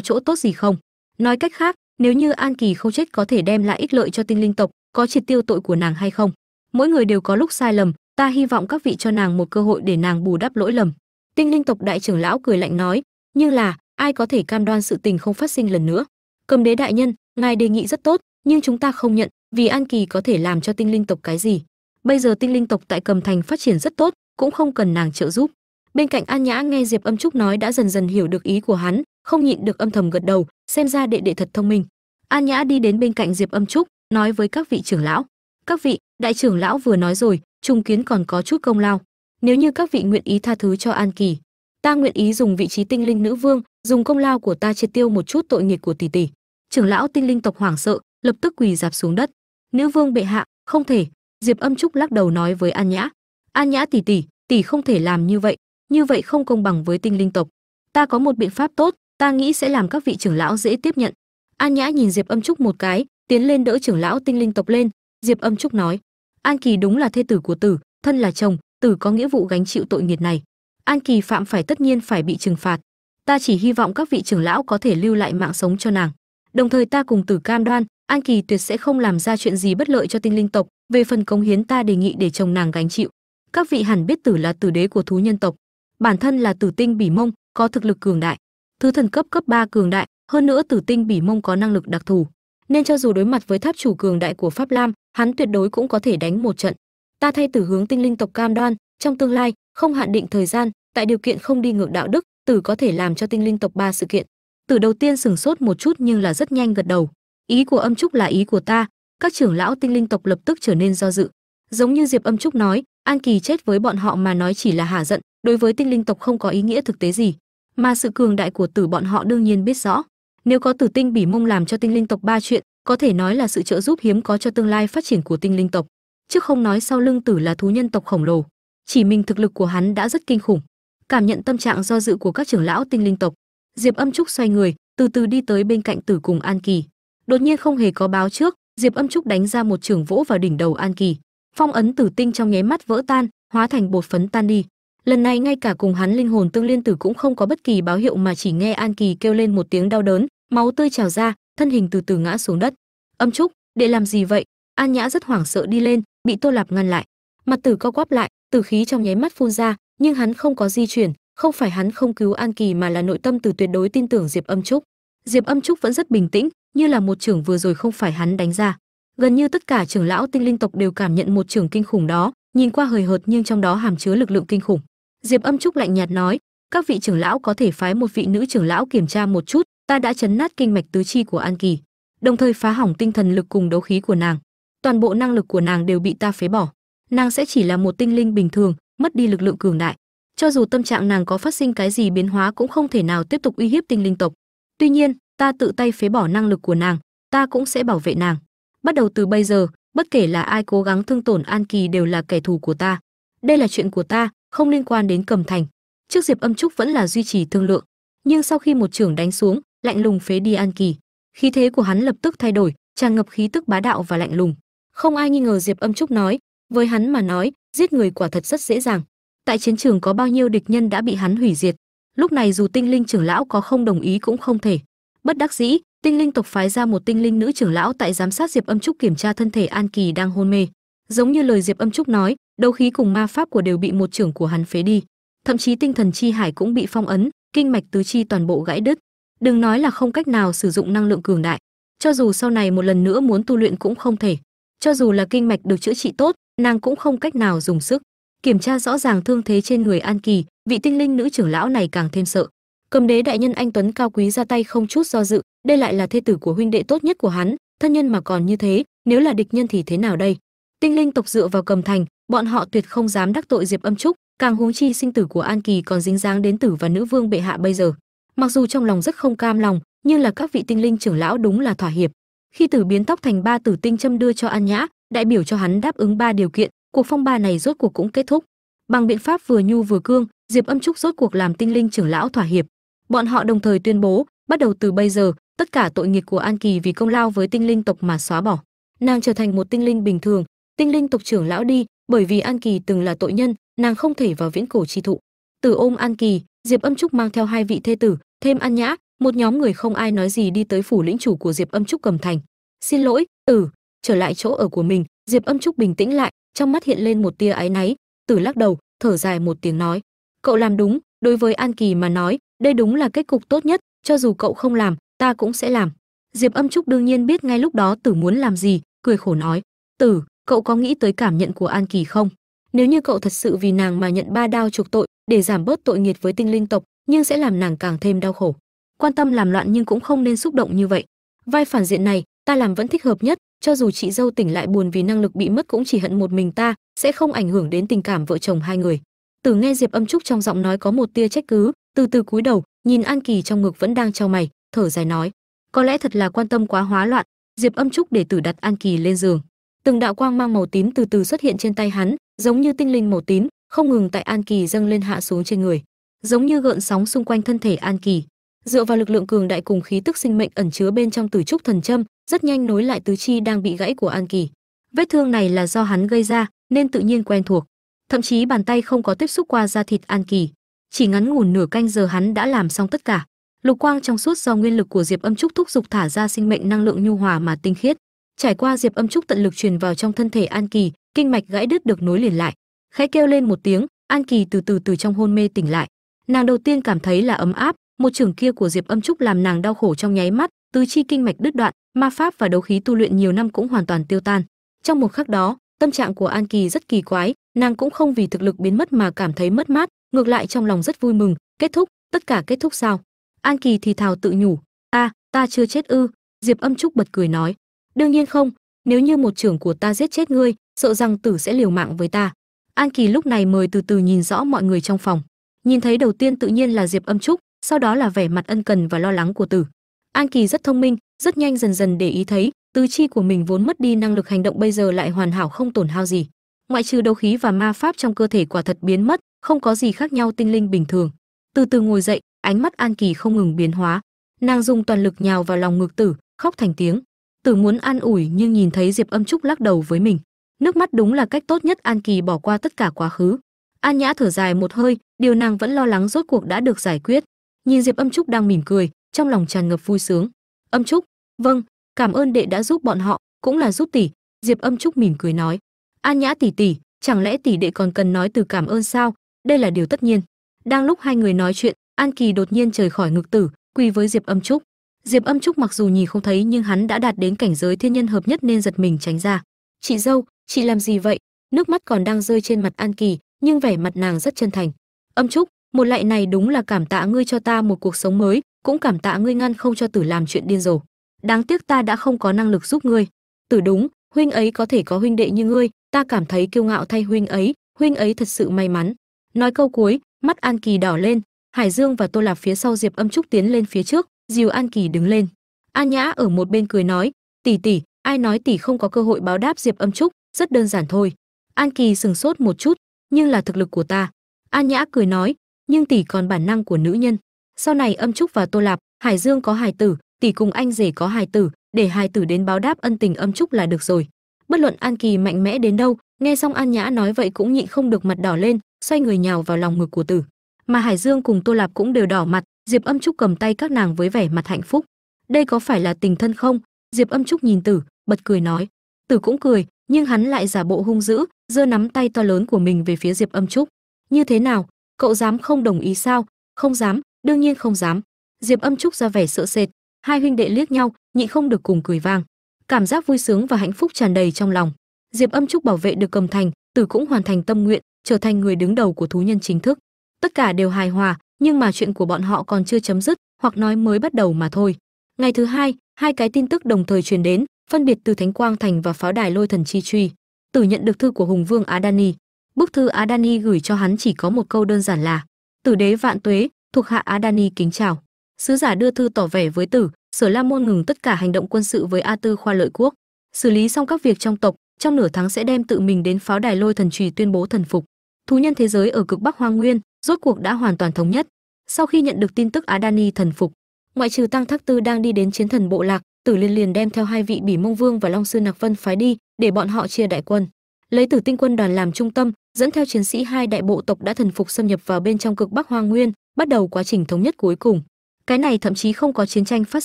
chỗ tốt gì không? Nói cách khác, nếu như an kỳ không chết có thể đem lại ích lợi cho tinh linh tộc, có triệt tiêu tội của nàng hay không? Mỗi người đều có lúc sai lầm ta hy vọng các vị cho nàng một cơ hội để nàng bù đắp lỗi lầm. Tinh linh tộc đại trưởng lão cười lạnh nói như là, ai có thể cam đoan sự tình không phát sinh lần nữa? Cầm đế đại nhân, ngài đề nghị rất tốt, nhưng chúng ta không nhận, vì an kỳ có thể làm cho tinh linh tộc cái gì? Bây giờ tinh linh tộc tại cầm thành phát triển rất tốt, cũng không cần nàng trợ giúp. Bên cạnh an nhã nghe diệp âm trúc nói đã dần dần hiểu được ý của hắn, không nhịn được âm thầm gật đầu, xem ra đệ đệ thật thông minh. An nhã đi đến bên cạnh diệp âm trúc, nói với các vị trưởng lão, các vị, đại trưởng lão vừa nói rồi trung kiến còn có chút công lao. Nếu như các vị nguyện ý tha thứ cho an kỳ, ta nguyện ý dùng vị trí tinh linh nữ vương, dùng công lao của ta triệt tiêu một chút tội nghiệp của tỷ tỷ. Trưởng lão tinh linh tộc hoảng sợ, lập tức quỳ dạp xuống đất. Nữ vương bệ hạ, không thể. Diệp âm trúc lắc đầu nói với an nhã. An nhã tỷ tỷ tỷ không thể làm như vậy. Như vậy không công bằng với tinh linh tộc. Ta có một biện pháp tốt, ta nghĩ sẽ làm các vị trưởng lão dễ tiếp nhận. An nhã nhìn diệp âm trúc một cái, tiến lên đỡ trưởng lão tinh linh tộc lên. Diệp âm trúc nói an kỳ đúng là thê tử của tử, thân là chồng, tử có nghĩa vụ gánh chịu tội nghiệt này. An kỳ phạm phải tất nhiên phải bị trừng phạt. Ta chỉ hy vọng các vị trưởng lão có thể lưu lại mạng sống cho nàng. Đồng thời ta cùng tử cam đoan, an kỳ tuyệt sẽ không làm ra chuyện gì bất lợi cho tinh linh tộc. Về phần cống hiến ta đề nghị để chồng nàng gánh chịu. Các vị hẳn biết tử là tử đế của thú nhân tộc. Bản thân là tử tinh bỉ mông, có thực lực cường đại. Thứ thần cấp cấp 3 cường đại, hơn nữa tử tinh bỉ mông có năng lực đặc thù. Nên cho dù đối mặt với tháp chủ cường đại của pháp lam hắn tuyệt đối cũng có thể đánh một trận. Ta thay tử hướng tinh linh tộc cam đoan, trong tương lai, không hạn định thời gian, tại điều kiện không đi ngược đạo đức, tử có thể làm cho tinh linh tộc ba sự kiện. Tử đầu tiên sừng sốt một chút nhưng là rất nhanh gật đầu. Ý của âm trúc là ý của ta, các trưởng lão tinh linh tộc lập tức trở nên do dự. Giống như diệp âm trúc nói, an kỳ chết với bọn họ mà nói chỉ là hả giận, đối với tinh linh tộc không có ý nghĩa thực tế gì. Mà sự cường đại của tử bọn họ đương nhiên biết rõ. Nếu có tử tinh bỉ mông làm cho tinh linh tộc ba chuyện có thể nói là sự trợ giúp hiếm có cho tương lai phát triển của tinh linh tộc, chứ không nói sau lưng tử là thú nhân tộc khổng lồ. Chỉ mình thực lực của hắn đã rất kinh khủng. Cảm nhận tâm trạng do dự của các trưởng lão tinh linh tộc, diệp âm trúc xoay người, từ từ đi tới bên cạnh tử cùng an kỳ. Đột nhiên không hề có báo trước, diệp âm trúc đánh ra một trường vỗ vào đỉnh đầu an kỳ. Phong ấn tử tinh trong nháy mắt vỡ tan, hóa thành bột phấn tan đi. Lần này ngay cả cùng hắn linh hồn tương liên tử cũng không có bất kỳ báo hiệu mà chỉ nghe an kỳ kêu lên một tiếng đau đớn, máu tươi trào ra thân hình từ từ ngã xuống đất. Âm trúc, để làm gì vậy? An nhã rất hoảng sợ đi lên, bị tô lạp ngăn lại. Mặt tử co quắp lại tử khí trong nháy mắt phun ra, nhưng hắn không có di chuyển, không phải hắn không cứu an kỳ mà là nội tâm từ tuyệt đối tin tưởng diệp âm trúc. Diệp âm trúc vẫn rất bình tĩnh, như là một trưởng vừa rồi không phải hắn đánh ra. Gần như tất cả trưởng lão tinh linh tộc đều cảm nhận một trưởng kinh khủng đó, nhìn qua hời hợt nhưng trong đó hàm chứa lực lượng kinh khủng. Diệp âm trúc lạnh nhạt nói, các vị trưởng lão có thể phái một vị nữ trưởng lão kiểm tra một chút ta đã chấn nát kinh mạch tứ chi của an kỳ, đồng thời phá hỏng tinh thần lực cùng đấu khí của nàng. Toàn bộ năng lực của nàng đều bị ta phế bỏ. Nàng sẽ chỉ là một tinh linh bình thường, mất đi lực lượng cường đại. Cho dù tâm trạng nàng có phát sinh cái gì biến hóa cũng không thể nào tiếp tục uy hiếp tinh linh tộc. Tuy nhiên, ta tự tay phế bỏ năng lực của nàng, ta cũng sẽ bảo vệ nàng. Bắt đầu từ bây giờ, bất kể là ai cố gắng thương tổn an kỳ đều là kẻ thù của ta. Đây là chuyện của ta, không liên quan đến cầm thành. Trước diệp âm trúc vẫn là duy trì thương lượng. Nhưng sau khi một trưởng đánh xuống lạnh lùng phế đi an kỳ. Khí thế của hắn lập tức thay đổi, tràn ngập khí tức bá đạo và lạnh lùng. Không ai nghi ngờ diệp âm trúc nói, với hắn mà nói, giết người quả thật rất dễ dàng. Tại chiến trường có bao nhiêu địch nhân đã bị hắn hủy diệt. Lúc này dù tinh linh trưởng lão có không đồng ý cũng không thể. Bất đắc dĩ, tinh linh tộc phái ra một tinh linh nữ trưởng lão tại giám sát diệp âm trúc kiểm tra thân thể an kỳ đang hôn mê. Giống như lời diệp âm trúc nói, đấu khí cùng ma pháp của đều bị một trưởng của hắn phế đi. Thậm chí tinh thần chi hải cũng bị phong ấn, kinh mạch tứ chi toàn bộ gãy đứt đừng nói là không cách nào sử dụng năng lượng cường đại. Cho dù sau này một lần nữa muốn tu luyện cũng không thể. Cho dù là kinh mạch được chữa trị tốt, nàng cũng không cách nào dùng sức. Kiểm tra rõ ràng thương thế trên người an kỳ, vị tinh linh nữ trưởng lão này càng thêm sợ. Cầm đế đại nhân anh tuấn cao quý ra tay không chút do dự, đây lại là thê tử của huynh đệ tốt nhất của hắn, thân nhân mà còn như thế, nếu là địch nhân thì thế nào đây? Tinh linh tộc dựa vào cầm thành, bọn họ tuyệt không dám đắc tội diệp âm trúc, càng huống chi sinh tử của an kỳ còn dính dáng đến tử và nữ vương bệ hạ bây giờ mặc dù trong lòng rất không cam lòng, nhưng là các vị tinh linh trưởng lão đúng là thỏa hiệp. Khi tử biến tóc thành ba tử tinh châm đưa cho an nhã, đại biểu cho hắn đáp ứng ba điều kiện, cuộc phong ba này rốt cuộc cũng kết thúc. Bằng biện pháp vừa nhu vừa cương, diệp âm trúc rốt cuộc làm tinh linh trưởng lão thỏa hiệp. Bọn họ đồng thời tuyên bố, bắt đầu từ bây giờ, tất cả tội nghiệp của an kỳ vì công lao với tinh linh tộc mà xóa bỏ. Nàng trở thành một tinh linh bình thường, tinh linh tộc trưởng lão đi, bởi vì an kỳ từng là tội nhân, nàng không thể vào viễn cổ chi thụ. Từ ôm an kỳ diệp âm trúc mang theo hai vị thê tử, thêm an nhã, một nhóm người không ai nói gì đi tới phủ lĩnh chủ của diệp âm trúc cầm thành. Xin lỗi, tử, trở lại chỗ ở của mình. Diệp âm trúc bình tĩnh lại, trong mắt hiện lên một tia áy náy. Tử lắc đầu, thở dài một tiếng nói, cậu làm đúng, đối với an kỳ mà nói, đây đúng là kết cục tốt nhất, cho dù cậu không làm, ta cũng sẽ làm. Diệp âm trúc đương nhiên biết ngay lúc đó tử muốn làm gì, cười khổ nói, tử, cậu có nghĩ tới cảm nhận của an kỳ không? Nếu như cậu thật sự vì nàng mà nhận ba đao chuộc tội để giảm bớt tội nghiệt với tinh linh tộc, nhưng sẽ làm nàng càng thêm đau khổ. Quan tâm làm loạn nhưng cũng không nên xúc động như vậy. Vai phản diện này, ta làm vẫn thích hợp nhất, cho dù chị dâu tỉnh lại buồn vì năng lực bị mất cũng chỉ hận một mình ta, sẽ không ảnh hưởng đến tình cảm vợ chồng hai người. Tử nghe diệp âm trúc trong giọng nói có một tia trách cứ, từ từ cúi đầu, nhìn an kỳ trong ngực vẫn đang trao mày, thở dài nói, có lẽ thật là quan tâm quá hóa loạn. Diệp âm trúc để tử đặt an kỳ lên giường. Từng đạo quang mang màu tím từ từ xuất hiện trên tay hắn, giống như tinh linh màu tím không ngừng tại an kỳ dâng lên hạ xuống trên người, giống như gợn sóng xung quanh thân thể an kỳ. Dựa vào lực lượng cường đại cùng khí tức sinh mệnh ẩn chứa bên trong tử trúc thần châm, rất nhanh nối lại tứ chi đang bị gãy của an kỳ. Vết thương này là do hắn gây ra, nên tự nhiên quen thuộc. Thậm chí bàn tay không có tiếp xúc qua da thịt an kỳ. Chỉ ngắn ngủn nửa canh giờ hắn đã làm xong tất cả. Lục quang trong suốt do nguyên lực của diệp âm trúc thúc giục thả ra sinh mệnh năng lượng nhu hòa mà tinh khiết. Trải qua diệp âm trúc tận lực truyền vào trong thân thể an kỳ, kinh mạch gãy đứt được nối liền lại khẽ kêu lên một tiếng, an kỳ từ từ từ trong hôn mê tỉnh lại. Nàng đầu tiên cảm thấy là ấm áp, một trường kia của diệp âm trúc làm nàng đau khổ trong nháy mắt, tứ chi kinh mạch đứt đoạn, ma pháp và đấu khí tu luyện nhiều năm cũng hoàn toàn tiêu tan. Trong một khắc đó, tâm trạng của an kỳ rất kỳ quái, nàng cũng không vì thực lực biến mất mà cảm thấy mất mát, ngược lại trong lòng rất vui mừng, kết thúc, tất cả kết thúc sao? An kỳ thì thào tự nhủ, a, ta chưa chết ư? Diệp âm trúc bật cười nói, đương nhiên không, nếu như một trưởng của ta giết chết ngươi, sợ rằng tử sẽ liều mạng với ta an kỳ lúc này mời từ từ nhìn rõ mọi người trong phòng. Nhìn thấy đầu tiên tự nhiên là diệp âm trúc, sau đó là vẻ mặt ân cần và lo lắng của tử. An kỳ rất thông minh, rất nhanh dần dần để ý thấy, tứ chi của mình vốn mất đi năng lực hành động bây giờ lại hoàn hảo không tổn hao gì. Ngoại trừ đấu khí và ma pháp trong cơ thể quả thật biến mất, không có gì khác nhau tinh linh bình thường. Từ từ ngồi dậy, ánh mắt an kỳ không ngừng biến hóa. Nàng dùng toàn lực nhào vào lòng ngực tử, khóc thành tiếng. Tử muốn an ủi nhưng nhìn thấy diệp âm trúc lắc đầu với mình nước mắt đúng là cách tốt nhất an kỳ bỏ qua tất cả quá khứ. An nhã thở dài một hơi, điều nàng vẫn lo lắng rốt cuộc đã được giải quyết. Nhìn diệp âm trúc đang mỉm cười, trong lòng tràn ngập vui sướng. Âm trúc vâng cảm ơn đệ đã giúp bọn họ, cũng là giúp tỷ, diệp âm trúc mỉm cười nói. An nhã tỷ tỷ, chẳng lẽ tỷ đệ còn cần nói từ cảm ơn sao? Đây là điều tất nhiên. Đang lúc hai người nói chuyện, an kỳ đột nhiên rời khỏi ngực tử, quỳ với diệp âm trúc. Diệp âm trúc mặc dù nhìn không thấy nhưng hắn đã đạt đến cảnh giới thiên nhân hợp nhất nên giật mình tránh ra. Chị dâu chị làm gì vậy? Nước mắt còn đang rơi trên mặt an kỳ, nhưng vẻ mặt nàng rất chân thành. Âm trúc, một lại này đúng là cảm tạ ngươi cho ta một cuộc sống mới, cũng cảm tạ ngươi ngăn không cho tử làm chuyện điên rồ. Đáng tiếc ta đã không có năng lực giúp ngươi. Tử đúng, huynh ấy có thể có huynh đệ như ngươi, ta cảm thấy kiêu ngạo thay huynh ấy huynh ấy thật sự may mắn. Nói câu cuối, mắt an kỳ đỏ lên, hải dương và tô lạp phía sau diệp âm trúc tiến lên phía trước, dìu an kỳ đứng lên. An nhã ở một bên cười nói, tỷ tỷ, ai nói tỷ không có cơ hội báo đáp diệp âm trúc? Rất đơn giản thôi. An kỳ sừng sốt một chút, nhưng là thực lực của ta. An nhã cười nói, nhưng tỷ còn bản năng của nữ nhân. Sau này âm trúc và tô lạp, hải dương có hài tử, tỷ cùng anh rể có hài tử, để hài tử đến báo đáp ân tình âm trúc là được rồi. Bất luận an kỳ mạnh mẽ đến đâu, nghe xong an nhã nói vậy cũng nhịn không được mặt đỏ lên, xoay người nhào vào lòng ngực của tử. Mà hải dương cùng tô lạp cũng đều đỏ mặt, diệp âm trúc cầm tay các nàng với vẻ mặt hạnh phúc. Đây có phải là tình thân không? Diệp âm trúc nhìn tử, bật cười nói. Tử cũng cười nhưng hắn lại giả bộ hung dữ, giơ nắm tay to lớn của mình về phía diệp âm trúc. Như thế nào? Cậu dám không đồng ý sao? Không dám, đương nhiên không dám. Diệp âm trúc ra vẻ sợ sệt. Hai huynh đệ liếc nhau, nhịn không được cùng cười vang. Cảm giác vui sướng và hạnh phúc tràn đầy trong lòng. Diệp âm trúc bảo vệ được cầm thành, tử cũng hoàn thành tâm nguyện, trở thành người đứng đầu của thú nhân chính thức. Tất cả đều hài hòa, nhưng mà chuyện của bọn họ còn chưa chấm dứt, hoặc nói mới bắt đầu mà thôi. Ngày thứ hai hai cái tin tức đồng thời truyền đến phân biệt từ thánh quang thành và pháo đài lôi thần chi truy, tử nhận được thư của hùng vương adani. Bức thư adani gửi cho hắn chỉ có một câu đơn giản là, tử đế vạn tuế, thuộc hạ adani kính chào. Sứ giả đưa thư tỏ vẻ với tử, sở la môn ngừng tất cả hành động quân sự với a tư khoa lợi quốc. Xử lý xong các việc trong tộc, trong nửa tháng sẽ đem tự mình đến pháo đài lôi thần trì tuyên bố thần phục. Thú nhân thế giới ở cực bắc hoang nguyên, rốt cuộc đã hoàn toàn thống nhất. Sau khi nhận được tin tức adani thần phục, ngoại trừ tăng thác tư đang đi đến chiến thần bộ lạc tử liên liền đem theo hai vị bỉ mông vương và long sư nặc vân phái đi để bọn họ chia đại quân. Lấy tử tinh quân đoàn làm trung tâm, dẫn theo chiến sĩ hai đại bộ tộc đã thần phục xâm nhập vào bên trong cực bắc hoang nguyên, bắt đầu quá trình thống nhất cuối cùng. Cái này thậm chí không có chiến tranh phát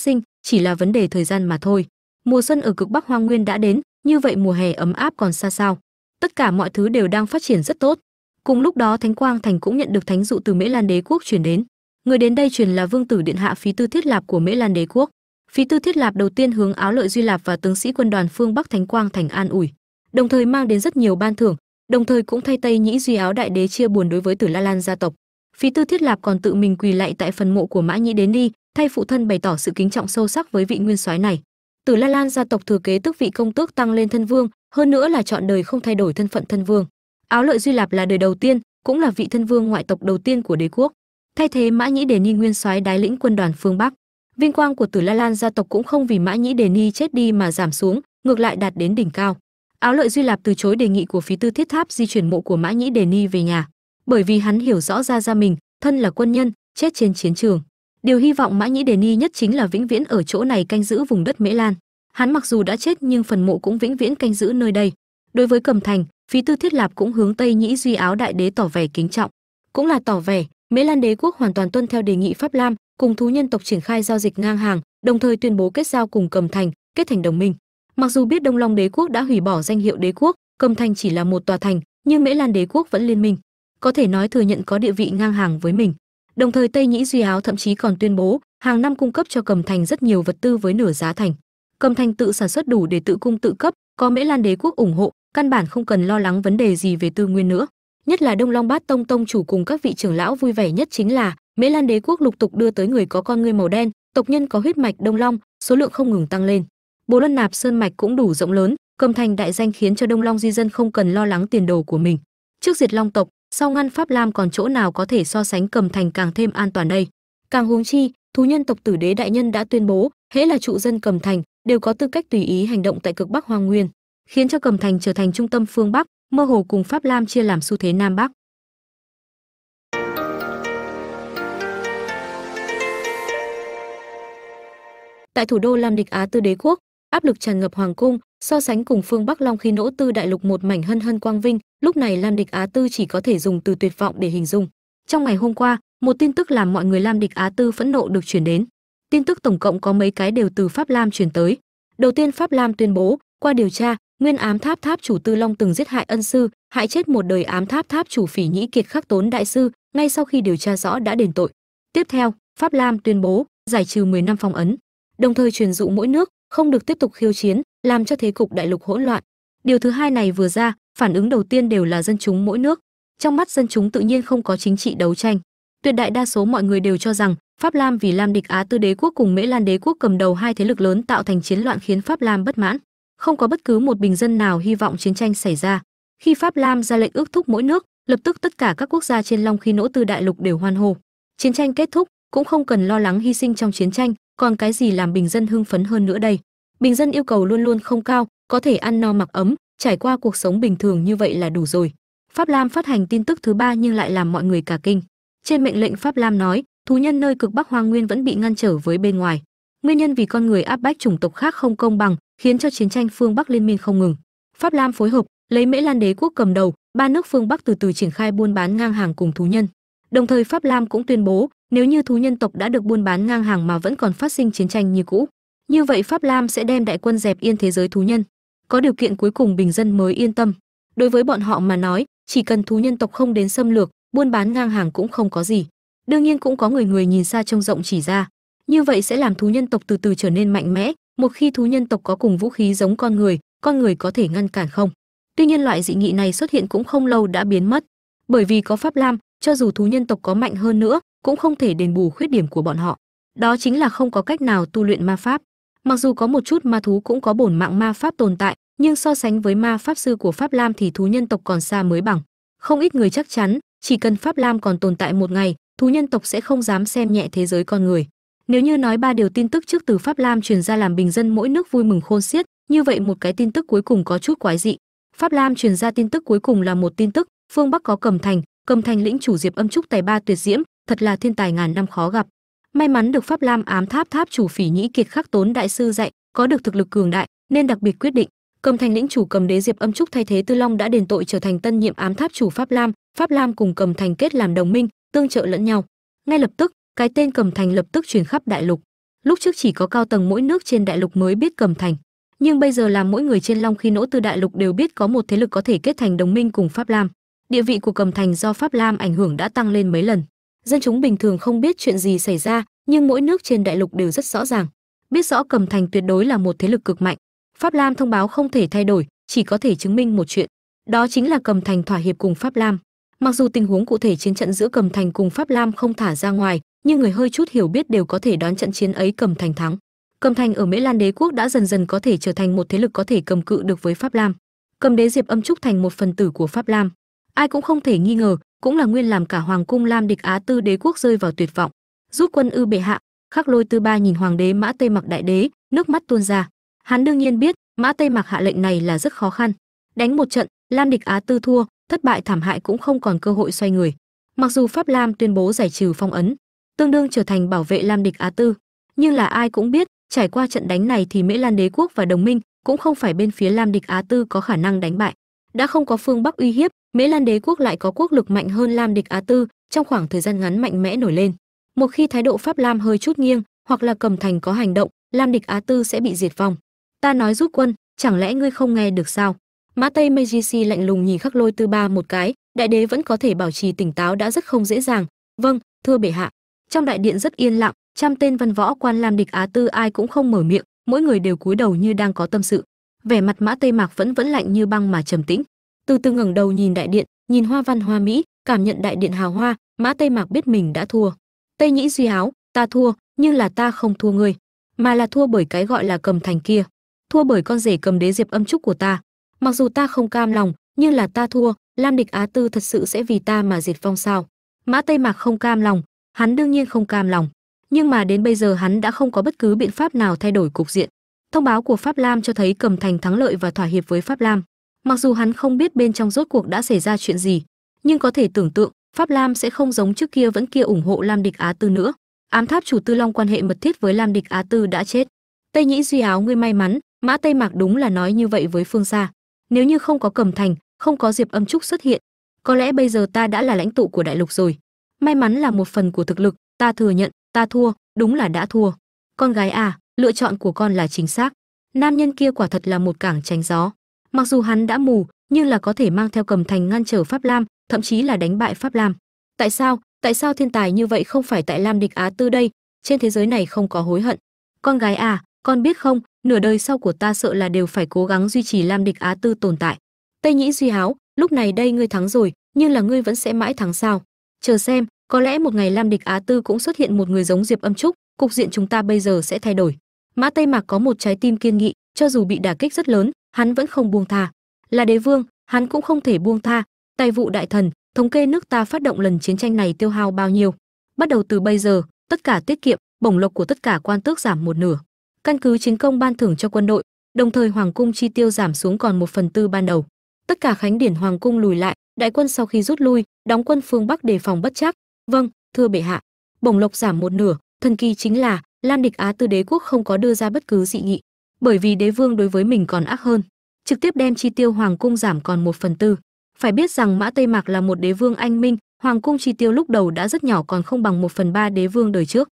sinh, chỉ là vấn đề thời gian mà thôi. Mùa xuân ở cực bắc hoang nguyên đã đến, như vậy mùa hè ấm áp còn xa sao. Tất cả mọi thứ đều đang phát triển rất tốt. Cùng lúc đó thánh quang thành cũng nhận được thánh dụ từ mễ lan đế quốc truyền đến. Người đến đây truyền là vương tử điện hạ phí tư thiết lạp của mễ lan đế quốc phí tư thiết lạp đầu tiên hướng áo lợi duy lạp và tướng sĩ quân đoàn phương bắc thánh quang thành an ủi, đồng thời mang đến rất nhiều ban thưởng, đồng thời cũng thay tây nhĩ duy áo đại đế chia buồn đối với tử la lan gia tộc. Phí tư thiết lạp còn tự mình quỳ lạy tại phần mộ của mã nhĩ đến đi thay phụ thân bày tỏ sự kính trọng sâu sắc với vị nguyên soái này. Tử la lan gia tộc thừa kế tước vị công tước tăng lên thân vương, hơn nữa là chọn đời không thay đổi thân phận thân vương. Áo lợi duy lạp là đời đầu tiên, cũng là vị thân vương ngoại tộc đầu tiên của đế quốc. Thay thế mã nhĩ đề ni nguyên soái đái lĩnh quân đoàn phương bắc vinh quang của tử la lan gia tộc cũng không vì mã nhĩ đề ni chết đi mà giảm xuống, ngược lại đạt đến đỉnh cao. Áo lợi duy lạp từ chối đề nghị của phí tư thiết tháp di chuyển mộ của mã nhĩ đề ni về nhà. Bởi vì hắn hiểu rõ ra ra mình, thân là quân nhân, chết trên chiến trường. Điều hy vọng mã nhĩ đề ni nhất chính là vĩnh viễn ở chỗ này canh giữ vùng đất mễ lan. Hắn mặc dù đã chết nhưng phần mộ cũng vĩnh viễn canh giữ nơi đây. Đối với cẩm thành, phí tư thiết lạp cũng hướng tây nhĩ duy áo đại đế tỏ vẻ kính trọng. Cũng là tỏ vẻ, mễ lan đế quốc hoàn toàn tuân theo đề nghị pháp lam cùng thú nhân tộc triển khai giao dịch ngang hàng, đồng thời tuyên bố kết giao cùng cầm thành, kết thành đồng minh. Mặc dù biết đông long đế quốc đã hủy bỏ danh hiệu đế quốc, cầm thành chỉ là một tòa thành, nhưng mễ lan đế quốc vẫn liên minh, có thể nói thừa nhận có địa vị ngang hàng với mình. Đồng thời tây nhĩ duy áo thậm chí còn tuyên bố, hàng năm cung cấp cho cầm thành rất nhiều vật tư với nửa giá thành. Cầm thành tự sản xuất đủ để tự cung tự cấp, có mễ lan đế quốc ủng hộ, căn bản không cần lo lắng vấn đề gì về tư nguyên nữa. Nhất là đông long bát tông tông chủ cùng các vị trưởng lão vui vẻ nhất chính là mễ lan đế quốc lục tục đưa tới người có con ngươi màu đen, tộc nhân có huyết mạch đông long, số lượng không ngừng tăng lên. Bồ luân nạp sơn mạch cũng đủ rộng lớn, cầm thành đại danh khiến cho đông long di dân không cần lo lắng tiền đồ của mình. Trước diệt long tộc, sau ngăn pháp lam còn chỗ nào có thể so sánh cầm thành càng thêm an toàn đây? Càng huống chi, thú nhân tộc tử đế đại nhân đã tuyên bố, hễ là trụ dân cầm thành, đều có tư cách tùy ý hành động tại cực bắc hoang nguyên, khiến cho cầm thành trở thành trung tâm phương bắc, mơ hồ cùng pháp lam chia làm xu thế nam bắc. Tại thủ đô lam địch á tư đế quốc, áp lực tràn ngập hoàng cung, so sánh cùng phương bắc long khi nỗ tư đại lục một mảnh hân hân quang vinh, lúc này lam địch á tư chỉ có thể dùng từ tuyệt vọng để hình dung. Trong ngày hôm qua, một tin tức làm mọi người lam địch á tư phẫn nộ được chuyển đến. Tin tức tổng cộng có mấy cái đều từ pháp lam chuyển tới. Đầu tiên pháp lam tuyên bố, qua điều tra, nguyên ám tháp tháp chủ tư long từng giết hại ân sư, hại chết một đời ám tháp tháp chủ phỉ nhĩ kiệt khắc tốn đại sư, ngay sau khi điều tra rõ đã đền tội. Tiếp theo, pháp lam tuyên bố, giải trừ 10 năm phong ấn đồng thời truyền dụ mỗi nước không được tiếp tục khiêu chiến, làm cho thế cục đại lục hỗn loạn. Điều thứ hai này vừa ra, phản ứng đầu tiên đều là dân chúng mỗi nước. Trong mắt dân chúng tự nhiên không có chính trị đấu tranh. Tuyệt đại đa số mọi người đều cho rằng pháp lam vì lam địch á tư đế quốc cùng mễ lan đế quốc cầm đầu hai thế lực lớn tạo thành chiến loạn khiến pháp lam bất mãn. Không có bất cứ một bình dân nào hy vọng chiến tranh xảy ra. Khi pháp lam ra lệnh ước thúc mỗi nước, lập tức tất cả các quốc gia trên long khi nỗ tư đại lục đều hoan hô. Chiến tranh kết thúc, cũng không cần lo lắng hy sinh trong chiến tranh còn cái gì làm bình dân hưng phấn hơn nữa đây? Bình dân yêu cầu luôn luôn không cao, có thể ăn no mặc ấm, trải qua cuộc sống bình thường như vậy là đủ rồi. Pháp lam phát hành tin tức thứ ba nhưng lại làm mọi người cả kinh. Trên mệnh lệnh pháp lam nói, thú nhân nơi cực bắc hoang nguyên vẫn bị ngăn trở với bên ngoài. Nguyên nhân vì con người áp bách chủng tộc khác không công bằng, khiến cho chiến tranh phương bắc liên minh không ngừng. Pháp lam phối hợp, lấy mễ lan đế quốc cầm đầu, ba nước phương bắc từ từ triển khai buôn bán ngang hàng cùng thú nhân. Đồng thời pháp lam cũng tuyên bố nếu như thú nhân tộc đã được buôn bán ngang hàng mà vẫn còn phát sinh chiến tranh như cũ, như vậy pháp lam sẽ đem đại quân dẹp yên thế giới thú nhân. Có điều kiện cuối cùng bình dân mới yên tâm. Đối với bọn họ mà nói, chỉ cần thú nhân tộc không đến xâm lược, buôn bán ngang hàng cũng không có gì. Đương nhiên cũng có người người nhìn xa trông rộng chỉ ra. Như vậy sẽ làm thú nhân tộc từ từ trở nên mạnh mẽ, một khi thú nhân tộc có cùng vũ khí giống con người con người có thể ngăn cản không? Tuy nhiên loại dị nghị này xuất hiện cũng không lâu đã biến mất. Bởi vì có pháp lam cho dù thú nhân tộc có mạnh hơn nữa, cũng không thể đền bù khuyết điểm của bọn họ. Đó chính là không có cách nào tu luyện ma pháp. Mặc dù có một chút ma thú cũng có bổn mạng ma pháp tồn tại, nhưng so sánh với ma pháp sư của pháp lam thì thú nhân tộc còn xa mới bằng. Không ít người chắc chắn, chỉ cần pháp lam còn tồn tại một ngày, thú nhân tộc sẽ không dám xem nhẹ thế giới con người. Nếu như nói ba điều tin tức trước từ pháp lam truyền ra làm bình dân mỗi nước vui mừng khôn xiết, như vậy một cái tin tức cuối cùng có chút quái dị. Pháp lam truyền ra tin tức cuối cùng là một tin tức, phương bắc có cầm thành cầm thành lĩnh chủ diệp âm trúc tài ba tuyệt diễm, thật là thiên tài ngàn năm khó gặp. May mắn được pháp lam ám tháp tháp chủ phỉ nhĩ kiệt khắc tốn đại sư dạy, có được thực lực cường đại, nên đặc biệt quyết định, cầm thành lĩnh chủ cầm đế diệp âm trúc thay thế tư long đã đền tội trở thành tân nhiệm ám tháp chủ pháp lam pháp lam cùng cầm thành kết làm đồng minh, tương trợ lẫn nhau. Ngay lập tức, cái tên cầm thành lập tức truyền khắp đại lục. Lúc trước chỉ có cao tầng mỗi nước trên đại lục mới biết cầm thành. Nhưng bây giờ là mỗi người trên long khi nỗ tư đại lục đều biết có một thế lực có thể kết thành đồng minh cùng pháp lam địa vị của cầm thành do pháp lam ảnh hưởng đã tăng lên mấy lần. Dân chúng bình thường không biết chuyện gì xảy ra, nhưng mỗi nước trên đại lục đều rất rõ ràng. Biết rõ cầm thành tuyệt đối là một thế lực cực mạnh. Pháp lam thông báo không thể thay đổi, chỉ có thể chứng minh một chuyện. Đó chính là cầm thành thỏa hiệp cùng pháp lam. Mặc dù tình huống cụ thể chiến trận giữa cầm thành cùng pháp lam không thả ra ngoài, nhưng người hơi chút hiểu biết đều có thể đoán trận chiến ấy cầm thành thắng. Cầm thành ở mễ lan đế quốc đã dần dần có thể trở thành một thế lực có thể cầm cự được với pháp lam. Cầm đế diệp âm trúc thành một phần tử của pháp lam ai cũng không thể nghi ngờ, cũng là nguyên làm cả hoàng cung lam địch á tư đế quốc rơi vào tuyệt vọng. Rút quân ư bệ hạ, khắc lôi tư ba nhìn hoàng đế mã tây mặc đại đế, nước mắt tuôn ra. Hắn đương nhiên biết, mã tây mặc hạ lệnh này là rất khó khăn. Đánh một trận, lam địch á tư thua, thất bại thảm hại cũng không còn cơ hội xoay người. Mặc dù pháp lam tuyên bố giải trừ phong ấn, tương đương trở thành bảo vệ lam địch á tư, nhưng là ai cũng biết, trải qua trận đánh này thì mễ lan đế quốc và đồng minh cũng không phải bên phía lam địch á tư có khả năng đánh bại. Đã không có phương bắc uy hiếp mễ lan đế quốc lại có quốc lực mạnh hơn lam địch á tư, trong khoảng thời gian ngắn mạnh mẽ nổi lên. Một khi thái độ pháp lam hơi chút nghiêng, hoặc là cầm thành có hành động, lam địch á tư sẽ bị diệt vong. Ta nói giúp quân, chẳng lẽ ngươi không nghe được sao? Mã tây meiji lạnh lùng nhìn khắc lôi tư ba một cái, đại đế vẫn có thể bảo trì tỉnh táo đã rất không dễ dàng. Vâng thưa bệ hạ. Trong đại điện rất yên lặng, trăm tên văn võ quan lam địch á tư ai cũng không mở miệng, mỗi người đều cúi đầu như đang có tâm sự. Vẻ mặt mã tây mạc vẫn vẫn lạnh như băng mà trầm tĩnh từ từ ngẩng đầu nhìn đại điện, nhìn hoa văn hoa mỹ, cảm nhận đại điện hào hoa, mã tây mạc biết mình đã thua. Tây nhĩ duy áo ta thua, nhưng là ta không thua ngươi, mà là thua bởi cái gọi là cầm thành kia, thua bởi con rể cầm đế diệp âm trúc của ta. Mặc dù ta không cam lòng, nhưng là ta thua, lam địch á tư thật sự sẽ vì ta mà diệt vong sao? Mã tây mạc không cam lòng, hắn đương nhiên không cam lòng, nhưng mà đến bây giờ hắn đã không có bất cứ biện pháp nào thay đổi cục diện. Thông báo của pháp lam cho thấy cầm thành thắng lợi và thỏa hiệp với pháp lam mặc dù hắn không biết bên trong rốt cuộc đã xảy ra chuyện gì, nhưng có thể tưởng tượng, pháp lam sẽ không giống trước kia vẫn kia ủng hộ lam địch á tư nữa. Ám tháp chủ tư long quan hệ mật thiết với lam địch á tư đã chết. Tây nhĩ duy áo, ngươi may mắn, mã tây mạc đúng là nói như vậy với phương xa nếu như không có cầm thành, không có diệp âm trúc xuất hiện, có lẽ bây giờ ta đã là lãnh tụ của đại lục rồi. May mắn là một phần của thực lực, ta thừa nhận, ta thua, đúng là đã thua. Con gái à lựa chọn của con là chính xác. Nam nhân kia quả thật là một cảng tránh gió mặc dù hắn đã mù, nhưng là có thể mang theo cầm thành ngăn trở pháp lam, thậm chí là đánh bại pháp lam. Tại sao? Tại sao thiên tài như vậy không phải tại lam địch á tư đây? Trên thế giới này không có hối hận. Con gái à con biết không, nửa đời sau của ta sợ là đều phải cố gắng duy trì lam địch á tư tồn tại. Tây nhĩ duy háo, lúc này đây ngươi thắng rồi, nhưng là ngươi vẫn sẽ mãi thắng sao? Chờ xem, có lẽ một ngày lam địch á tư cũng xuất hiện một người giống diệp âm trúc, cục diện chúng ta bây giờ sẽ thay đổi. Mã tây mạc có một trái tim kiên nghị, cho dù bị đả kích rất lớn hắn vẫn không buông tha. Là đế vương, hắn cũng không thể buông tha. Tài vụ đại thần, thống kê nước ta phát động lần chiến tranh này tiêu hao bao nhiêu? Bắt đầu từ bây giờ, tất cả tiết kiệm, bổng lộc của tất cả quan tước giảm một nửa. Căn cứ chiến công ban thưởng cho quân đội, đồng thời hoàng cung chi tiêu giảm xuống còn một phần tư ban đầu. Tất cả khánh điển hoàng cung lùi lại, đại quân sau khi rút lui, đóng quân phương bắc đề phòng bất chắc. Vâng thưa bệ hạ. Bổng lộc giảm một nửa, thần kỳ chính là lam địch á tư đế quốc không có đưa ra bất cứ dị nghị bởi vì đế vương đối với mình còn ác hơn. Trực tiếp đem chi tiêu hoàng cung giảm còn một phần tư. Phải biết rằng mã tây mạc là một đế vương anh minh, hoàng cung chi tiêu lúc đầu đã rất nhỏ còn không bằng một phần ba đế vương đời trước.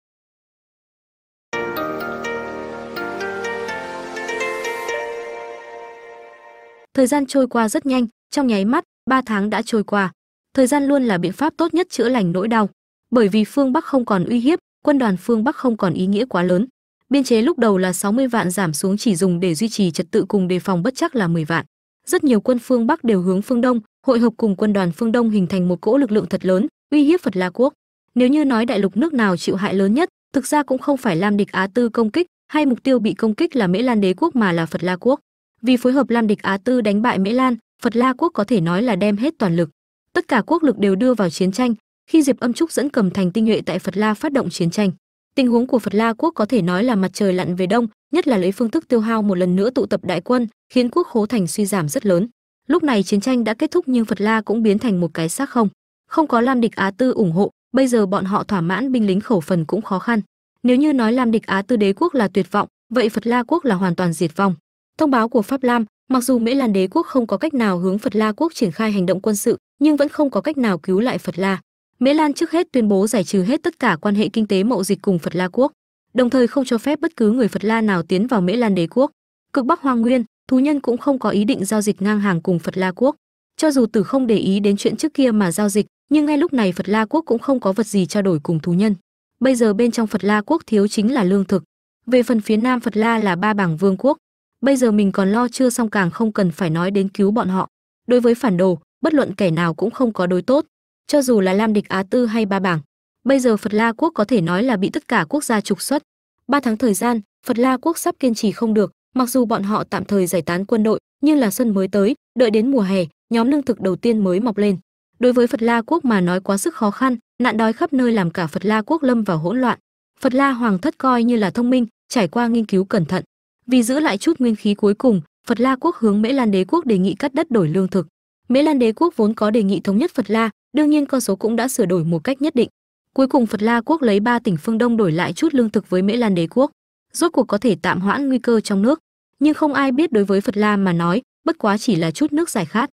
Thời gian trôi qua rất nhanh, trong nháy mắt, ba tháng đã trôi qua. Thời gian luôn là biện pháp tốt nhất chữa lành nỗi đau. Bởi vì phương bắc không còn uy hiếp, quân đoàn phương bắc không còn ý nghĩa quá lớn biên chế lúc đầu là 60 vạn giảm xuống chỉ dùng để duy trì trật tự cùng đề phòng bất chắc là 10 vạn. Rất nhiều quân phương bắc đều hướng phương đông, hội hợp cùng quân đoàn phương đông hình thành một cỗ lực lượng thật lớn, uy hiếp phật la quốc. Nếu như nói đại lục nước nào chịu hại lớn nhất, thực ra cũng không phải lam địch á tư công kích hay mục tiêu bị công kích là mễ lan đế quốc mà là phật la quốc. Vì phối hợp lam địch á tư đánh bại mễ lan, phật la quốc có thể nói là đem hết toàn lực. Tất cả quốc lực đều đưa vào chiến tranh, khi diệp âm trúc dẫn cầm thành tinh nhuệ tại phật la phát động chiến tranh tình huống của phật la quốc có thể nói là mặt trời lặn về đông, nhất là lấy phương thức tiêu hao một lần nữa tụ tập đại quân, khiến quốc khố thành suy giảm rất lớn. Lúc này chiến tranh đã kết thúc nhưng phật la cũng biến thành một cái xác không. Không có lam địch á tư ủng hộ, bây giờ bọn họ thỏa mãn binh lính khẩu phần cũng khó khăn. Nếu như nói lam địch á tư đế quốc là tuyệt vọng, vậy phật la quốc là hoàn toàn diệt vong. Thông báo của pháp lam, mặc dù mễ lan đế quốc không có cách nào hướng phật la quốc triển khai hành động quân sự, nhưng vẫn không có cách nào cứu lại phật la mễ lan trước hết tuyên bố giải trừ hết tất cả quan hệ kinh tế mậu dịch cùng phật la quốc, đồng thời không cho phép bất cứ người phật la nào tiến vào mễ lan đế quốc. Cực bắc hoang nguyên, thú nhân cũng không có ý định giao dịch ngang hàng cùng phật la quốc. Cho dù tử không để ý đến chuyện trước kia mà giao dịch, nhưng ngay lúc này phật la quốc cũng không có vật gì trao đổi cùng thú nhân. Bây giờ bên trong phật la quốc thiếu chính là lương thực. Về phần phía nam phật la là ba bảng vương quốc. Bây giờ mình còn lo chưa xong càng không cần phải nói đến cứu bọn họ. Đối với phản đồ, bất luận kẻ nào cũng không có đối tốt cho dù là lam địch á tư hay ba bảng, bây giờ phật la quốc có thể nói là bị tất cả quốc gia trục xuất. Ba tháng thời gian, phật la quốc sắp kiên trì không được, mặc dù bọn họ tạm thời giải tán quân đội, nhưng là xuân mới tới, đợi đến mùa hè, nhóm lương thực đầu tiên mới mọc lên. Đối với phật la quốc mà nói quá sức khó khăn, nạn đói khắp nơi làm cả phật la quốc lâm vào hỗn loạn. Phật la hoàng thất coi như là thông minh, trải qua nghiên cứu cẩn thận. Vì giữ lại chút nguyên khí cuối cùng, phật la quốc hướng mễ lan đế quốc đề nghị cắt đất đổi lương thực mễ lan đế quốc vốn có đề nghị thống nhất phật la, đương nhiên con số cũng đã sửa đổi một cách nhất định. Cuối cùng phật la quốc lấy ba tỉnh phương đông đổi lại chút lương thực với mễ lan đế quốc, rốt cuộc có thể tạm hoãn nguy cơ trong nước. Nhưng không ai biết đối với phật la mà nói, bất quá chỉ là chút nước giải khát.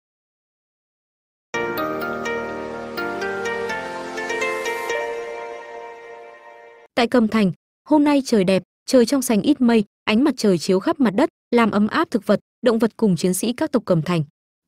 Tại cầm thành, hôm nay trời đẹp, trời trong xanh ít mây, ánh mặt trời chiếu khắp mặt đất, làm ấm áp thực vật, động vật cùng chiến sĩ các tộc cầm thành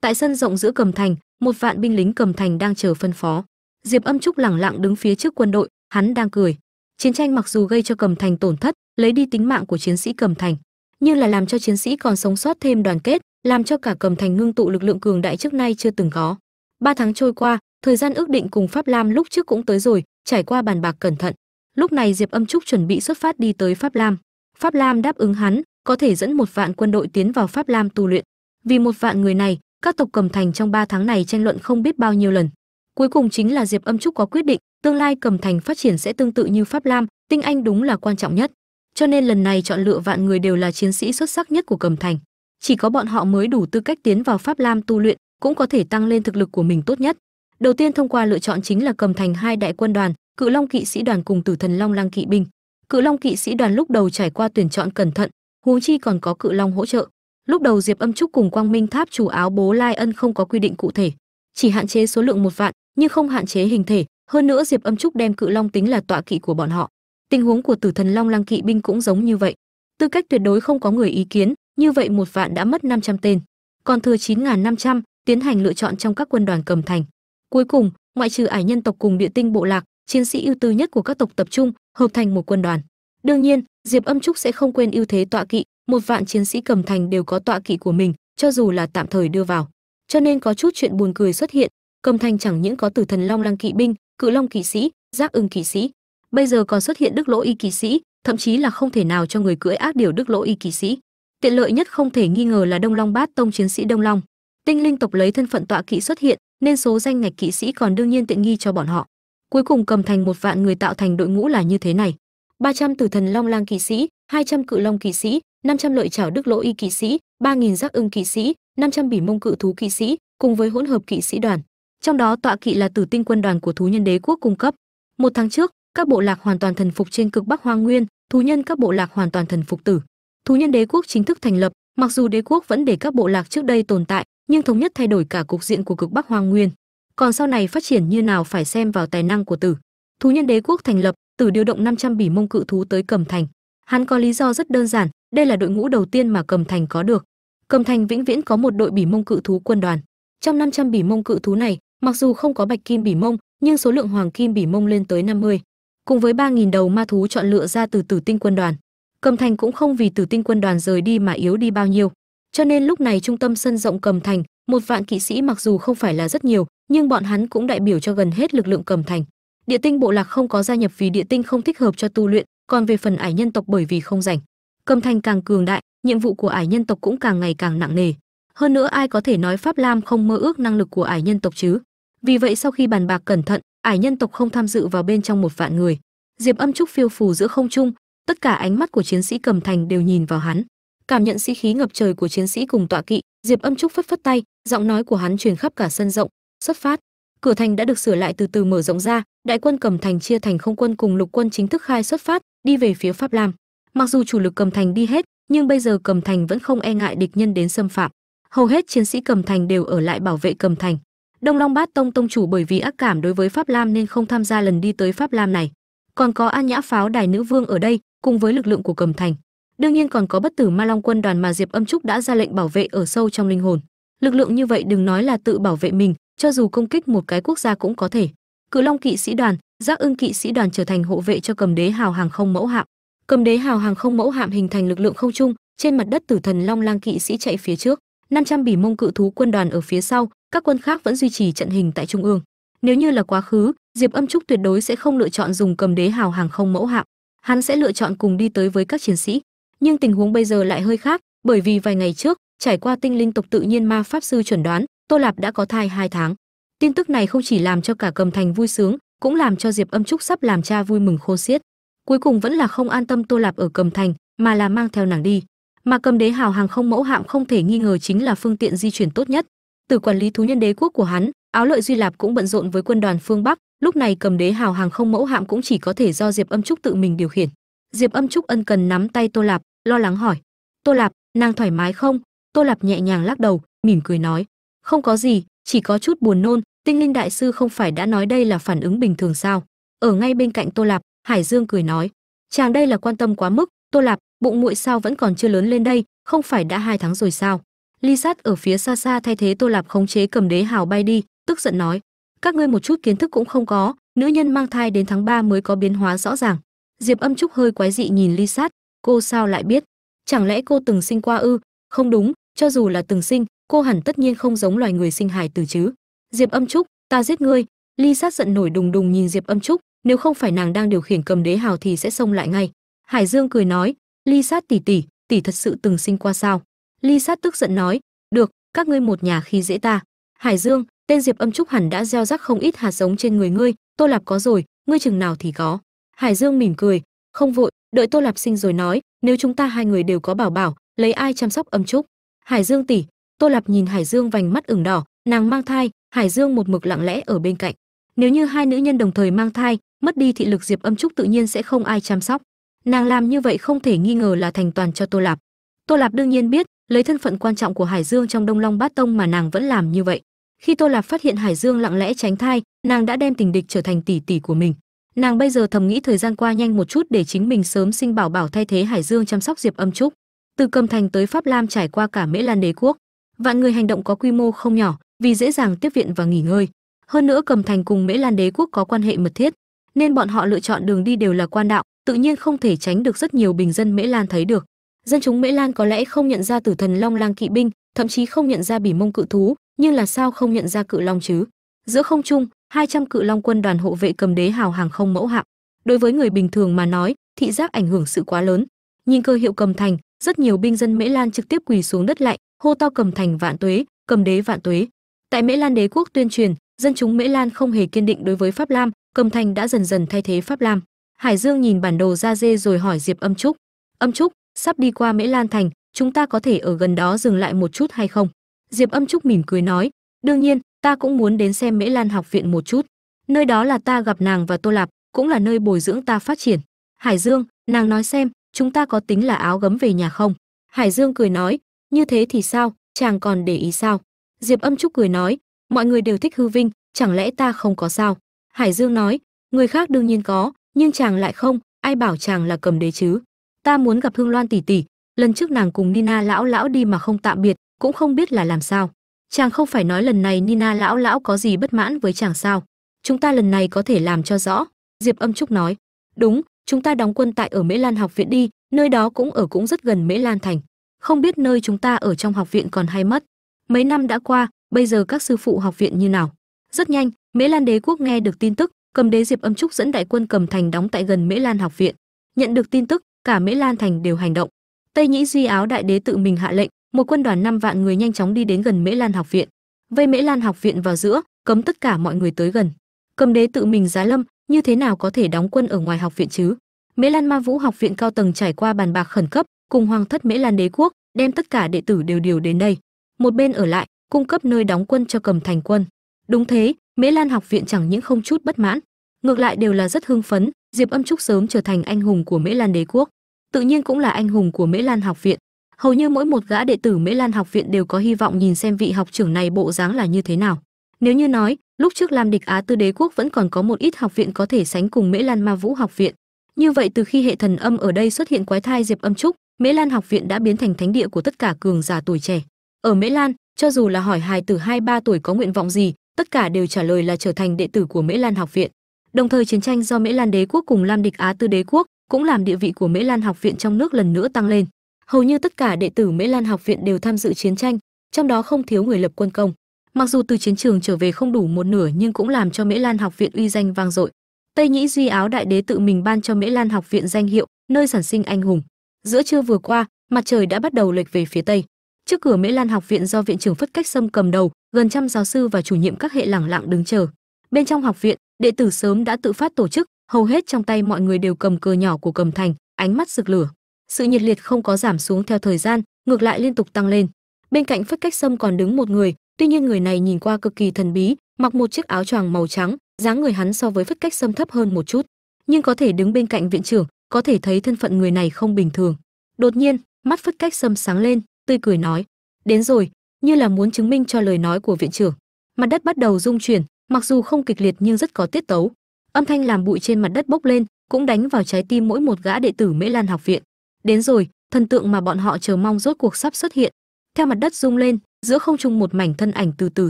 tại sân rộng giữa cầm thành, một vạn binh lính cầm thành đang chờ phân phó. Diệp âm trúc lẳng lặng đứng phía trước quân đội, hắn đang cười. Chiến tranh mặc dù gây cho cầm thành tổn thất, lấy đi tính mạng của chiến sĩ cầm thành, nhưng là làm cho chiến sĩ còn sống sót thêm đoàn kết, làm cho cả cầm thành ngưng tụ lực lượng cường đại trước nay chưa từng có. Ba tháng trôi qua, thời gian ước định cùng pháp lam lúc trước cũng tới rồi, trải qua bàn bạc cẩn thận. Lúc này diệp âm trúc chuẩn bị xuất phát đi tới pháp lam. Pháp lam đáp ứng hắn, có thể dẫn một vạn quân đội tiến vào pháp lam tu luyện. Vì một vạn người này các tộc cầm thành trong 3 tháng này tranh luận không biết bao nhiêu lần. Cuối cùng chính là diệp âm trúc có quyết định, tương lai cầm thành phát triển sẽ tương tự như pháp lam, tinh anh đúng là quan trọng nhất. Cho nên lần này chọn lựa vạn người đều là chiến sĩ xuất sắc nhất của cầm thành. Chỉ có bọn họ mới đủ tư cách tiến vào pháp lam tu luyện, cũng có thể tăng lên thực lực của mình tốt nhất. Đầu tiên thông qua lựa chọn chính là cầm thành hai đại quân đoàn, cự long kỵ sĩ đoàn cùng tử thần long lang kỵ binh. Cự long kỵ sĩ đoàn lúc đầu trải qua tuyển chọn cẩn thận, huống chi còn có cự long hỗ trợ lúc đầu diệp âm trúc cùng quang minh tháp chủ áo bố lai ân không có quy định cụ thể, chỉ hạn chế số lượng một vạn, nhưng không hạn chế hình thể. Hơn nữa diệp âm trúc đem cự long tính là tọa kỵ của bọn họ. Tình huống của tử thần long lang kỵ binh cũng giống như vậy. Tư cách tuyệt đối không có người ý kiến, như vậy một vạn đã mất 500 tên. Còn thừa 9.500 tiến hành lựa chọn trong các quân đoàn cầm thành. Cuối cùng, ngoại trừ ải nhân tộc cùng địa tinh bộ lạc, chiến sĩ ưu tư nhất của các tộc tập trung, hợp thành một quân đoàn đương nhiên, diệp âm trúc sẽ không quên ưu thế tọa kỵ, một vạn chiến sĩ cầm thành đều có tọa kỵ của mình, cho dù là tạm thời đưa vào. Cho nên có chút chuyện buồn cười xuất hiện, cầm thành chẳng những có tử thần long lăng kỵ binh, cự long kỵ sĩ giác ưng kỵ sĩ, bây giờ còn xuất hiện đức lỗ y kỵ sĩ, thậm chí là không thể nào cho người cưỡi ác điều đức lỗ y kỵ sĩ. Tiện lợi nhất không thể nghi ngờ là đông long bát tông chiến sĩ đông long. Tinh linh tộc lấy thân phận tọa kỵ xuất hiện, nên số danh ngạch kỵ sĩ còn đương nhiên tiện nghi cho bọn họ. Cuối cùng cầm thành một vạn người tạo thành đội ngũ là như thế này. 300 tử thần long lang kỵ sĩ 200 cự long kỵ sĩ 500 lợi chảo đức lỗ y kỵ sĩ 3000 giác ưng kỵ sĩ 500 bỉ mông cự thú kỵ sĩ, cùng với hỗn hợp kỵ sĩ đoàn. Trong đó tọa kỵ là tử tinh quân đoàn của thú nhân đế quốc cung cấp. Một tháng trước, các bộ lạc hoàn toàn thần phục trên cực bắc hoang nguyên, thú nhân các bộ lạc hoàn toàn thần phục tử. Thú nhân đế quốc chính thức thành lập, mặc dù đế quốc vẫn để các bộ lạc trước đây tồn tại, nhưng thống nhất thay đổi cả cục diện của cực bắc hoang nguyên. Còn sau này phát triển như nào phải xem vào tài năng của tử. Thú nhân đế quốc thành lập tử điều động 500 bỉ mông cự thú tới cầm thành. Hắn có lý do rất đơn giản, đây là đội ngũ đầu tiên mà cầm thành có được. Cầm thành vĩnh viễn có một đội bỉ mông cự thú quân đoàn. Trong 500 bỉ mông cự thú này, mặc dù không có bạch kim bỉ mông, nhưng số lượng hoàng kim bỉ mông lên tới 50 cùng với 3000 đầu ma thú chọn lựa ra từ tử tinh quân đoàn. Cầm thành cũng không vì tử tinh quân đoàn rời đi mà yếu đi bao nhiêu. Cho nên lúc này trung tâm sân rộng cầm thành, một vạn kỵ sĩ mặc dù không phải là rất nhiều, nhưng bọn hắn cũng đại biểu cho gần hết lực lượng cầm thành địa tinh bộ lạc không có gia nhập vì địa tinh không thích hợp cho tu luyện, còn về phần ải nhân tộc bởi vì không rảnh. Cầm thành càng cường đại, nhiệm vụ của ải nhân tộc cũng càng ngày càng nặng nề. Hơn nữa ai có thể nói pháp lam không mơ ước năng lực của ải nhân tộc chứ? Vì vậy sau khi bàn bạc cẩn thận, ải nhân tộc không tham dự vào bên trong một vạn người. Diệp âm trúc phiêu phù giữa không trung, tất cả ánh mắt của chiến sĩ cầm thành đều nhìn vào hắn. Cảm nhận sĩ khí ngập trời của chiến sĩ cùng tọa kỵ, diệp âm trúc phất phất tay, giọng nói của hắn truyền khắp cả sân rộng, xuất phát cửa thành đã được sửa lại từ từ mở rộng ra, đại quân cầm thành chia thành không quân cùng lục quân chính thức khai xuất phát, đi về phía pháp lam. Mặc dù chủ lực cầm thành đi hết, nhưng bây giờ cầm thành vẫn không e ngại địch nhân đến xâm phạm. Hầu hết chiến sĩ cầm thành đều ở lại bảo vệ cầm thành. Đông long bát tông tông chủ bởi vì ác cảm đối với pháp lam nên không tham gia lần đi tới pháp lam này. Còn có an nhã pháo đài nữ vương ở đây, cùng với lực lượng của cầm thành. Đương nhiên còn có bất tử ma long quân đoàn mà diệp âm trúc đã ra lệnh bảo vệ ở sâu trong linh hồn. Lực lượng như vậy đừng nói là tự bảo vệ mình cho dù công kích một cái quốc gia cũng có thể. Cự long kỵ sĩ đoàn giác ưng kỵ sĩ đoàn trở thành hộ vệ cho cầm đế hào hàng không mẫu hạm. Cầm đế hào hàng không mẫu hạm hình thành lực lượng không trung, trên mặt đất tử thần long lang kỵ sĩ chạy phía trước. 500 bỉ mông cự thú quân đoàn ở phía sau, các quân khác vẫn duy trì trận hình tại trung ương. Nếu như là quá khứ, diệp âm trúc tuyệt đối sẽ không lựa chọn dùng cầm đế hào hàng không mẫu hạm. Hắn sẽ lựa chọn cùng đi tới với các chiến sĩ. Nhưng tình huống bây giờ lại hơi khác, bởi vì vài ngày trước, trải qua tinh linh tộc tự nhiên ma pháp sư chuẩn đoán tô lạp đã có thai hai tháng. Tin tức này không chỉ làm cho cả cầm thành vui sướng, cũng làm cho diệp âm trúc sắp làm cha vui mừng khô xiết. Cuối cùng vẫn là không an tâm tô lạp ở cầm thành, mà là mang theo nàng đi. Mà cầm đế hào hàng không mẫu hạm không thể nghi ngờ chính là phương tiện di chuyển tốt nhất. Từ quản lý thú nhân đế quốc của hắn, áo lợi duy lạp cũng bận rộn với quân đoàn phương bắc. Lúc này cầm đế hào hàng không mẫu hạm cũng chỉ có thể do diệp âm trúc tự mình điều khiển. Diệp âm trúc ân cần nắm tay tô lạp, lo lắng hỏi. Tô lạp, nàng thoải mái không? Tô lạp nhẹ nhàng lắc đầu, mỉm cười nói không có gì, chỉ có chút buồn nôn, tinh linh đại sư không phải đã nói đây là phản ứng bình thường sao? Ở ngay bên cạnh tô lạp, hải dương cười nói, chàng đây là quan tâm quá mức, tô lạp, bụng muội sao vẫn còn chưa lớn lên đây, không phải đã hai tháng rồi sao? Ly sát ở phía xa xa thay thế tô lạp khống chế cầm đế hào bay đi, tức giận nói, các ngươi một chút kiến thức cũng không có, nữ nhân mang thai đến tháng 3 mới có biến hóa rõ ràng. Diệp âm trúc hơi quái dị nhìn ly sát, cô sao lại biết? Chẳng lẽ cô từng sinh qua ư? Không đúng, cho dù là từng sinh cô hẳn tất nhiên không giống loài người sinh hài từ chứ. Diệp âm trúc, ta giết ngươi. Ly sát giận nổi đùng đùng nhìn diệp âm trúc. Nếu không phải nàng đang điều khiển cầm đế hào thì sẽ xông lại ngay. Hải dương cười nói, ly sát tỷ tỷ tỷ thật sự từng sinh qua sao? Ly sát tức giận nói, được, các ngươi một nhà khi dễ ta. Hải dương, tên diệp âm trúc hẳn đã gieo rắc không ít hạt giống trên người ngươi, tô lạp có rồi, ngươi chừng nào thì có. Hải dương mỉm cười, không vội, đợi tô lạp sinh rồi nói, nếu chúng ta hai người đều có bảo bảo, lấy ai chăm sóc âm trúc? Hải dương tỷ tô lạp nhìn hải dương vành mắt ửng đỏ, nàng mang thai, hải dương một mực lặng lẽ ở bên cạnh. Nếu như hai nữ nhân đồng thời mang thai, mất đi thị lực diệp âm trúc tự nhiên sẽ không ai chăm sóc. Nàng làm như vậy không thể nghi ngờ là thành toàn cho tô lạp. Tô lạp đương nhiên biết, lấy thân phận quan trọng của hải dương trong đông long bát tông mà nàng vẫn làm như vậy. Khi tô lạp phát hiện hải dương lặng lẽ tránh thai, nàng đã đem tình địch trở thành tỷ tỷ của mình. Nàng bây giờ thầm nghĩ thời gian qua nhanh một chút để chính mình sớm sinh bảo bảo thay thế hải dương chăm sóc diệp âm trúc. Từ cầm thành tới pháp lam trải qua cả mễ lan đế quốc vạn người hành động có quy mô không nhỏ, vì dễ dàng tiếp viện và nghỉ ngơi. Hơn nữa cầm thành cùng mễ lan đế quốc có quan hệ mật thiết, nên bọn họ lựa chọn đường đi đều là quan đạo, tự nhiên không thể tránh được rất nhiều bình dân mễ lan thấy được. Dân chúng mễ lan có lẽ không nhận ra tử thần long lang kỵ binh, thậm chí không nhận ra bỉ mông cự thú, nhưng là sao không nhận ra cự long chứ? Giữa không trung 200 cự long quân đoàn hộ vệ cầm đế hào hàng không mẫu hạm. Đối với người bình thường mà nói, thị giác ảnh hưởng sự quá lớn. Nhìn cơ hiệu cầm thành rất nhiều binh dân mễ lan trực tiếp quỳ xuống đất lạnh hô to cầm thành vạn tuế, cầm đế vạn tuế. Tại mễ lan đế quốc tuyên truyền, dân chúng mễ lan không hề kiên định đối với pháp lam, cầm thành đã dần dần thay thế pháp lam. Hải dương nhìn bản đồ ra dê rồi hỏi diệp âm trúc âm trúc, sắp đi qua mễ lan thành, chúng ta có thể ở gần đó dừng lại một chút hay không? Diệp âm trúc mỉm cười nói, đương nhiên, ta cũng muốn đến xem mễ lan học viện một chút. Nơi đó là ta gặp nàng và tô lạp, cũng là nơi bồi dưỡng ta phát triển. Hải dương, nàng nói xem chúng ta có tính là áo gấm về nhà không? Hải dương cười nói, như thế thì sao? Chàng còn để ý sao? Diệp âm trúc cười nói, mọi người đều thích hư vinh, chẳng lẽ ta không có sao? Hải dương nói, người khác đương nhiên có, nhưng chàng lại không, ai bảo chàng là cầm đế chứ? Ta muốn gặp hương loan tỷ tỷ, lần trước nàng cùng nina lão lão đi mà không tạm biệt, cũng không biết là làm sao. Chàng không phải nói lần này nina lão lão có gì bất mãn với chàng sao? Chúng ta lần này có thể làm cho rõ, diệp âm trúc nói. Đúng chúng ta đóng quân tại ở mễ lan học viện đi, nơi đó cũng ở cũng rất gần mễ lan thành. Không biết nơi chúng ta ở trong học viện còn hay mất. Mấy năm đã qua, bây giờ các sư phụ học viện như nào? Rất nhanh, mễ lan đế quốc nghe được tin tức, cầm đế diệp âm trúc dẫn đại quân cầm thành đóng tại gần mễ lan học viện. Nhận được tin tức, cả mễ lan thành đều hành động. Tây nhĩ duy áo đại đế tự mình hạ lệnh, một quân đoàn năm vạn người nhanh chóng đi đến gần mễ lan học viện. Vây mễ lan học viện vào giữa, cấm tất cả mọi người tới gần. Cầm đế tự mình giá lâm như thế nào có thể đóng quân ở ngoài học viện chứ? Mễ lan ma vũ học viện cao tầng trải qua bàn bạc khẩn cấp, cùng hoàng thất mễ lan đế quốc, đem tất cả đệ tử đều điều đến đây. Một bên ở lại, cung cấp nơi đóng quân cho cầm thành quân. Đúng thế, mễ lan học viện chẳng những không chút bất mãn, ngược lại đều là rất hưng phấn, diệp âm trúc sớm trở thành anh hùng của mễ lan đế quốc. Tự nhiên cũng là anh hùng của mễ lan học viện. Hầu như mỗi một gã đệ tử mễ lan học viện đều có hy vọng nhìn xem vị học trưởng này bộ dáng là như thế nào nếu như nói, lúc trước lam địch á tư đế quốc vẫn còn có một ít học viện có thể sánh cùng mễ lan ma vũ học viện. Như vậy từ khi hệ thần âm ở đây xuất hiện quái thai diệp âm trúc, mễ lan học viện đã biến thành thánh địa của tất cả cường giả tuổi trẻ. Ở mễ lan, cho dù là hỏi hài tử hai ba tuổi có nguyện vọng gì, tất cả đều trả lời là trở thành đệ tử của mễ lan học viện. Đồng thời chiến tranh do mễ lan đế quốc cùng lam địch á tư đế quốc cũng làm địa vị của mễ lan học viện trong nước lần nữa tăng lên. Hầu như tất cả đệ tử mễ lan học viện đều tham dự chiến tranh, trong đó không thiếu người lập quân công mặc dù từ chiến trường trở về không đủ một nửa nhưng cũng làm cho mễ lan học viện uy danh vang dội. Tây nhĩ duy áo đại đế tự mình ban cho mễ lan học viện danh hiệu, nơi sản sinh anh hùng. Giữa trưa vừa qua, mặt trời đã bắt đầu lệch về phía tây. Trước cửa mễ lan học viện do viện trưởng phất cách sâm cầm đầu, gần trăm giáo sư và chủ nhiệm các hệ lẳng lặng đứng chờ. Bên trong học viện, đệ tử sớm đã tự phát tổ chức, hầu hết trong tay mọi người đều cầm cờ nhỏ của cầm thành, ánh mắt rực lửa. Sự nhiệt liệt không có giảm xuống theo thời gian, ngược lại liên tục tăng lên. Bên cạnh phất cách sâm còn đứng một người tuy nhiên người này nhìn qua cực kỳ thần bí, mặc một chiếc áo choàng màu trắng, dáng người hắn so với phất cách sâm thấp hơn một chút. Nhưng có thể đứng bên cạnh viện trưởng, có thể thấy thân phận người này không bình thường. Đột nhiên, mắt phất cách sâm sáng lên, tươi cười nói, đến rồi, như là muốn chứng minh cho lời nói của viện trưởng. Mặt đất bắt đầu rung chuyển, mặc dù không kịch liệt nhưng rất có tiết tấu. Âm thanh làm bụi trên mặt đất bốc lên, cũng đánh vào trái tim mỗi một gã đệ tử mễ lan học viện. Đến rồi, thần tượng mà bọn họ chờ mong rốt cuộc sắp xuất hiện. Theo mặt đất rung lên giữa không trung một mảnh thân ảnh từ từ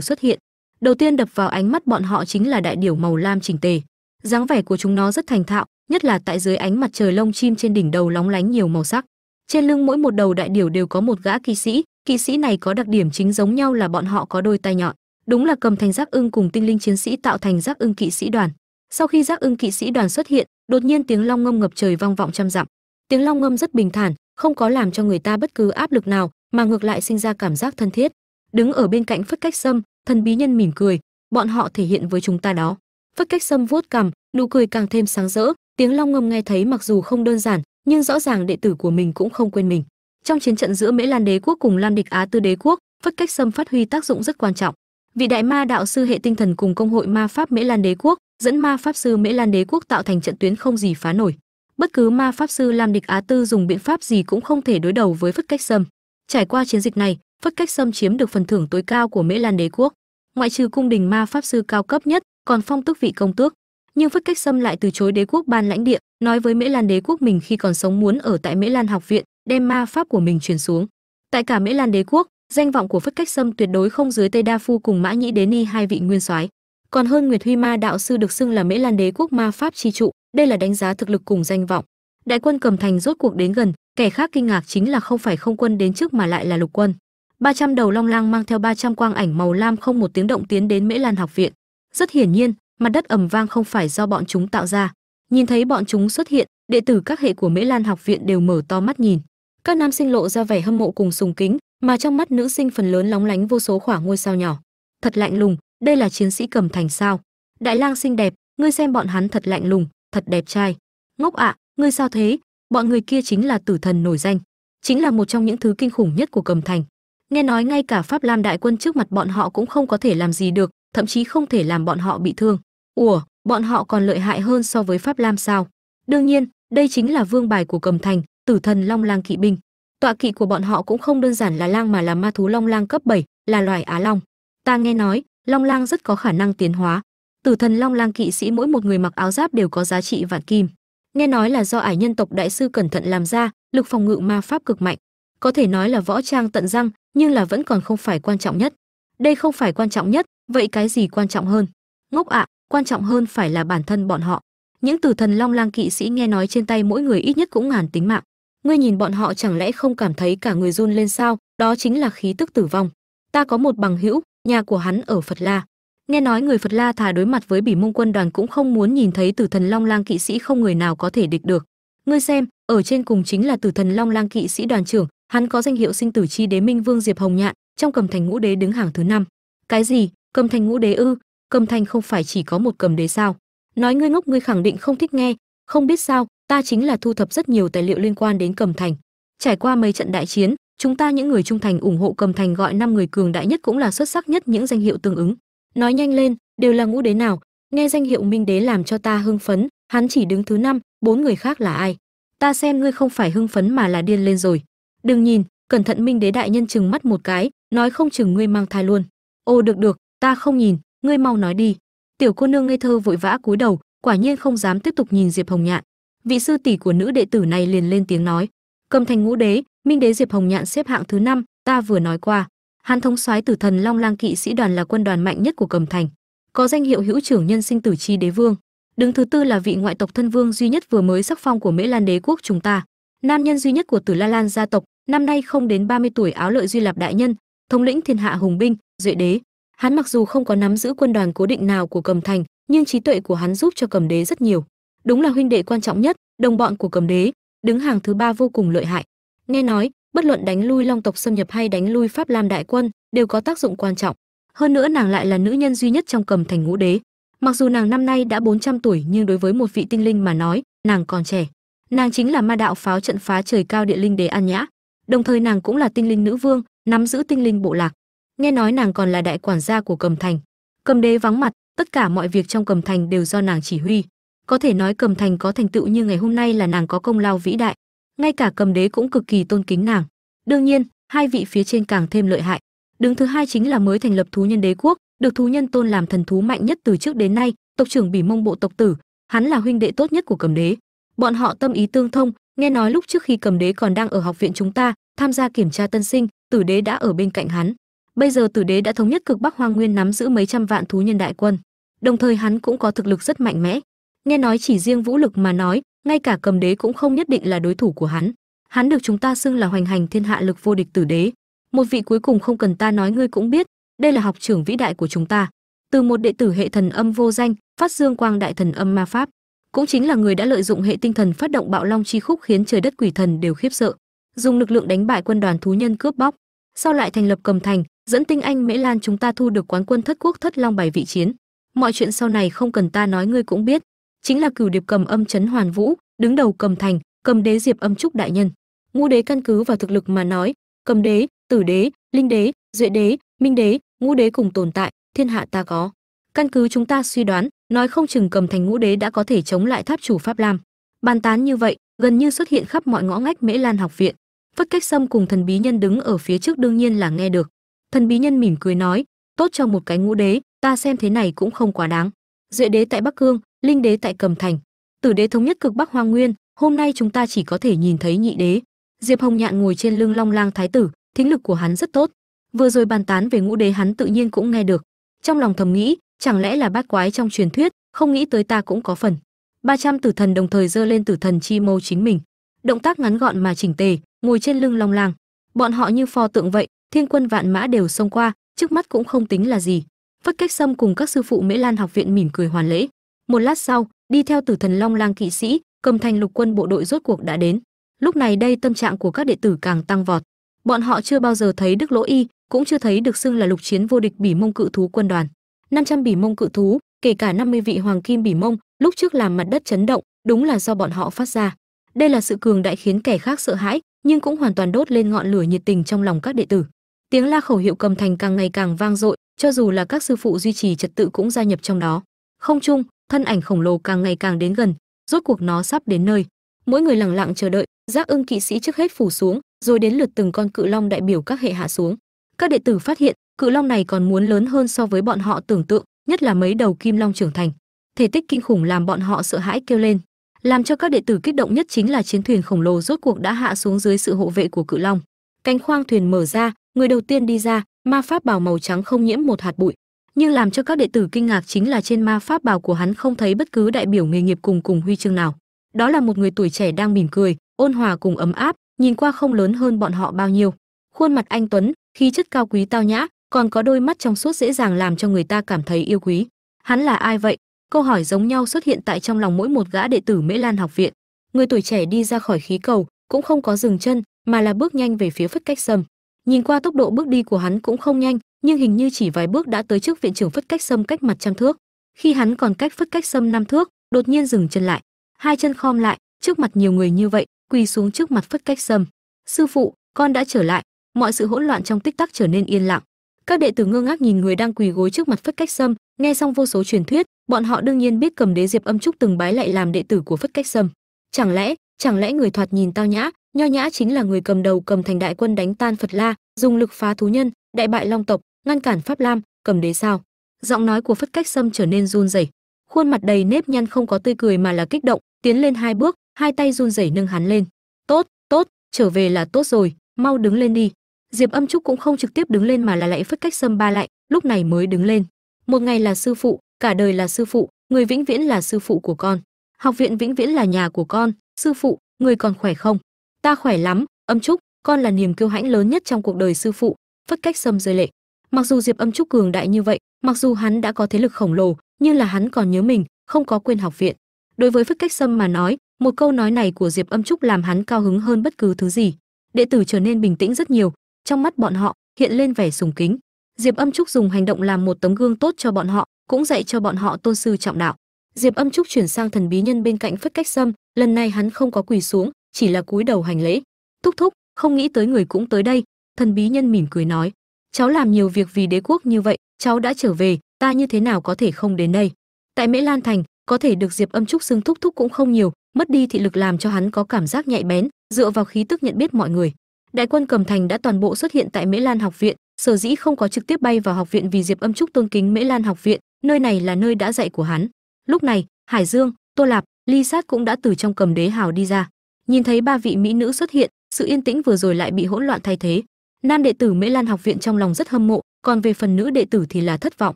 xuất hiện. Đầu tiên đập vào ánh mắt bọn họ chính là đại điểu màu lam chỉnh tề. Dáng vẻ của chúng nó rất thành thạo, nhất là tại dưới ánh mặt trời lông chim trên đỉnh đầu lóng lánh nhiều màu sắc. Trên lưng mỗi một đầu đại điểu đều có một gã kỵ sĩ. Kỵ sĩ này có đặc điểm chính giống nhau là bọn họ có đôi tai nhọn, đúng là cầm thành giác ưng cùng tinh linh chiến sĩ tạo thành giác ưng kỵ sĩ đoàn. Sau khi giác ưng kỵ sĩ đoàn xuất hiện, đột nhiên tiếng long ngâm ngập trời vang vọng trăm dặm. Tiếng long ngâm rất bình thản, không có làm cho người ta bất cứ áp lực nào, mà ngược lại sinh ra cảm giác thân thiết đứng ở bên cạnh phất cách sâm, thần bí nhân mỉm cười, bọn họ thể hiện với chúng ta đó. Phất cách sâm vuốt cằm, nụ cười càng thêm sáng rỡ, tiếng long ngâm nghe thấy mặc dù không đơn giản, nhưng rõ ràng đệ tử của mình cũng không quên mình. Trong chiến trận giữa mễ lan đế quốc cùng lam địch á tư đế quốc, phất cách sâm phát huy tác dụng rất quan trọng. Vị đại ma đạo sư hệ tinh thần cùng công hội ma pháp mễ lan đế quốc, dẫn ma pháp sư mễ lan đế quốc tạo thành trận tuyến không gì phá nổi. Bất cứ ma pháp sư lam địch á tư dùng biện pháp gì cũng không thể đối đầu với phất cách sâm. Trải qua chiến dịch này phất cách sâm chiếm được phần thưởng tối cao của mễ lan đế quốc. Ngoại trừ cung đình ma pháp sư cao cấp nhất, còn phong tước vị công tước. Nhưng phất cách sâm lại từ chối đế quốc ban lãnh địa, nói với mễ lan đế quốc mình khi còn sống muốn ở tại mễ lan học viện, đem ma pháp của mình truyền xuống. Tại cả mễ lan đế quốc, danh vọng của phất cách sâm tuyệt đối không dưới tây đa phu cùng mã nhĩ đế ni hai vị nguyên soái. Còn hơn nguyệt huy ma đạo sư được xưng là mễ lan đế quốc ma pháp chi trụ, đây là đánh giá thực lực cùng danh vọng. Đại quân cầm thành rốt cuộc đến gần, kẻ khác kinh ngạc chính là không phải không quân đến trước mà lại là lục quân. 300 đầu long lang mang theo 300 quang ảnh màu lam không một tiếng động tiến đến mễ lan học viện. Rất hiển nhiên, mặt đất ầm vang không phải do bọn chúng tạo ra. Nhìn thấy bọn chúng xuất hiện, đệ tử các hệ của mễ lan học viện đều mở to mắt nhìn. Các nam sinh lộ ra vẻ hâm mộ cùng sùng kính, mà trong mắt nữ sinh phần lớn lóng lánh vô số khoảng ngôi sao nhỏ. Thật lạnh lùng, đây là chiến sĩ cầm thành sao. Đại lang xinh đẹp, ngươi xem bọn hắn thật lạnh lùng, thật đẹp trai. Ngốc ạ, ngươi sao thế? Bọn người kia chính là tử thần nổi danh. Chính là một trong những thứ kinh khủng nhất của cầm thành nghe nói ngay cả pháp lam đại quân trước mặt bọn họ cũng không có thể làm gì được thậm chí không thể làm bọn họ bị thương. Ủa bọn họ còn lợi hại hơn so với pháp lam sao? Đương nhiên đây chính là vương bài của cầm thành tử thần long lang kỵ binh. Tọa kỵ của bọn họ cũng không đơn giản là lang mà là ma thú long lang cấp 7, là loài á long. Ta nghe nói long lang rất có khả năng tiến hóa. Tử thần long lang kỵ sĩ mỗi một người mặc áo giáp đều có giá trị vạn kim. Nghe nói là do ải nhân tộc đại sư cẩn thận làm ra lực phòng ngự ma pháp cực mạnh. Có thể nói là võ trang tận răng nhưng là vẫn còn không phải quan trọng nhất. Đây không phải quan trọng nhất, vậy cái gì quan trọng hơn? Ngốc ạ, quan trọng hơn phải là bản thân bọn họ. Những tử thần long lang kỵ sĩ nghe nói trên tay mỗi người ít nhất cũng ngàn tính mạng. Ngươi nhìn bọn họ chẳng lẽ không cảm thấy cả người run lên sao? Đó chính là khí tức tử vong. Ta có một bằng hữu, nhà của hắn ở phật la. Nghe nói người phật la thà đối mặt với bỉ mông quân đoàn cũng không muốn nhìn thấy tử thần long lang kỵ sĩ không người nào có thể địch được. Ngươi xem, ở trên cùng chính là tử thần long lang kỵ sĩ đoàn trưởng hắn có danh hiệu sinh tử chi đế minh vương diệp hồng nhạn, trong cầm thành ngũ đế đứng hàng thứ năm. Cái gì? Cầm thành ngũ đế ư? Cầm thành không phải chỉ có một cầm đế sao? Nói ngươi ngốc, ngươi khẳng định không thích nghe. Không biết sao, ta chính là thu thập rất nhiều tài liệu liên quan đến cầm thành. Trải qua mấy trận đại chiến, chúng ta những người trung thành ủng hộ cầm thành gọi năm người cường đại nhất cũng là xuất sắc nhất những danh hiệu tương ứng. Nói nhanh lên, đều là ngũ đế nào? Nghe danh hiệu minh đế làm cho ta hưng phấn, hắn chỉ đứng thứ năm, bốn người khác là ai? Ta xem ngươi không phải hưng phấn mà là điên lên rồi đừng nhìn, cẩn thận minh đế đại nhân chừng mắt một cái, nói không chừng ngươi mang thai luôn. Ô được được, ta không nhìn, ngươi mau nói đi. Tiểu cô nương ngây thơ vội vã cúi đầu, quả nhiên không dám tiếp tục nhìn diệp hồng nhạn. Vị sư tỷ của nữ đệ tử này liền lên tiếng nói, cầm thành ngũ đế, minh đế diệp hồng nhạn xếp hạng thứ năm, ta vừa nói qua. Hắn thống soái tử thần long lang kỵ sĩ đoàn là quân đoàn mạnh nhất của cầm thành, có danh hiệu hữu trưởng nhân sinh tử chi đế vương. Đứng thứ tư là vị ngoại tộc thân vương duy nhất vừa mới sắc phong của mễ lan đế quốc chúng ta. Nam nhân duy nhất của tử la lan gia tộc năm nay không đến 30 tuổi áo lợi duy lạp đại nhân, thống lĩnh thiên hạ hùng binh, duệ đế. Hắn mặc dù không có nắm giữ quân đoàn cố định nào của cầm thành, nhưng trí tuệ của hắn giúp cho cầm đế rất nhiều. Đúng là huynh đệ quan trọng nhất, đồng bọn của cầm đế, đứng hàng thứ ba vô cùng lợi hại. Nghe nói, bất luận đánh lui long tộc xâm nhập hay đánh lui pháp lam đại quân, đều có tác dụng quan trọng. Hơn nữa nàng lại là nữ nhân duy nhất trong cầm thành ngũ đế. Mặc dù nàng năm nay đã 400 tuổi, nhưng đối với một vị tinh linh mà nói, nàng còn trẻ. Nàng chính là ma đạo pháo trận phá trời cao địa linh đế an nhã đồng thời nàng cũng là tinh linh nữ vương, nắm giữ tinh linh bộ lạc. Nghe nói nàng còn là đại quản gia của cầm thành. Cầm đế vắng mặt, tất cả mọi việc trong cầm thành đều do nàng chỉ huy. Có thể nói cầm thành có thành tựu như ngày hôm nay là nàng có công lao vĩ đại. Ngay cả cầm đế cũng cực kỳ tôn kính nàng. Đương nhiên, hai vị phía trên càng thêm lợi hại. Đứng thứ hai chính là mới thành lập thú nhân đế quốc, được thú nhân tôn làm thần thú mạnh nhất từ trước đến nay, tộc trưởng bỉ mông bộ tộc tử. Hắn là huynh đệ tốt nhất của cầm đế. Bọn họ tâm ý tương thông nghe nói lúc trước khi cầm đế còn đang ở học viện chúng ta, tham gia kiểm tra tân sinh, tử đế đã ở bên cạnh hắn. Bây giờ tử đế đã thống nhất cực bắc hoang nguyên nắm giữ mấy trăm vạn thú nhân đại quân. Đồng thời hắn cũng có thực lực rất mạnh mẽ. Nghe nói chỉ riêng vũ lực mà nói, ngay cả cầm đế cũng không nhất định là đối thủ của hắn. Hắn được chúng ta xưng là hoành hành thiên hạ lực vô địch tử đế. Một vị cuối cùng không cần ta nói, ngươi cũng biết, đây là học trưởng vĩ đại của chúng ta. Từ một đệ tử hệ thần âm vô danh, phát dương quang đại thần âm ma pháp cũng chính là người đã lợi dụng hệ tinh thần phát động bạo long chi khúc khiến trời đất quỷ thần đều khiếp sợ, dùng lực lượng đánh bại quân đoàn thú nhân cướp bóc. Sau lại thành lập cầm thành, dẫn tinh anh mễ lan chúng ta thu được quán quân thất quốc thất long bài vị chiến. Mọi chuyện sau này không cần ta nói, ngươi cũng biết. Chính là cửu điệp cầm âm chấn hoàn vũ, đứng đầu cầm thành, cầm đế diệp âm trúc đại nhân. Ngũ đế căn cứ vào thực lực mà nói, cầm đế, tử đế, linh đế, duệ đế, minh đế, ngũ đế cùng tồn tại, thiên hạ ta có. Căn cứ chúng ta suy đoán nói không chừng cầm thành ngũ đế đã có thể chống lại tháp chủ pháp lam. Bàn tán như vậy, gần như xuất hiện khắp mọi ngõ ngách mễ lan học viện. Phất cách sâm cùng thần bí nhân đứng ở phía trước đương nhiên là nghe được. Thần bí nhân mỉm cười nói, tốt cho một cái ngũ đế, ta xem thế này cũng không quá đáng. Duệ đế tại bắc cương, linh đế tại cầm thành, tử đế thống nhất cực bắc hoang nguyên, hôm nay chúng ta chỉ có thể nhìn thấy nhị đế. Diệp hồng nhạn ngồi trên lưng long lang thái tử, thính lực của hắn rất tốt. Vừa rồi bàn tán về ngũ đế hắn tự nhiên cũng nghe được. Trong lòng thầm nghĩ chẳng lẽ là bát quái trong truyền thuyết, không nghĩ tới ta cũng có phần. 300 tử thần đồng thời giơ lên tử thần chi mâu chính mình. Động tác ngắn gọn mà chỉnh tề, ngồi trên lưng long lang. Bọn họ như pho tượng vậy, thiên quân vạn mã đều xông qua, trước mắt cũng không tính là gì. Phất cách sâm cùng các sư phụ mễ lan học viện mỉm cười hoàn lễ. Một lát sau, đi theo tử thần long lang kỵ sĩ, cầm thành lục quân bộ đội rốt cuộc đã đến. Lúc này đây tâm trạng của các đệ tử càng tăng vọt. Bọn họ chưa bao giờ thấy đức lỗ y, cũng chưa thấy được xưng là lục chiến vô địch bỉ mông cự thú quân đoàn. 500 bỉ mông cự thú, kể cả 50 vị hoàng kim bỉ mông, lúc trước làm mặt đất chấn động, đúng là do bọn họ phát ra. Đây là sự cường đại khiến kẻ khác sợ hãi, nhưng cũng hoàn toàn đốt lên ngọn lửa nhiệt tình trong lòng các đệ tử. Tiếng la khẩu hiệu cầm thành càng ngày càng vang dội, cho dù là các sư phụ duy trì trật tự cũng gia nhập trong đó. Không chung, thân ảnh khổng lồ càng ngày càng đến gần, rốt cuộc nó sắp đến nơi. Mỗi người lặng lặng chờ đợi, giác ưng kỵ sĩ trước hết phủ xuống, rồi đến lượt từng con cự long đại biểu các hệ hạ xuống. Các đệ tử phát hiện cự long này còn muốn lớn hơn so với bọn họ tưởng tượng, nhất là mấy đầu kim long trưởng thành. Thể tích kinh khủng làm bọn họ sợ hãi kêu lên. Làm cho các đệ tử kích động nhất chính là chiến thuyền khổng lồ rốt cuộc đã hạ xuống dưới sự hộ vệ của cự long. Cánh khoang thuyền mở ra, người đầu tiên đi ra, ma pháp bào màu trắng không nhiễm một hạt bụi. Nhưng làm cho các đệ tử kinh ngạc chính là trên ma pháp bào của hắn không thấy bất cứ đại biểu nghề nghiệp cùng cùng huy chương nào. Đó là một người tuổi trẻ đang mỉm cười, ôn hòa cùng ấm áp, nhìn qua không lớn hơn bọn họ bao nhiêu. Khuôn mặt anh tuấn, khí chất cao quý tao nhã còn có đôi mắt trong suốt dễ dàng làm cho người ta cảm thấy yêu quý. Hắn là ai vậy? Câu hỏi giống nhau xuất hiện tại trong lòng mỗi một gã đệ tử mễ lan học viện. Người tuổi trẻ đi ra khỏi khí cầu, cũng không có dừng chân, mà là bước nhanh về phía phất cách sâm. Nhìn qua tốc độ bước đi của hắn cũng không nhanh, nhưng hình như chỉ vài bước đã tới trước viện trưởng phất cách sâm cách mặt trăm thước. Khi hắn còn cách phất cách sâm năm thước, đột nhiên dừng chân lại. Hai chân khom lại, trước mặt nhiều người như vậy, quỳ xuống trước mặt phất cách sâm. Sư phụ, con đã trở lại. Mọi sự hỗn loạn trong tích tắc trở nên yên lặng các đệ tử ngơ ngác nhìn người đang quỳ gối trước mặt phất cách sâm, nghe xong vô số truyền thuyết, bọn họ đương nhiên biết cầm đế diệp âm trúc từng bái lại làm đệ tử của phất cách sâm. Chẳng lẽ chẳng lẽ người thoạt nhìn tao nhã, nho nhã chính là người cầm đầu cầm thành đại quân đánh tan phật la, dùng lực phá thú nhân, đại bại long tộc, ngăn cản pháp lam, cầm đế sao? Giọng nói của phất cách sâm trở nên run rẩy. Khuôn mặt đầy nếp nhăn không có tươi cười mà là kích động, tiến lên hai bước, hai tay run rẩy nâng hắn lên. Tốt tốt, trở về là tốt rồi, mau đứng lên đi diệp âm trúc cũng không trực tiếp đứng lên mà là lại phất cách sâm ba lại, lúc này mới đứng lên. Một ngày là sư phụ, cả đời là sư phụ, người vĩnh viễn là sư phụ của con. Học viện vĩnh viễn là nhà của con, sư phụ, người còn khỏe không? Ta khỏe lắm, âm trúc, con là niềm kiêu hãnh lớn nhất trong cuộc đời sư phụ, phất cách sâm rơi lệ. Mặc dù diệp âm trúc cường đại như vậy, mặc dù hắn đã có thế lực khổng lồ, nhưng là hắn còn nhớ mình, không có quên học viện. Đối với phất cách sâm mà nói, một câu nói này của diệp âm trúc làm hắn cao hứng hơn bất cứ thứ gì. Đệ tử trở nên bình tĩnh rất nhiều trong mắt bọn họ, hiện lên vẻ sùng kính. Diệp âm trúc dùng hành động làm một tấm gương tốt cho bọn họ, cũng dạy cho bọn họ tôn sư trọng đạo. Diệp âm trúc chuyển sang thần bí nhân bên cạnh phất cách sâm, lần này hắn không có quỳ xuống, chỉ là cúi đầu hành lễ. Thúc thúc, không nghĩ tới người cũng tới đây, thần bí nhân mỉm cười nói. Cháu làm nhiều việc vì đế quốc như vậy, cháu đã trở về, ta như thế nào có thể không đến đây? Tại mễ lan thành, có thể được diệp âm trúc xưng thúc thúc cũng không nhiều, mất đi thị lực làm cho hắn có cảm giác nhạy bén, dựa vào khí tức nhận biết mọi người đại quân cầm thành đã toàn bộ xuất hiện tại mễ lan học viện. Sở dĩ không có trực tiếp bay vào học viện vì diệp âm trúc tôn kính mễ lan học viện, nơi này là nơi đã dạy của hắn. Lúc này, hải dương, tô lạp, ly sát cũng đã từ trong cầm đế hào đi ra. Nhìn thấy ba vị mỹ nữ xuất hiện, sự yên tĩnh vừa rồi lại bị hỗn loạn thay thế. Nam đệ tử mễ lan học viện trong lòng rất hâm mộ, còn về phần nữ đệ tử thì là thất vọng.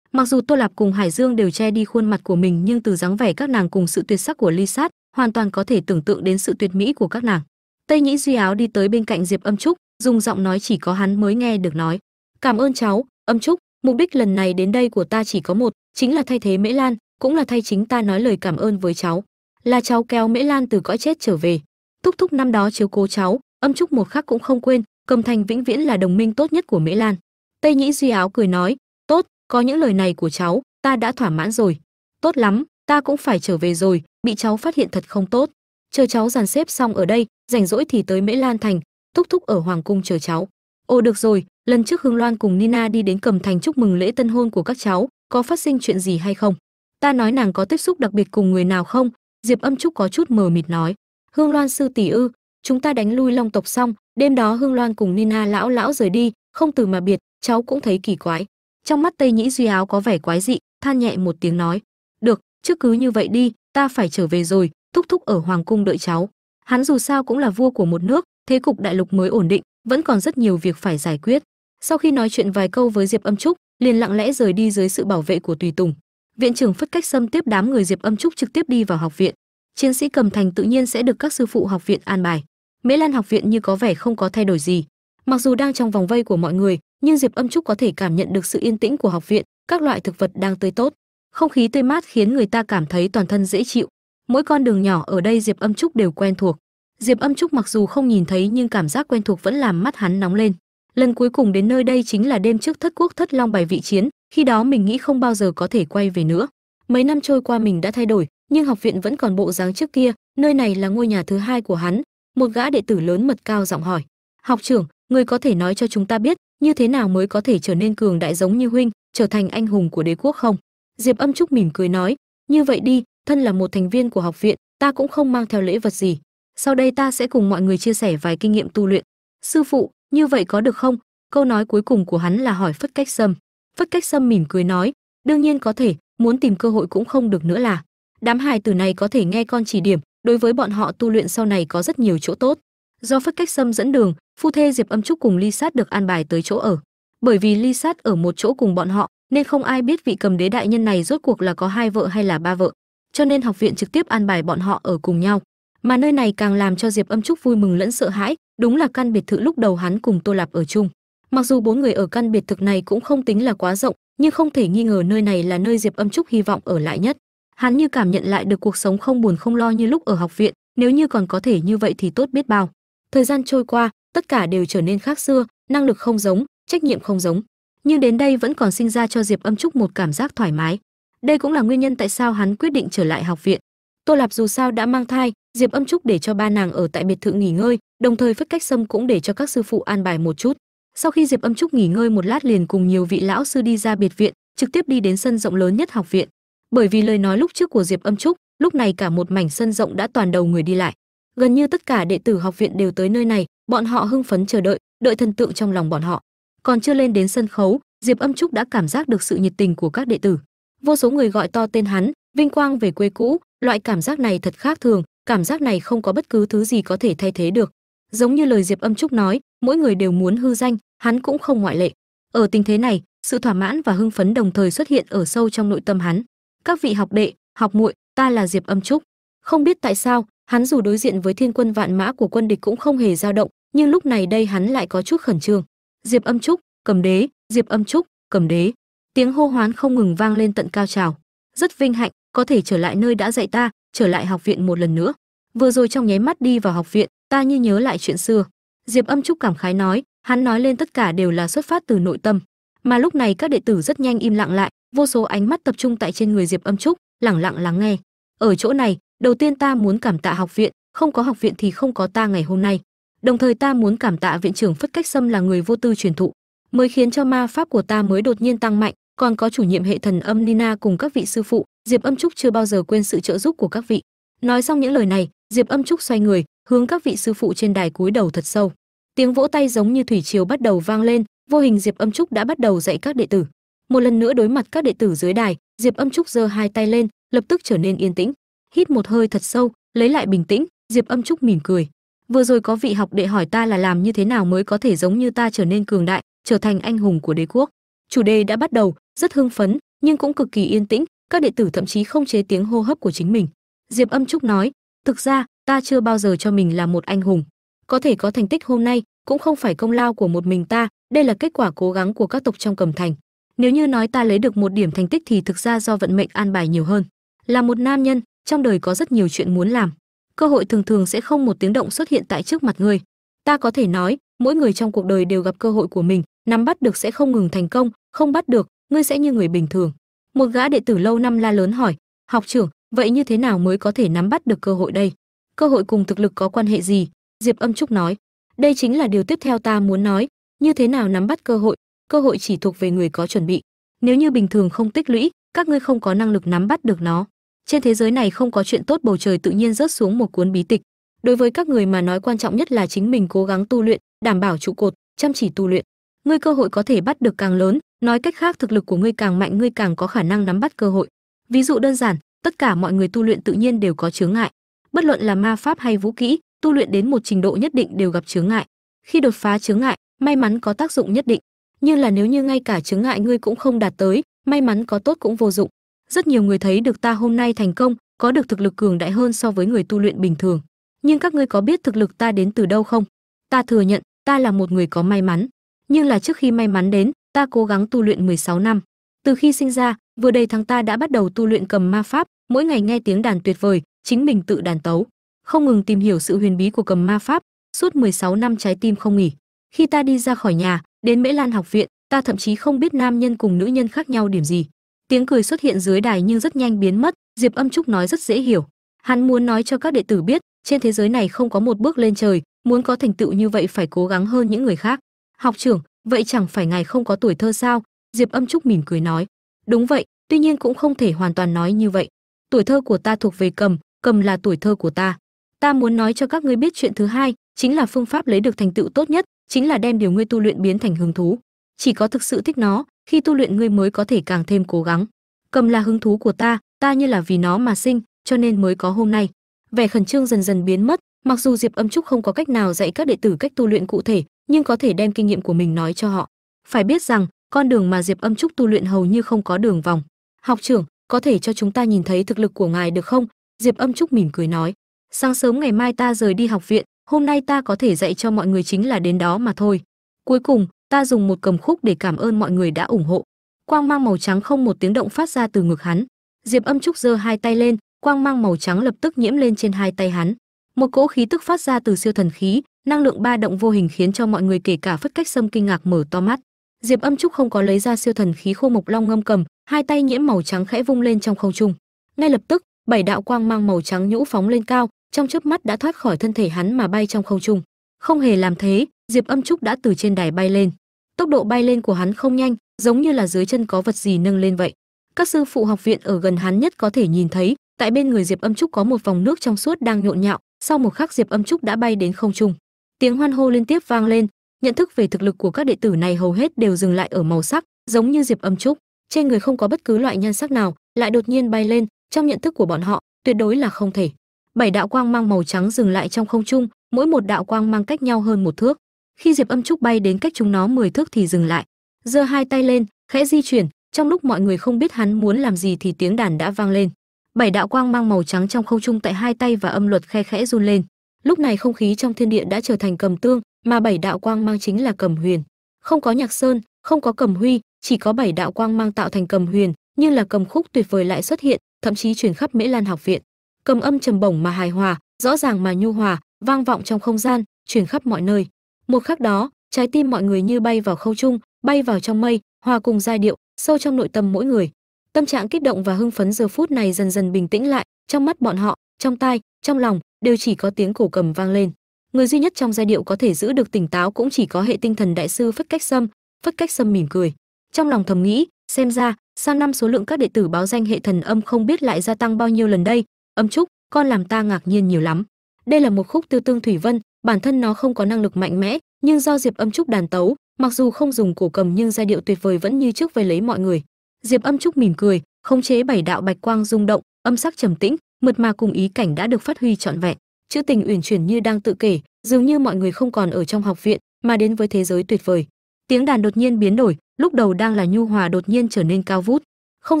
Mặc dù tô lạp cùng hải dương đều che đi khuôn mặt của mình, nhưng từ dáng vẻ các nàng cùng sự tuyệt sắc của ly sát hoàn toàn có thể tưởng tượng đến sự tuyệt mỹ của các nàng tây nhĩ duy áo đi tới bên cạnh diệp âm trúc, dùng giọng nói chỉ có hắn mới nghe được nói, cảm ơn cháu, âm trúc, mục đích lần này đến đây của ta chỉ có một, chính là thay thế mễ lan, cũng là thay chính ta nói lời cảm ơn với cháu, là cháu kéo mễ lan từ cõi chết trở về. Thúc thúc năm đó chiếu cố cháu, âm trúc một khắc cũng không quên, cầm thành vĩnh viễn là đồng minh tốt nhất của mễ lan. Tây nhĩ duy áo cười nói, tốt, có những lời này của cháu, ta đã thỏa mãn rồi. Tốt lắm, ta cũng phải trở về rồi, bị cháu phát hiện thật không tốt chờ cháu dàn xếp xong ở đây, rảnh rỗi thì tới mễ lan thành, thúc thúc ở hoàng cung chờ cháu. Ồ, được rồi, lần trước hương loan cùng nina đi đến cầm thành chúc mừng lễ tân hôn của các cháu, có phát sinh chuyện gì hay không? Ta nói nàng có tiếp xúc đặc biệt cùng người nào không? Diệp âm trúc có chút mờ mịt nói. Hương loan sư tỷ ư, chúng ta đánh lui long tộc xong, đêm đó hương loan cùng nina lão lão rời đi, không từ mà biệt, cháu cũng thấy kỳ quái. Trong mắt tây nhĩ duy áo có vẻ quái dị, than nhẹ một tiếng nói. Được, trước cứ như vậy đi, ta phải trở về rồi thúc thúc ở hoàng cung đợi cháu. Hắn dù sao cũng là vua của một nước, thế cục đại lục mới ổn định, vẫn còn rất nhiều việc phải giải quyết. Sau khi nói chuyện vài câu với diệp âm trúc, liền lặng lẽ rời đi dưới sự bảo vệ của tùy tùng. Viện trưởng phất cách xâm tiếp đám người diệp âm trúc trực tiếp đi vào học viện. Chiến sĩ cầm thành tự nhiên sẽ được các sư phụ học viện an bài. Mễ lan học viện như có vẻ không có thay đổi gì. Mặc dù đang trong vòng vây của mọi người, nhưng diệp âm trúc có thể cảm nhận được sự yên tĩnh của học viện, các loại thực vật đang tươi tốt. Không khí tươi mát khiến người ta cảm thấy toàn thân dễ chịu mỗi con đường nhỏ ở đây diệp âm trúc đều quen thuộc. Diệp âm trúc mặc dù không nhìn thấy nhưng cảm giác quen thuộc vẫn làm mắt hắn nóng lên. Lần cuối cùng đến nơi đây chính là đêm trước thất quốc thất long bài vị chiến, khi đó mình nghĩ không bao giờ có thể quay về nữa. Mấy năm trôi qua mình đã thay đổi, nhưng học viện vẫn còn bộ dáng trước kia, nơi này là ngôi nhà thứ hai của hắn. Một gã đệ tử lớn mật cao giọng hỏi, học trưởng, người có thể nói cho chúng ta biết, như thế nào mới có thể trở nên cường đại giống như huynh, trở thành anh hùng của đế quốc không? Diệp âm trúc mỉm cười nói, như vậy đi thân là một thành viên của học viện, ta cũng không mang theo lễ vật gì. Sau đây ta sẽ cùng mọi người chia sẻ vài kinh nghiệm tu luyện. Sư phụ, như vậy có được không? Câu nói cuối cùng của hắn là hỏi phất cách sâm. Phất cách sâm mỉm cười nói, đương nhiên có thể, muốn tìm cơ hội cũng không được nữa là. Đám hài tử này có thể nghe con chỉ điểm, đối với bọn họ tu luyện sau này có rất nhiều chỗ tốt. Do phất cách sâm dẫn đường, phu thê diệp âm trúc cùng ly sát được an bài tới chỗ ở. Bởi vì ly sát ở một chỗ cùng bọn họ, nên không ai biết vị cầm đế đại nhân này rốt cuộc là có hai vợ hay là ba vợ cho nên học viện trực tiếp an bài bọn họ ở cùng nhau. Mà nơi này càng làm cho diệp âm trúc vui mừng lẫn sợ hãi, đúng là căn biệt thự lúc đầu hắn cùng tô lạp ở chung. Mặc dù bốn người ở căn biệt thự này cũng không tính là quá rộng, nhưng không thể nghi ngờ nơi này là nơi diệp âm trúc hy vọng ở lại nhất. Hắn như cảm nhận lại được cuộc sống không buồn không lo như lúc ở học viện, nếu như còn có thể như vậy thì tốt biết bao. Thời gian trôi qua, tất cả đều trở nên khác xưa, năng lực không giống, trách nhiệm không giống, nhưng đến đây vẫn còn sinh ra cho diệp âm trúc một cảm giác thoải mái đây cũng là nguyên nhân tại sao hắn quyết định trở lại học viện. Tô lạp dù sao đã mang thai, diệp âm trúc để cho ba nàng ở tại biệt thự nghỉ ngơi, đồng thời phất cách sâm cũng để cho các sư phụ an bài một chút. Sau khi diệp âm trúc nghỉ ngơi một lát liền cùng nhiều vị lão sư đi ra biệt viện, trực tiếp đi đến sân rộng lớn nhất học viện. Bởi vì lời nói lúc trước của diệp âm trúc, lúc này cả một mảnh sân rộng đã toàn đầu người đi lại. Gần như tất cả đệ tử học viện đều tới nơi này, bọn họ hưng phấn chờ đợi đợi thần tượng trong lòng bọn họ. Còn chưa lên đến sân khấu, diệp âm trúc đã cảm giác được sự nhiệt tình của các đệ tử vô số người gọi to tên hắn, vinh quang về quê cũ, loại cảm giác này thật khác thường, cảm giác này không có bất cứ thứ gì có thể thay thế được. Giống như lời diệp âm trúc nói, mỗi người đều muốn hư danh, hắn cũng không ngoại lệ. Ở tình thế này, sự thỏa mãn và hưng phấn đồng thời xuất hiện ở sâu trong nội tâm hắn. Các vị học đệ, học muội, ta là diệp âm trúc. Không biết tại sao, hắn dù đối diện với thiên quân vạn mã của quân địch cũng không hề dao động, nhưng lúc này đây hắn lại có chút khẩn trương. Diệp âm trúc, cầm đế, diệp âm trúc, cầm đế tiếng hô hoán không ngừng vang lên tận cao trào. Rất vinh hạnh, có thể trở lại nơi đã dạy ta, trở lại học viện một lần nữa. Vừa rồi trong nháy mắt đi vào học viện, ta như nhớ lại chuyện xưa. Diệp âm trúc cảm khái nói, hắn nói lên tất cả đều là xuất phát từ nội tâm. Mà lúc này các đệ tử rất nhanh im lặng lại, vô số ánh mắt tập trung tại trên người diệp âm trúc, lẳng lặng lắng nghe. Ở chỗ này, đầu tiên ta muốn cảm tạ học viện, không có học viện thì không có ta ngày hôm nay. Đồng thời ta muốn cảm tạ viện trưởng phất cách sâm là người vô tư truyền thụ, mới khiến cho ma pháp của ta mới đột nhiên tăng mạnh còn có chủ nhiệm hệ thần âm Nina cùng các vị sư phụ, Diệp Âm Trúc chưa bao giờ quên sự trợ giúp của các vị. Nói xong những lời này, Diệp Âm Trúc xoay người, hướng các vị sư phụ trên đài cúi đầu thật sâu. Tiếng vỗ tay giống như thủy triều bắt đầu vang lên, vô hình Diệp Âm Trúc đã bắt đầu dạy các đệ tử. Một lần nữa đối mặt các đệ tử dưới đài, Diệp Âm Trúc giơ hai tay lên, lập tức trở nên yên tĩnh. Hít một hơi thật sâu, lấy lại bình tĩnh, Diệp Âm Trúc mỉm cười. Vừa rồi có vị học đệ hỏi ta là làm như thế nào mới có thể giống như ta trở nên cường đại, trở thành anh hùng của đế quốc. Chủ đề đã bắt đầu, rất hưng phấn, nhưng cũng cực kỳ yên tĩnh, các đệ tử thậm chí không chế tiếng hô hấp của chính mình. Diệp Âm Trúc nói, thực ra, ta chưa bao giờ cho mình là một anh hùng. Có thể có thành tích hôm nay, cũng không phải công lao của một mình ta, đây là kết quả cố gắng của các tộc trong Cẩm Thành. Nếu như nói ta lấy được một điểm thành tích thì thực ra do vận mệnh an bài nhiều hơn. Là một nam nhân, trong đời có rất nhiều chuyện muốn làm. Cơ hội thường thường sẽ không một tiếng động xuất hiện tại trước mặt ngươi. Ta có thể nói, mỗi người trong cuộc đời đều gặp cơ hội của mình, nắm bắt được sẽ không ngừng thành công, không bắt được, ngươi sẽ như người bình thường. Một gã đệ tử lâu năm la lớn hỏi, học trưởng, vậy như thế nào mới có thể nắm bắt được cơ hội đây? Cơ hội cùng thực lực có quan hệ gì? Diệp Âm Trúc nói, đây chính là điều tiếp theo ta muốn nói, như thế nào nắm bắt cơ hội, cơ hội chỉ thuộc về người có chuẩn bị. Nếu như bình thường không tích lũy, các ngươi không có năng lực nắm bắt được nó. Trên thế giới này không có chuyện tốt bầu trời tự nhiên rớt xuống một cuốn bí tịch. Đối với các người mà nói quan trọng nhất là chính mình cố gắng tu luyện, đảm bảo trụ cột, chăm chỉ tu luyện. Ngươi cơ hội có thể bắt được càng lớn, nói cách khác thực lực của ngươi càng mạnh ngươi càng có khả năng nắm bắt cơ hội. Ví dụ đơn giản, tất cả mọi người tu luyện tự nhiên đều có chướng ngại. Bất luận là ma pháp hay vũ kỹ, tu luyện đến một trình độ nhất định đều gặp chướng ngại. Khi đột phá chướng ngại, may mắn có tác dụng nhất định, nhưng là nếu như ngay cả chướng ngại ngươi cũng không đạt tới, may mắn có tốt cũng vô dụng. Rất nhiều người thấy được ta hôm nay thành công, có được thực lực cường đại hơn so với người tu luyện bình thường. Nhưng các ngươi có biết thực lực ta đến từ đâu không? Ta thừa nhận, ta là một người có may mắn, nhưng là trước khi may mắn đến, ta cố gắng tu luyện 16 năm. Từ khi sinh ra, vừa đầy tháng ta đã bắt đầu tu luyện cầm ma pháp, mỗi ngày nghe tiếng đàn tuyệt vời, chính mình tự đàn tấu, không ngừng tìm hiểu sự huyền bí của cầm ma pháp, suốt 16 năm trái tim không nghỉ. Khi ta đi ra khỏi nhà, đến Mễ Lan học viện, ta thậm chí không biết nam nhân cùng nữ nhân khác nhau điểm gì. Tiếng cười xuất hiện dưới đài nhưng rất nhanh biến mất, Diệp Âm Trúc nói rất dễ hiểu. Hắn muốn nói cho các đệ tử biết, trên thế giới này không có một bước lên trời, muốn có thành tựu như vậy phải cố gắng hơn những người khác. Học trưởng, vậy chẳng phải ngài không có tuổi thơ sao? Diệp Âm Trúc mỉm cười nói. Đúng vậy, tuy nhiên cũng không thể hoàn toàn nói như vậy. Tuổi thơ của ta thuộc về cầm, cầm là tuổi thơ của ta. Ta muốn nói cho các ngươi biết chuyện thứ hai, chính là phương pháp lấy được thành tựu tốt nhất, chính là đem điều ngươi tu luyện biến thành hứng thú. Chỉ có thực sự thích nó, khi tu luyện ngươi mới có thể càng thêm cố gắng. Cầm là hứng thú của ta, ta như là vì nó mà sinh, cho nên mới có hôm nay. Vẻ khẩn trương dần dần biến mất, mặc dù Diệp Âm Trúc không có cách nào dạy các đệ tử cách tu luyện cụ thể, nhưng có thể đem kinh nghiệm của mình nói cho họ. Phải biết rằng, con đường mà Diệp Âm Trúc tu luyện hầu như không có đường vòng. "Học trưởng, có thể cho chúng ta nhìn thấy thực lực của ngài được không?" Diệp Âm Trúc mỉm cười nói. "Sáng sớm ngày mai ta rời đi học viện, hôm nay ta có thể dạy cho mọi người chính là đến đó mà thôi. Cuối cùng, ta dùng một cầm khúc để cảm ơn mọi người đã ủng hộ." Quang mang màu trắng không một tiếng động phát ra từ ngực hắn. Diệp Âm Trúc giơ hai tay lên, quang mang màu trắng lập tức nhiễm lên trên hai tay hắn. Một cỗ khí tức phát ra từ siêu thần khí, năng lượng ba động vô hình khiến cho mọi người kể cả phất cách sâm kinh ngạc mở to mắt. Diệp âm trúc không có lấy ra siêu thần khí khô mộc long ngâm cầm, hai tay nhiễm màu trắng khẽ vung lên trong không trung. Ngay lập tức, bảy đạo quang mang màu trắng nhũ phóng lên cao, trong chớp mắt đã thoát khỏi thân thể hắn mà bay trong không trung. Không hề làm thế, diệp âm trúc đã từ trên đài bay lên. Tốc độ bay lên của hắn không nhanh, giống như là dưới chân có vật gì nâng lên vậy. Các sư phụ học viện ở gần hắn nhất có thể nhìn thấy, tại bên người diệp âm trúc có một vòng nước trong suốt đang nhộn nhạo, sau một khắc diệp âm trúc đã bay đến không trung tiếng hoan hô liên tiếp vang lên, nhận thức về thực lực của các đệ tử này hầu hết đều dừng lại ở màu sắc, giống như diệp âm trúc. Trên người không có bất cứ loại nhan sắc nào, lại đột nhiên bay lên, trong nhận thức của bọn họ, tuyệt đối là không thể. Bảy đạo quang mang màu trắng dừng lại trong không trung, mỗi một đạo quang mang cách nhau hơn một thước. Khi diệp âm trúc bay đến cách chúng nó 10 thước thì dừng lại, giơ hai tay lên, khẽ di chuyển. Trong lúc mọi người không biết hắn muốn làm gì thì tiếng đàn đã vang lên. Bảy đạo quang mang màu trắng trong không trung tại hai tay và âm luật khe khẽ run lên lúc này không khí trong thiên địa đã trở thành cầm tương, mà bảy đạo quang mang chính là cầm huyền. Không có nhạc sơn, không có cầm huy, chỉ có bảy đạo quang mang tạo thành cầm huyền, như là cầm khúc tuyệt vời lại xuất hiện, thậm chí truyền khắp mễ lan học viện. Cầm âm trầm bổng mà hài hòa, rõ ràng mà nhu hòa, vang vọng trong không gian, truyền khắp mọi nơi. Một khắc đó, trái tim mọi người như bay vào khâu trung, bay vào trong mây, hòa cùng giai điệu, sâu trong nội tâm mỗi người. Tâm trạng kích động và hưng phấn giờ phút này dần dần bình tĩnh lại, trong mắt bọn họ, trong tai, trong lòng đều chỉ có tiếng cổ cầm vang lên. Người duy nhất trong giai điệu có thể giữ được tỉnh táo cũng chỉ có hệ tinh thần đại sư phất cách sâm. Phất cách sâm mỉm cười. Trong lòng thầm nghĩ, xem ra sang năm số lượng các đệ tử báo danh hệ thần âm không biết lại gia tăng bao nhiêu lần đây. Âm trúc, con làm ta ngạc nhiên nhiều lắm. Đây là một khúc tiêu tương thủy vân, bản thân nó không có năng lực mạnh mẽ, nhưng do diệp âm trúc đàn tấu, mặc dù không dùng cổ cầm nhưng giai điệu tuyệt vời vẫn như trước về lấy mọi người. Diệp âm trúc mỉm cười, khống chế bảy đạo bạch quang rung động, âm sắc trầm tĩnh mượt mà cùng ý cảnh đã được phát huy trọn vẹn. Chữ tình uyển chuyển như đang tự kể, dường như mọi người không còn ở trong học viện, mà đến với thế giới tuyệt vời. Tiếng đàn đột nhiên biến đổi, lúc đầu đang là nhu hòa đột nhiên trở nên cao vút. Không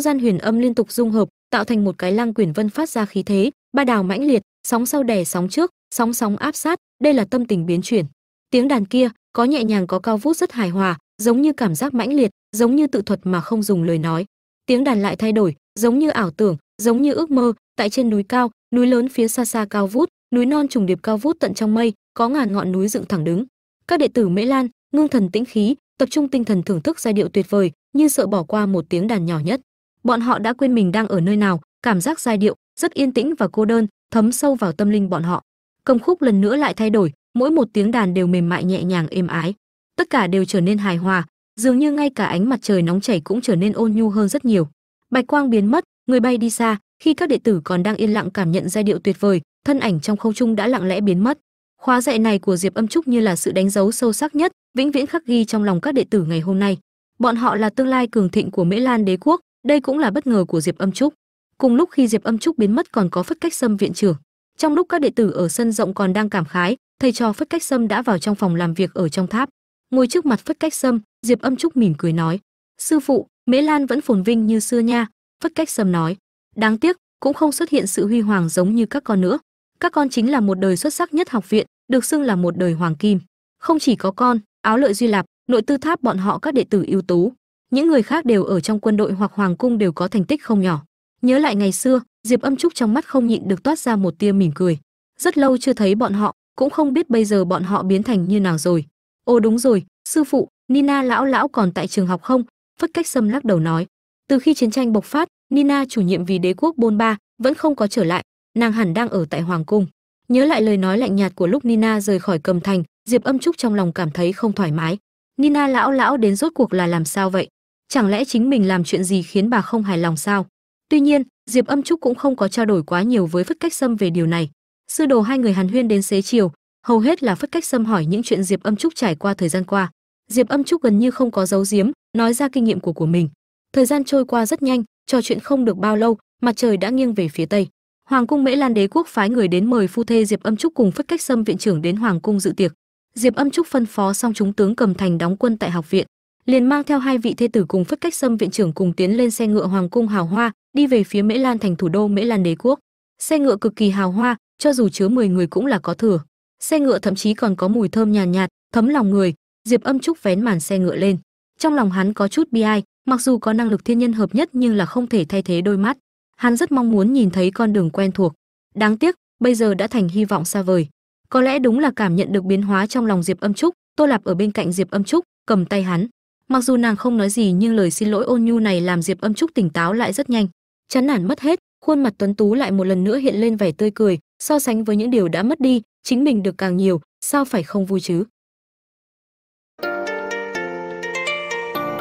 gian huyền âm liên tục dung hợp, tạo thành một cái lăng quyển vân phát ra khí thế, ba đào mãnh liệt, sóng sau đè sóng trước, sóng sóng áp sát, đây là tâm tình biến chuyển. Tiếng đàn kia, có nhẹ nhàng có cao vút rất hài hòa, giống như cảm giác mãnh liệt, giống như tự thuật mà không dùng lời nói. Tiếng đàn lại thay đổi, giống như ảo tưởng giống như ước mơ, tại trên núi cao, núi lớn phía xa xa cao vút, núi non trùng điệp cao vút tận trong mây, có ngàn ngọn núi dựng thẳng đứng. Các đệ tử mễ lan, ngưng thần tĩnh khí, tập trung tinh thần thưởng thức giai điệu tuyệt vời, như sợ bỏ qua một tiếng đàn nhỏ nhất. Bọn họ đã quên mình đang ở nơi nào, cảm giác giai điệu rất yên tĩnh và cô đơn, thấm sâu vào tâm linh bọn họ. Cầm khúc lần nữa lại thay đổi, mỗi một tiếng đàn đều mềm mại nhẹ nhàng êm ái. Tất cả đều trở nên hài hòa, dường như ngay cả ánh mặt trời nóng chảy cũng trở nên ôn nhu hơn rất nhiều. Bạch quang biến mất người bay đi xa, khi các đệ tử còn đang yên lặng cảm nhận giai điệu tuyệt vời, thân ảnh trong không trung đã lặng lẽ biến mất. Khóa dạy này của diệp âm trúc như là sự đánh dấu sâu sắc nhất, vĩnh viễn khắc ghi trong lòng các đệ tử ngày hôm nay. Bọn họ là tương lai cường thịnh của mễ lan đế quốc, đây cũng là bất ngờ của diệp âm trúc. Cùng lúc khi diệp âm trúc biến mất còn có phất cách sâm viện trưởng. Trong lúc các đệ tử ở sân rộng còn đang cảm khái, thầy trò phất cách sâm đã vào trong phòng làm việc ở trong tháp. Ngồi trước mặt phất cách sâm, diệp âm trúc mỉm cười nói, sư phụ, mễ lan vẫn phồn vinh như xưa nha phất cách sâm nói. Đáng tiếc, cũng không xuất hiện sự huy hoàng giống như các con nữa. Các con chính là một đời xuất sắc nhất học viện, được xưng là một đời hoàng kim. Không chỉ có con, áo lợi duy lạp, nội tư tháp bọn họ các đệ tử ưu tú. Những người khác đều ở trong quân đội hoặc hoàng cung đều có thành tích không nhỏ. Nhớ lại ngày xưa, diệp âm trúc trong mắt không nhịn được toát ra một tia mỉm cười. Rất lâu chưa thấy bọn họ, cũng không biết bây giờ bọn họ biến thành như nào rồi. Ồ đúng rồi, sư phụ, nina lão lão còn tại trường học không? Phất cách sâm lắc đầu nói từ khi chiến tranh bộc phát, nina chủ nhiệm vì đế quốc bôn ba vẫn không có trở lại, nàng hẳn đang ở tại hoàng cung. Nhớ lại lời nói lạnh nhạt của lúc nina rời khỏi cầm thành, diệp âm trúc trong lòng cảm thấy không thoải mái. Nina lão lão đến rốt cuộc là làm sao vậy? Chẳng lẽ chính mình làm chuyện gì khiến bà không hài lòng sao? Tuy nhiên, diệp âm trúc cũng không có trao đổi quá nhiều với phất cách sâm về điều này. Sư đồ hai người hàn huyên đến xế chiều, hầu hết là phất cách sâm hỏi những chuyện diệp âm trúc trải qua thời gian qua. Diệp âm trúc gần như không có giấu giếm, nói ra kinh nghiệm của của mình thời gian trôi qua rất nhanh trò chuyện không được bao lâu mặt trời đã nghiêng về phía tây. Hoàng cung mễ lan đế quốc phái người đến mời phu thê diệp âm trúc cùng phất cách sâm viện trưởng đến hoàng cung dự tiệc. Diệp âm trúc phân phó xong chúng tướng cầm thành đóng quân tại học viện liền mang theo hai vị thê tử cùng phất cách sâm viện trưởng cùng tiến lên xe ngựa hoàng cung hào hoa đi về phía mễ lan thành thủ đô mễ lan đế quốc. Xe ngựa cực kỳ hào hoa cho dù chứa 10 người cũng là có thừa. Xe ngựa thậm chí còn có mùi thơm nhàn nhạt, nhạt thấm lòng người diệp âm trúc vén màn xe ngựa lên. Trong lòng hắn có chút bi ai mặc dù có năng lực thiên nhân hợp nhất nhưng là không thể thay thế đôi mắt. Hắn rất mong muốn nhìn thấy con đường quen thuộc. Đáng tiếc, bây giờ đã thành hy vọng xa vời. Có lẽ đúng là cảm nhận được biến hóa trong lòng diệp âm trúc. Tô lạp ở bên cạnh diệp âm trúc, cầm tay hắn. Mặc dù nàng không nói gì nhưng lời xin lỗi ôn nhu này làm diệp âm trúc tỉnh táo lại rất nhanh. Chán nản mất hết, khuôn mặt tuấn tú lại một lần nữa hiện lên vẻ tươi cười, so sánh với những điều đã mất đi, chính mình được càng nhiều, sao phải không vui chứ?